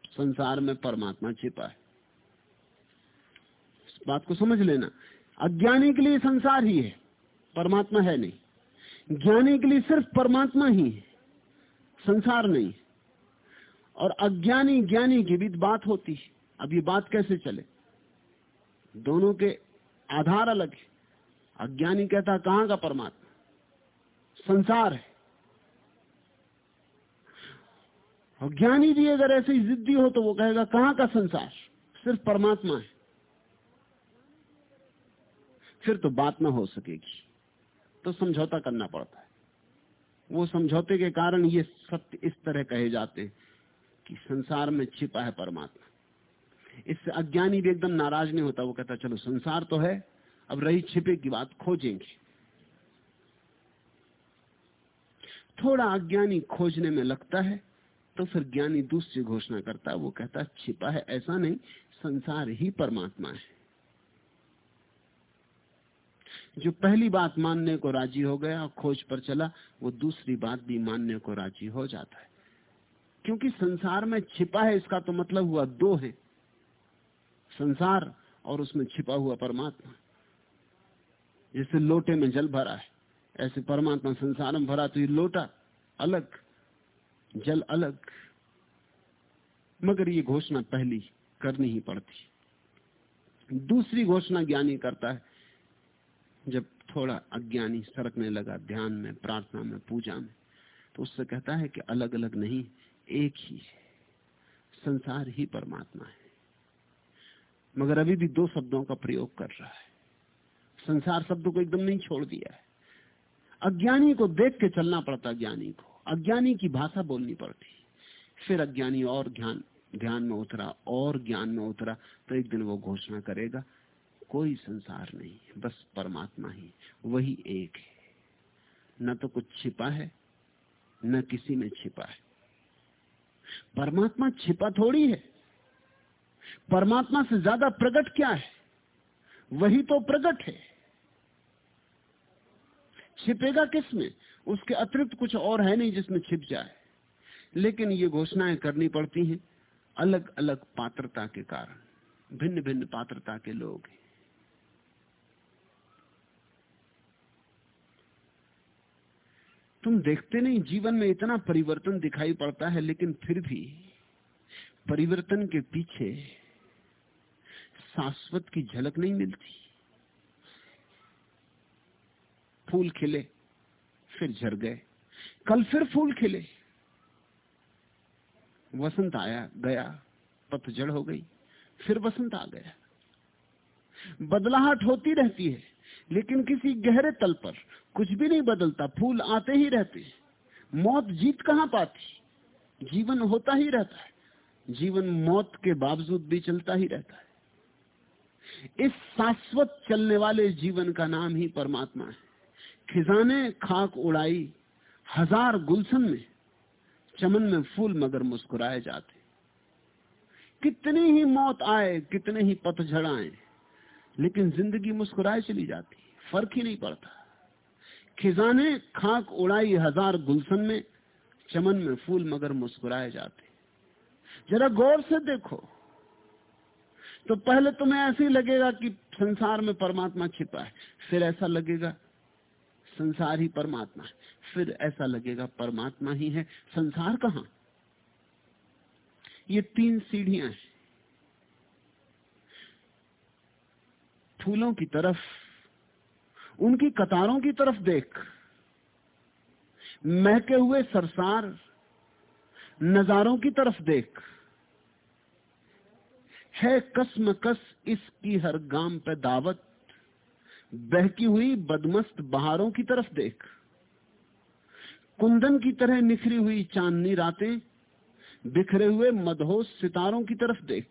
संसार में परमात्मा छिपा है। इस बात को समझ लेना। अज्ञानी के लिए संसार ही है, परमात्मा है नहीं। ज्ञानी के लिए सिर्फ़ परमात्मा ही है, संसार नहीं और अज्ञानी ज्ञानी के बीच बात होती है। अब ये बात कैसे चले? दोनों के आधार अलग है। अज्ञानी कहता कहाँ का परमात्मा? संसार है। ज्ञानी भी अगर ऐसी जिद्दी हो तो वो कहेगा, कहाँ का संसार? सिर्फ़ परमात्मा है। फिर तो बात ना हो सकेगी। तो समझौता करना पड़ता है। वो समझौते के कारण ये सत्य इस तरह कहे जाते कि संसार में छिपा है परमात्मा। इससे अज्ञानी भी एकदम नाराज़ नहीं होता, वो कहता, चलो, संसार तो है, अब रही छिपे की बात खोजेंगे। थोड़ा अज्ञानी खोजने में लगता है तो फिर ज्ञानी दूसरी घोषणा करता है, वो कहता, छिपा है, ऐसा नहीं, संसार ही परमात्मा है। जो पहली बात मानने को राज़ी हो गया, खोज पर चला, वो दूसरी बात भी मानने को राज़ी हो जाता है। क्योंकि संसार में छिपा है, इसका तो मतलब हुआ दो है। संसार और उसमें छिपा हुआ परमात्मा। जैसे लोटे में जल भरा है, ऐसे परमात्मा संसार में भरा तो ये लोटा अलग, जल अलग। मगर ये घोषणा पहली करनी ही पड़ती। दूसरी घोषणा ज्ञानी करता है, जब थोड़ा अज्ञानी सरकने लगा ध्यान में, प्रार्थना में, पूजा में तो उससे कहता है कि अलग अलग नहीं एक ही है संसार ही परमात्मा है। मगर अभी भी दो शब्दों का प्रयोग कर रहा है। संसार शब्द को एकदम नहीं छोड़ दिया है। अज्ञानी को देख के चलना पड़ता ज्ञानी को। अज्ञानी की भाषा बोलनी पड़ती। फिर अज्ञानी और ध्यान ध्यान में उतरा, और ज्ञान में उतरा तो एक दिन वो घोषणा करेगा, कोई संसार नहीं बस परमात्मा ही, वही एक है। न तो कुछ छिपा है, न किसी में छिपा है। परमात्मा छिपा थोड़ी है। परमात्मा से ज़्यादा प्रकट क्या है? वही तो प्रकट है। छिपेगा किसमें? उसके अतिरिक्त कुछ और है नहीं जिसमें छिप जाए। लेकिन ये घोषणाएँ करनी पड़ती हैं अलग अलग पात्रता के कारण भिन्न भिन्न पात्रता के लोग हैं। तुम देखते नहीं, जीवन में इतना परिवर्तन दिखाई पड़ता है, लेकिन फिर भी परिवर्तन के पीछे शाश्वत की झलक नहीं मिलती। फूल खिले, फिर झर गए। कल फिर फूल खिले। वसंत आया, गया, पतझड़ हो गई, फिर वसंत आ गया। बदलाहट होती रहती है, लेकिन किसी गहरे तल पर कुछ भी नहीं बदलता, फूल आते ही रहते मौत जीत कहाँ पाती? जीवन होता ही रहता है। जीवन मौत के बावजूद भी चलता ही रहता है। इस शाश्वत चलने वाले जीवन का नाम ही परमात्मा है। खिजाने, खाक उड़ाई, हज़ार गुलशन में चमन में फूल मगर मुस्कुराए जाते। कितनी ही मौत आए, कितने ही पतझड़ आए, लेकिन ज़िंदगी मुस्कुराए चली जाती। फ़र्क ही नहीं पड़ता। खिजाने, खाक उड़ाई हज़ार गुलशन में, चमन में फूल मगर मुस्कुराए जाते। जरा गौर से देखो। तो पहले तुम्हें ऐसे ही लगेगा कि संसार में परमात्मा छिपा है, फिर ऐसा लगेगा, संसार ही परमात्मा है, फिर ऐसा लगेगा परमात्मा ही है। संसार कहाँ? ये तीन सीढ़ियाँ हैं। फूलों की तरफ़ उनकी कतारों की तरफ़ देख। महके हुए सरसार नजारों की तरफ़ देख। है कसम कस इसकी हर गाँव पे दावत। बहकी हुई बदमस्त बहारों की तरफ़ देख। कुंदन की तरह निखरी हुई चांदनी रातें, बिखरे हुए मदहोश सितारों की तरफ़ देख।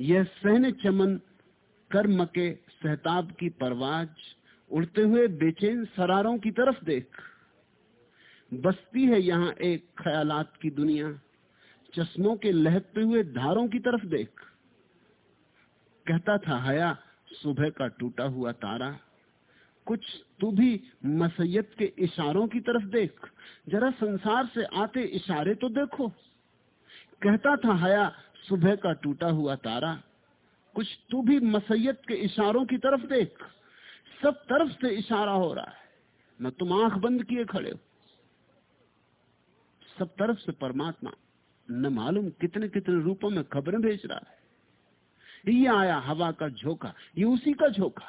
यह सहने चमन कर्म के सहताब की परवाज, उड़ते हुए बेचैन सरारों की तरफ़ देख। बसती है यहाँ एक ख्यालात की दुनिया, चश्मों के लहकते हुए धारों की तरफ़ देख। कहता था, हया, सुबह का टूटा हुआ तारा। कुछ तू भी मसैयत के इशारों की तरफ़ देख। जरा संसार से आते इशारे तो देखो। कहता था, हया, सुबह का टूटा हुआ तारा। कुछ तू भी मसैयत के इशारों की तरफ़ देख। सब तरफ़ से इशारा हो रहा है। न तुम आँख बंद किए खड़े हो। सब तरफ़ से परमात्मा न मालूम कितने कितने रूपों में खबरें भेज रहा है। ये आया हवा का झोंका, ये उसी का झोंका।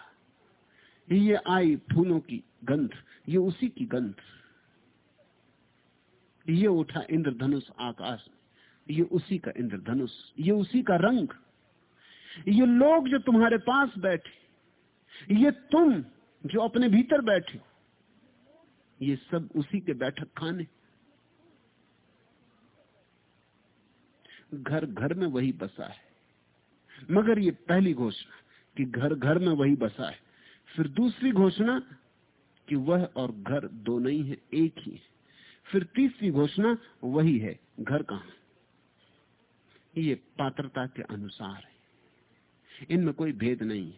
ये आई फूलों की गंध, ये उसी की गंध। ये उठा इंद्रधनुष आकाश ये उसी का इंद्रधनुष, ये उसी का रंग। ये लोग जो तुम्हारे पास बैठे, ये तुम जो अपने भीतर बैठे ये सब उसी के बैठक खाने। घर घर में वही बसा है। मगर ये पहली घोषणा कि घर घर में वही बसा है। फिर दूसरी घोषणा कि वह और घर दो नहीं है, एक ही है। फिर तीसरी घोषणा, वही है, घर कहा? ये पात्रता के अनुसार है। इनमें कोई भेद नहीं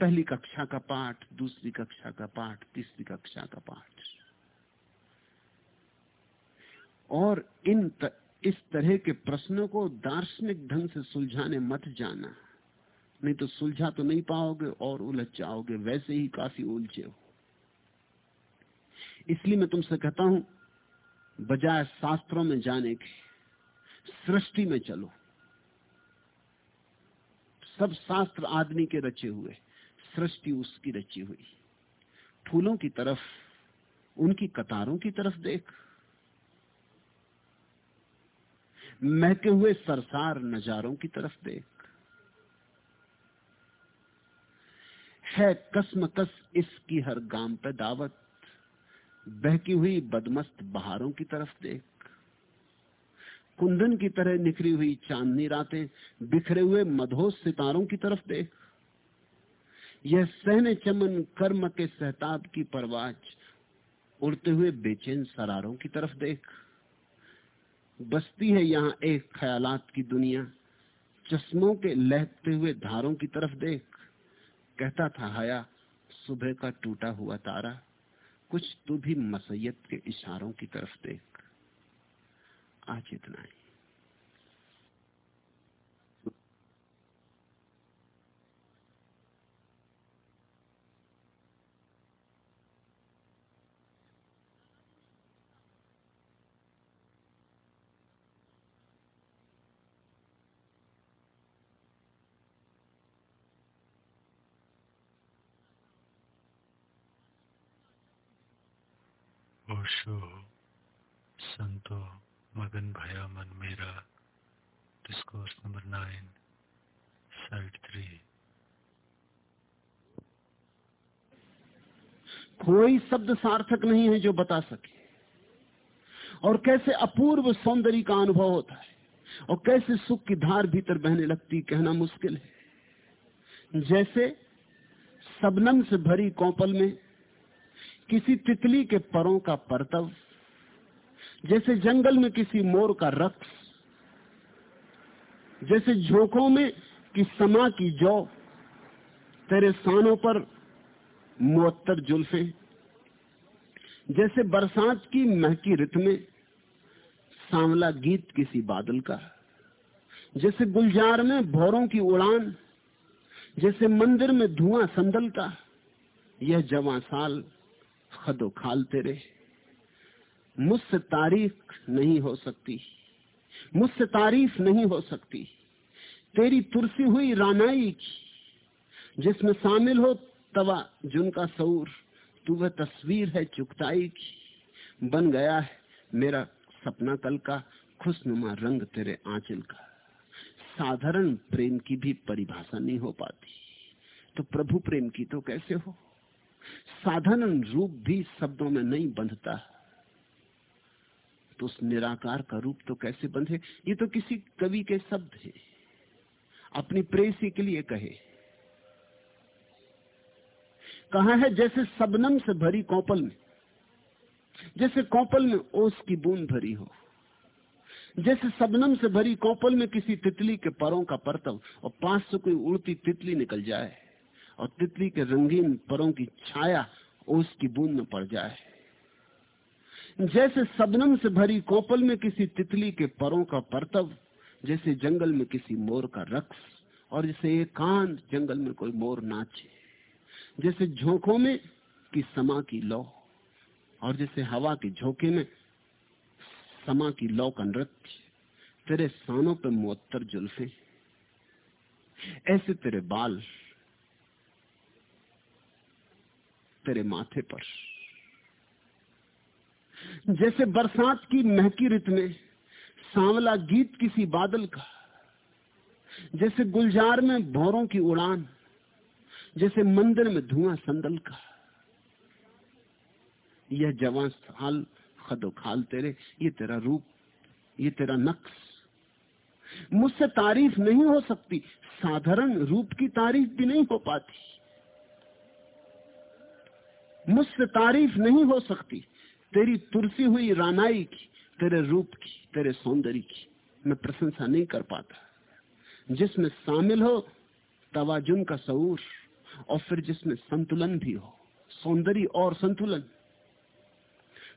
पहली कक्षा का पाठ दूसरी कक्षा का पाठ तीसरी कक्षा का पाठ। और इन त, इस तरह के प्रश्नों को दार्शनिक ढंग से सुलझाने मत जाना। नहीं तो सुलझा तो नहीं पाओगे और उलझ जाओगे वैसे ही काफ़ी उलझे हो। इसलिए मैं तुमसे कहता हूँ बजाय शास्त्रों में जाने के सृष्टि में चलो। सब शास्त्र आदमी के रचे हुए, सृष्टि उसकी रची हुई। फूलों की तरफ़, उनकी कतारों की तरफ़ देख। महके हुए सरसार नजारों की तरफ़ देख। है कसम कस इसकी हर गाँव पे दावत, बहकी हुई बदमस्त बहारों की तरफ़ देख। कुंदन की तरह निखरी हुई चांदनी रातें बिखरे हुए मधोस सितारों की तरफ़ देख। यह सहने चमन कर्म के सहताब की परवाज उड़ते हुए बेचैन सरारों की तरफ़ देख। बसती है यहाँ एक ख्यालात की दुनिया, चश्मों के लहते हुए धारों की तरफ़ देख। कहता था हया, सुबह का टूटा हुआ तारा, कुछ तू भी मसैयत के इशारों की तरफ़ देख। आज इतना ही ओशो संतो मगन भया मन मेरा कोई शब्द सार्थक नहीं है जो बता सके। और कैसे अपूर्व सौंदर्य का अनुभव होता है, और कैसे सुख की धार भीतर बहने लगती कहना मुश्किल है। जैसे सबनम से भरी कौपल में किसी तितली के परों का परतव, जैसे जंगल में किसी मोर का रक्स जैसे झोंकों में कि समा की जौ, तेरे सानों पर मुअत्तर जुल्फे। जैसे बरसात की महकी रित में सांवला गीत किसी बादल का। जैसे गुलजार में भौरों की उड़ान, जैसे मंदिर में धुआँ संदल का, यह जवा साल खदो खाल तेरे। मुझसे तारीख नहीं हो सकती। मुझसे तारीफ़ नहीं हो सकती। तेरी तुरसी हुई रानाई की, जिसमें शामिल हो तवा जुनका सऊर, तू वह तस्वीर है चुकताई की। बन गया है मेरा सपना कल का, खुशनुमा रंग तेरे आंचल का। साधारण प्रेम की भी परिभाषा नहीं हो पाती। तो प्रभु प्रेम की तो कैसे हो? साधारण रूप भी शब्दों में नहीं बंधता। तो उस निराकार का रूप तो कैसे बंधे? ये तो किसी कवि के शब्द है। अपनी प्रेसी के लिए कहे। कहा है जैसे सबनम से भरी कौपल में? जैसे कौपल में ओस की बूंद भरी हो। जैसे सबनम से भरी कौपल में किसी तितली के परों का परतव और पास से कोई उड़ती तितली निकल जाए और तितली के रंगीन परों की छाया ओस की बूंद में पड़ जाए। जैसे सबनम से भरी कोपल में किसी तितली के परों का परतव, जैसे जंगल में किसी मोर का रक्स, और जैसे एकांत जंगल में कोई मोर नाचे, जैसे झोंकों में की समा की लौ, और जैसे हवा के झोंके में समा की लौ का नृत्य, तेरे सानों पे मुअत्तर जुल्फे, ऐसे तेरे बाल तेरे माथे पर। जैसे बरसात की महकी रित में सांवला गीत किसी बादल का, जैसे गुलजार में भौरों की उड़ान, जैसे मंदिर में धुआँ संदल का। यह जवान साल खदो खाल तेरे, ये तेरा रूप, ये तेरा नक्श। मुझसे तारीफ़ नहीं हो सकती, साधारण रूप की तारीफ़ भी नहीं हो पाती। मुझसे तारीफ़ नहीं हो सकती तेरी तुरसी हुई रानाई की, तेरे रूप की, तेरे सौंदर्य की, मैं प्रशंसा नहीं कर पाता। जिसमें शामिल हो, तवाजुन का सऊर और फिर जिसमें संतुलन भी हो, सौंदर्य और संतुलन।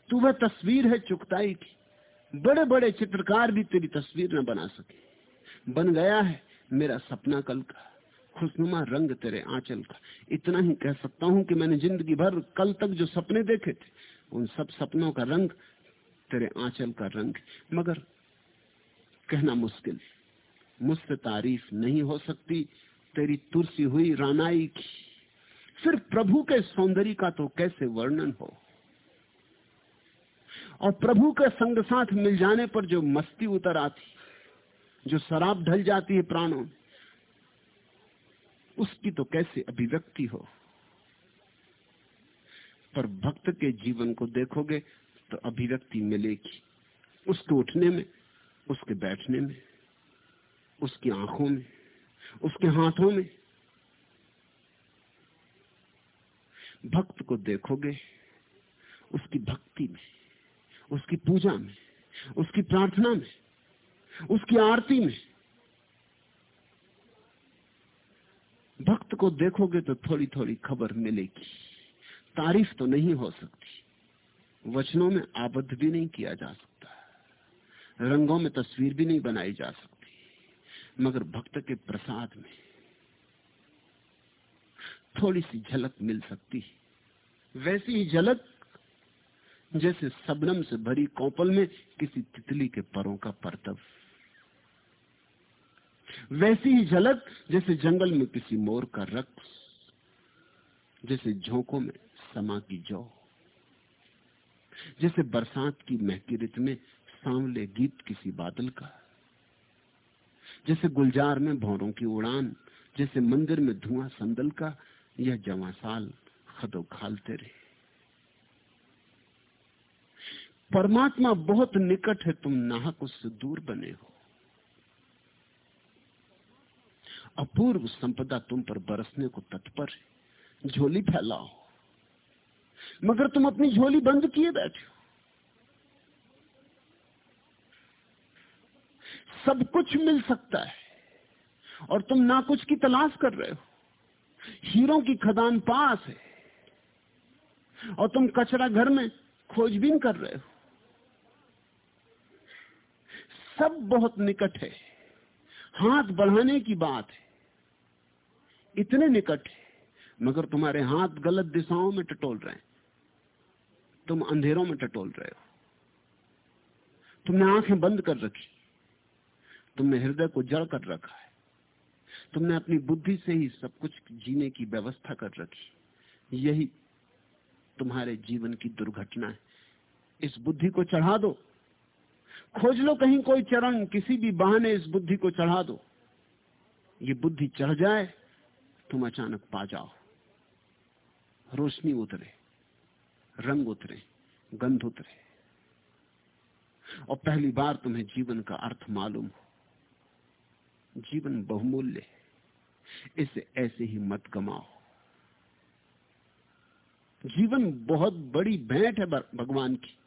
तू वह तस्वीर है चुकताई की बड़े बड़े चित्रकार भी तेरी तस्वीर न बना सके। बन गया है मेरा सपना कल का, खुशनुमा रंग तेरे आंचल का। इतना ही कह सकता हूँ कि मैंने ज़िंदगी भर कल तक जो सपने देखे थे उन सब सपनों का रंग, तेरे आंचल का रंग। मगर कहना मुश्किल, मुझसे तारीफ़ नहीं हो सकती तेरी तुरसी हुई रानाई की। फिर प्रभु के सौंदर्य का तो कैसे वर्णन हो? और प्रभु के संग साथ मिल जाने पर जो मस्ती उतर आती, जो शराब ढल जाती है प्राणों उसकी तो कैसे अभिव्यक्ति हो? पर भक्त के जीवन को देखोगे तो अभिव्यक्ति मिलेगी। उसके उठने में, उसके बैठने में, उसकी आँखों में, उसके हाथों में। भक्त को देखोगे, उसकी भक्ति में, उसकी पूजा में, उसकी प्रार्थना में, उसकी आरती में। भक्त को देखोगे तो थोड़ी थोड़ी खबर मिलेगी। तारीफ़ तो नहीं हो सकती। वचनों में आबद्ध भी नहीं किया जा सकता। रंगों में तस्वीर भी नहीं बनाई जा सकती। मगर भक्त के प्रसाद में थोड़ी सी झलक मिल सकती वैसी ही झलक जैसे सबनम से भरी कौपल में किसी तितली के परों का परतव। वैसी ही झलक जैसे जंगल में किसी मोर का रक्स जैसे झोंकों में समा की जौ जैसे बरसात की महकी रित में सांवले गीत किसी बादल का। जैसे गुलजार में भौरों की उड़ान, जैसे मंदिर में धुआँ संदल का, यह जवा साल खदो खालते रहे। परमात्मा बहुत निकट है, तुम नाहक उससे दूर बने हो। अपूर्व संपदा तुम पर बरसने को तत्पर है, झोली फैलाओ। मगर तुम अपनी झोली बंद किए बैठे हो। सब कुछ मिल सकता है और तुम ना कुछ की तलाश कर रहे हो। हीरों की खदान पास है और तुम कचरा घर में खोजबीन कर रहे हो। सब बहुत निकट है। हाथ बढ़ाने की बात है। इतने निकट है, मगर तुम्हारे हाथ गलत दिशाओं में टटोल रहे हैं। तुम अंधेरों में टटोल रहे हो। तुमने आँखें बंद कर रखी। तुमने हृदय को जड़ कर रखा है। तुमने अपनी बुद्धि से ही सब कुछ जीने की व्यवस्था कर रखी। यही तुम्हारे जीवन की दुर्घटना है। इस बुद्धि को चढ़ा दो। खोज लो कहीं कोई चरण, किसी भी बहाने इस बुद्धि को चढ़ा दो। ये बुद्धि चढ़ जाए, तुम अचानक पा जाओ। रोशनी उतरे। रंग उतरे, गंध उतरे। और पहली बार तुम्हें जीवन का अर्थ मालूम हो। जीवन बहुमूल्य है। इसे ऐसे ही मत गमाओ। जीवन बहुत बड़ी भेंट है भगवान की।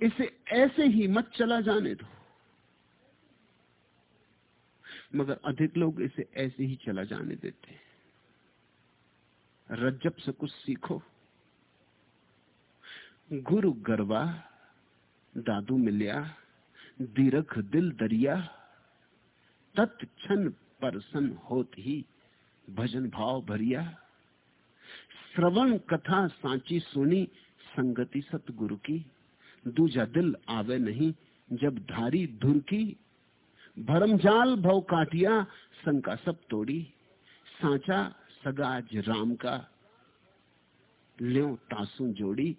इसे ऐसे ही मत चला जाने दो। मगर अधिक लोग इसे ऐसे ही चला जाने देते हैं। रज्जब से कुछ सीखो। गुरु गरबा दादू मिलिया दीर्घ दिल दरिया तत्क्षण परसन होत ही भजन भाव भरिया। श्रवण कथा सांची सुनी संगति सतगुरु की, दूजा दिल आवे नहीं जब धारी धुर की। भरमजाल भव काटिया, शंका सब तोड़ी, सांचा सगाज राम का। ल्यो तासु जोड़ी,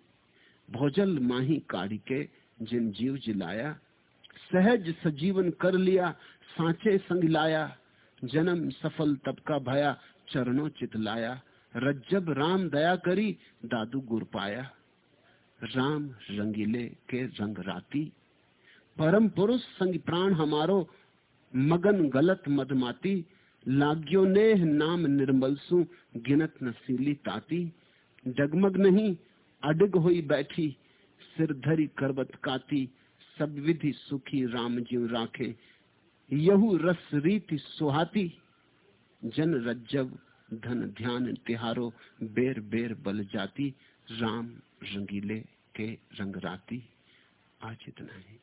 भोजल माही काढ़ी के जिन जीव जिलाया। सहज सजीवन कर लिया, सांचे संग लाया। जन्म सफल तब का भया, चरणों चितलाया रज्जब राम दया करी, दादू गुर पाया। राम रंगीले के रंग राती। परम पुरुष संग प्राण हमारो, मगन गलत मदमाती लाग्यो नेह नाम निर्मल सु गिनत नसीली ताती। डगमग नहीं, अडग हुई बैठी, सिर धरी करबत काती। सब विधि सुखी राम जीव राखे, यहू रस रीति सुहाती। जन रज्जब धन ध्यान तिहारो, बेर बेर बल जाती। राम रंगीले के रंग राती। आज इतना ही।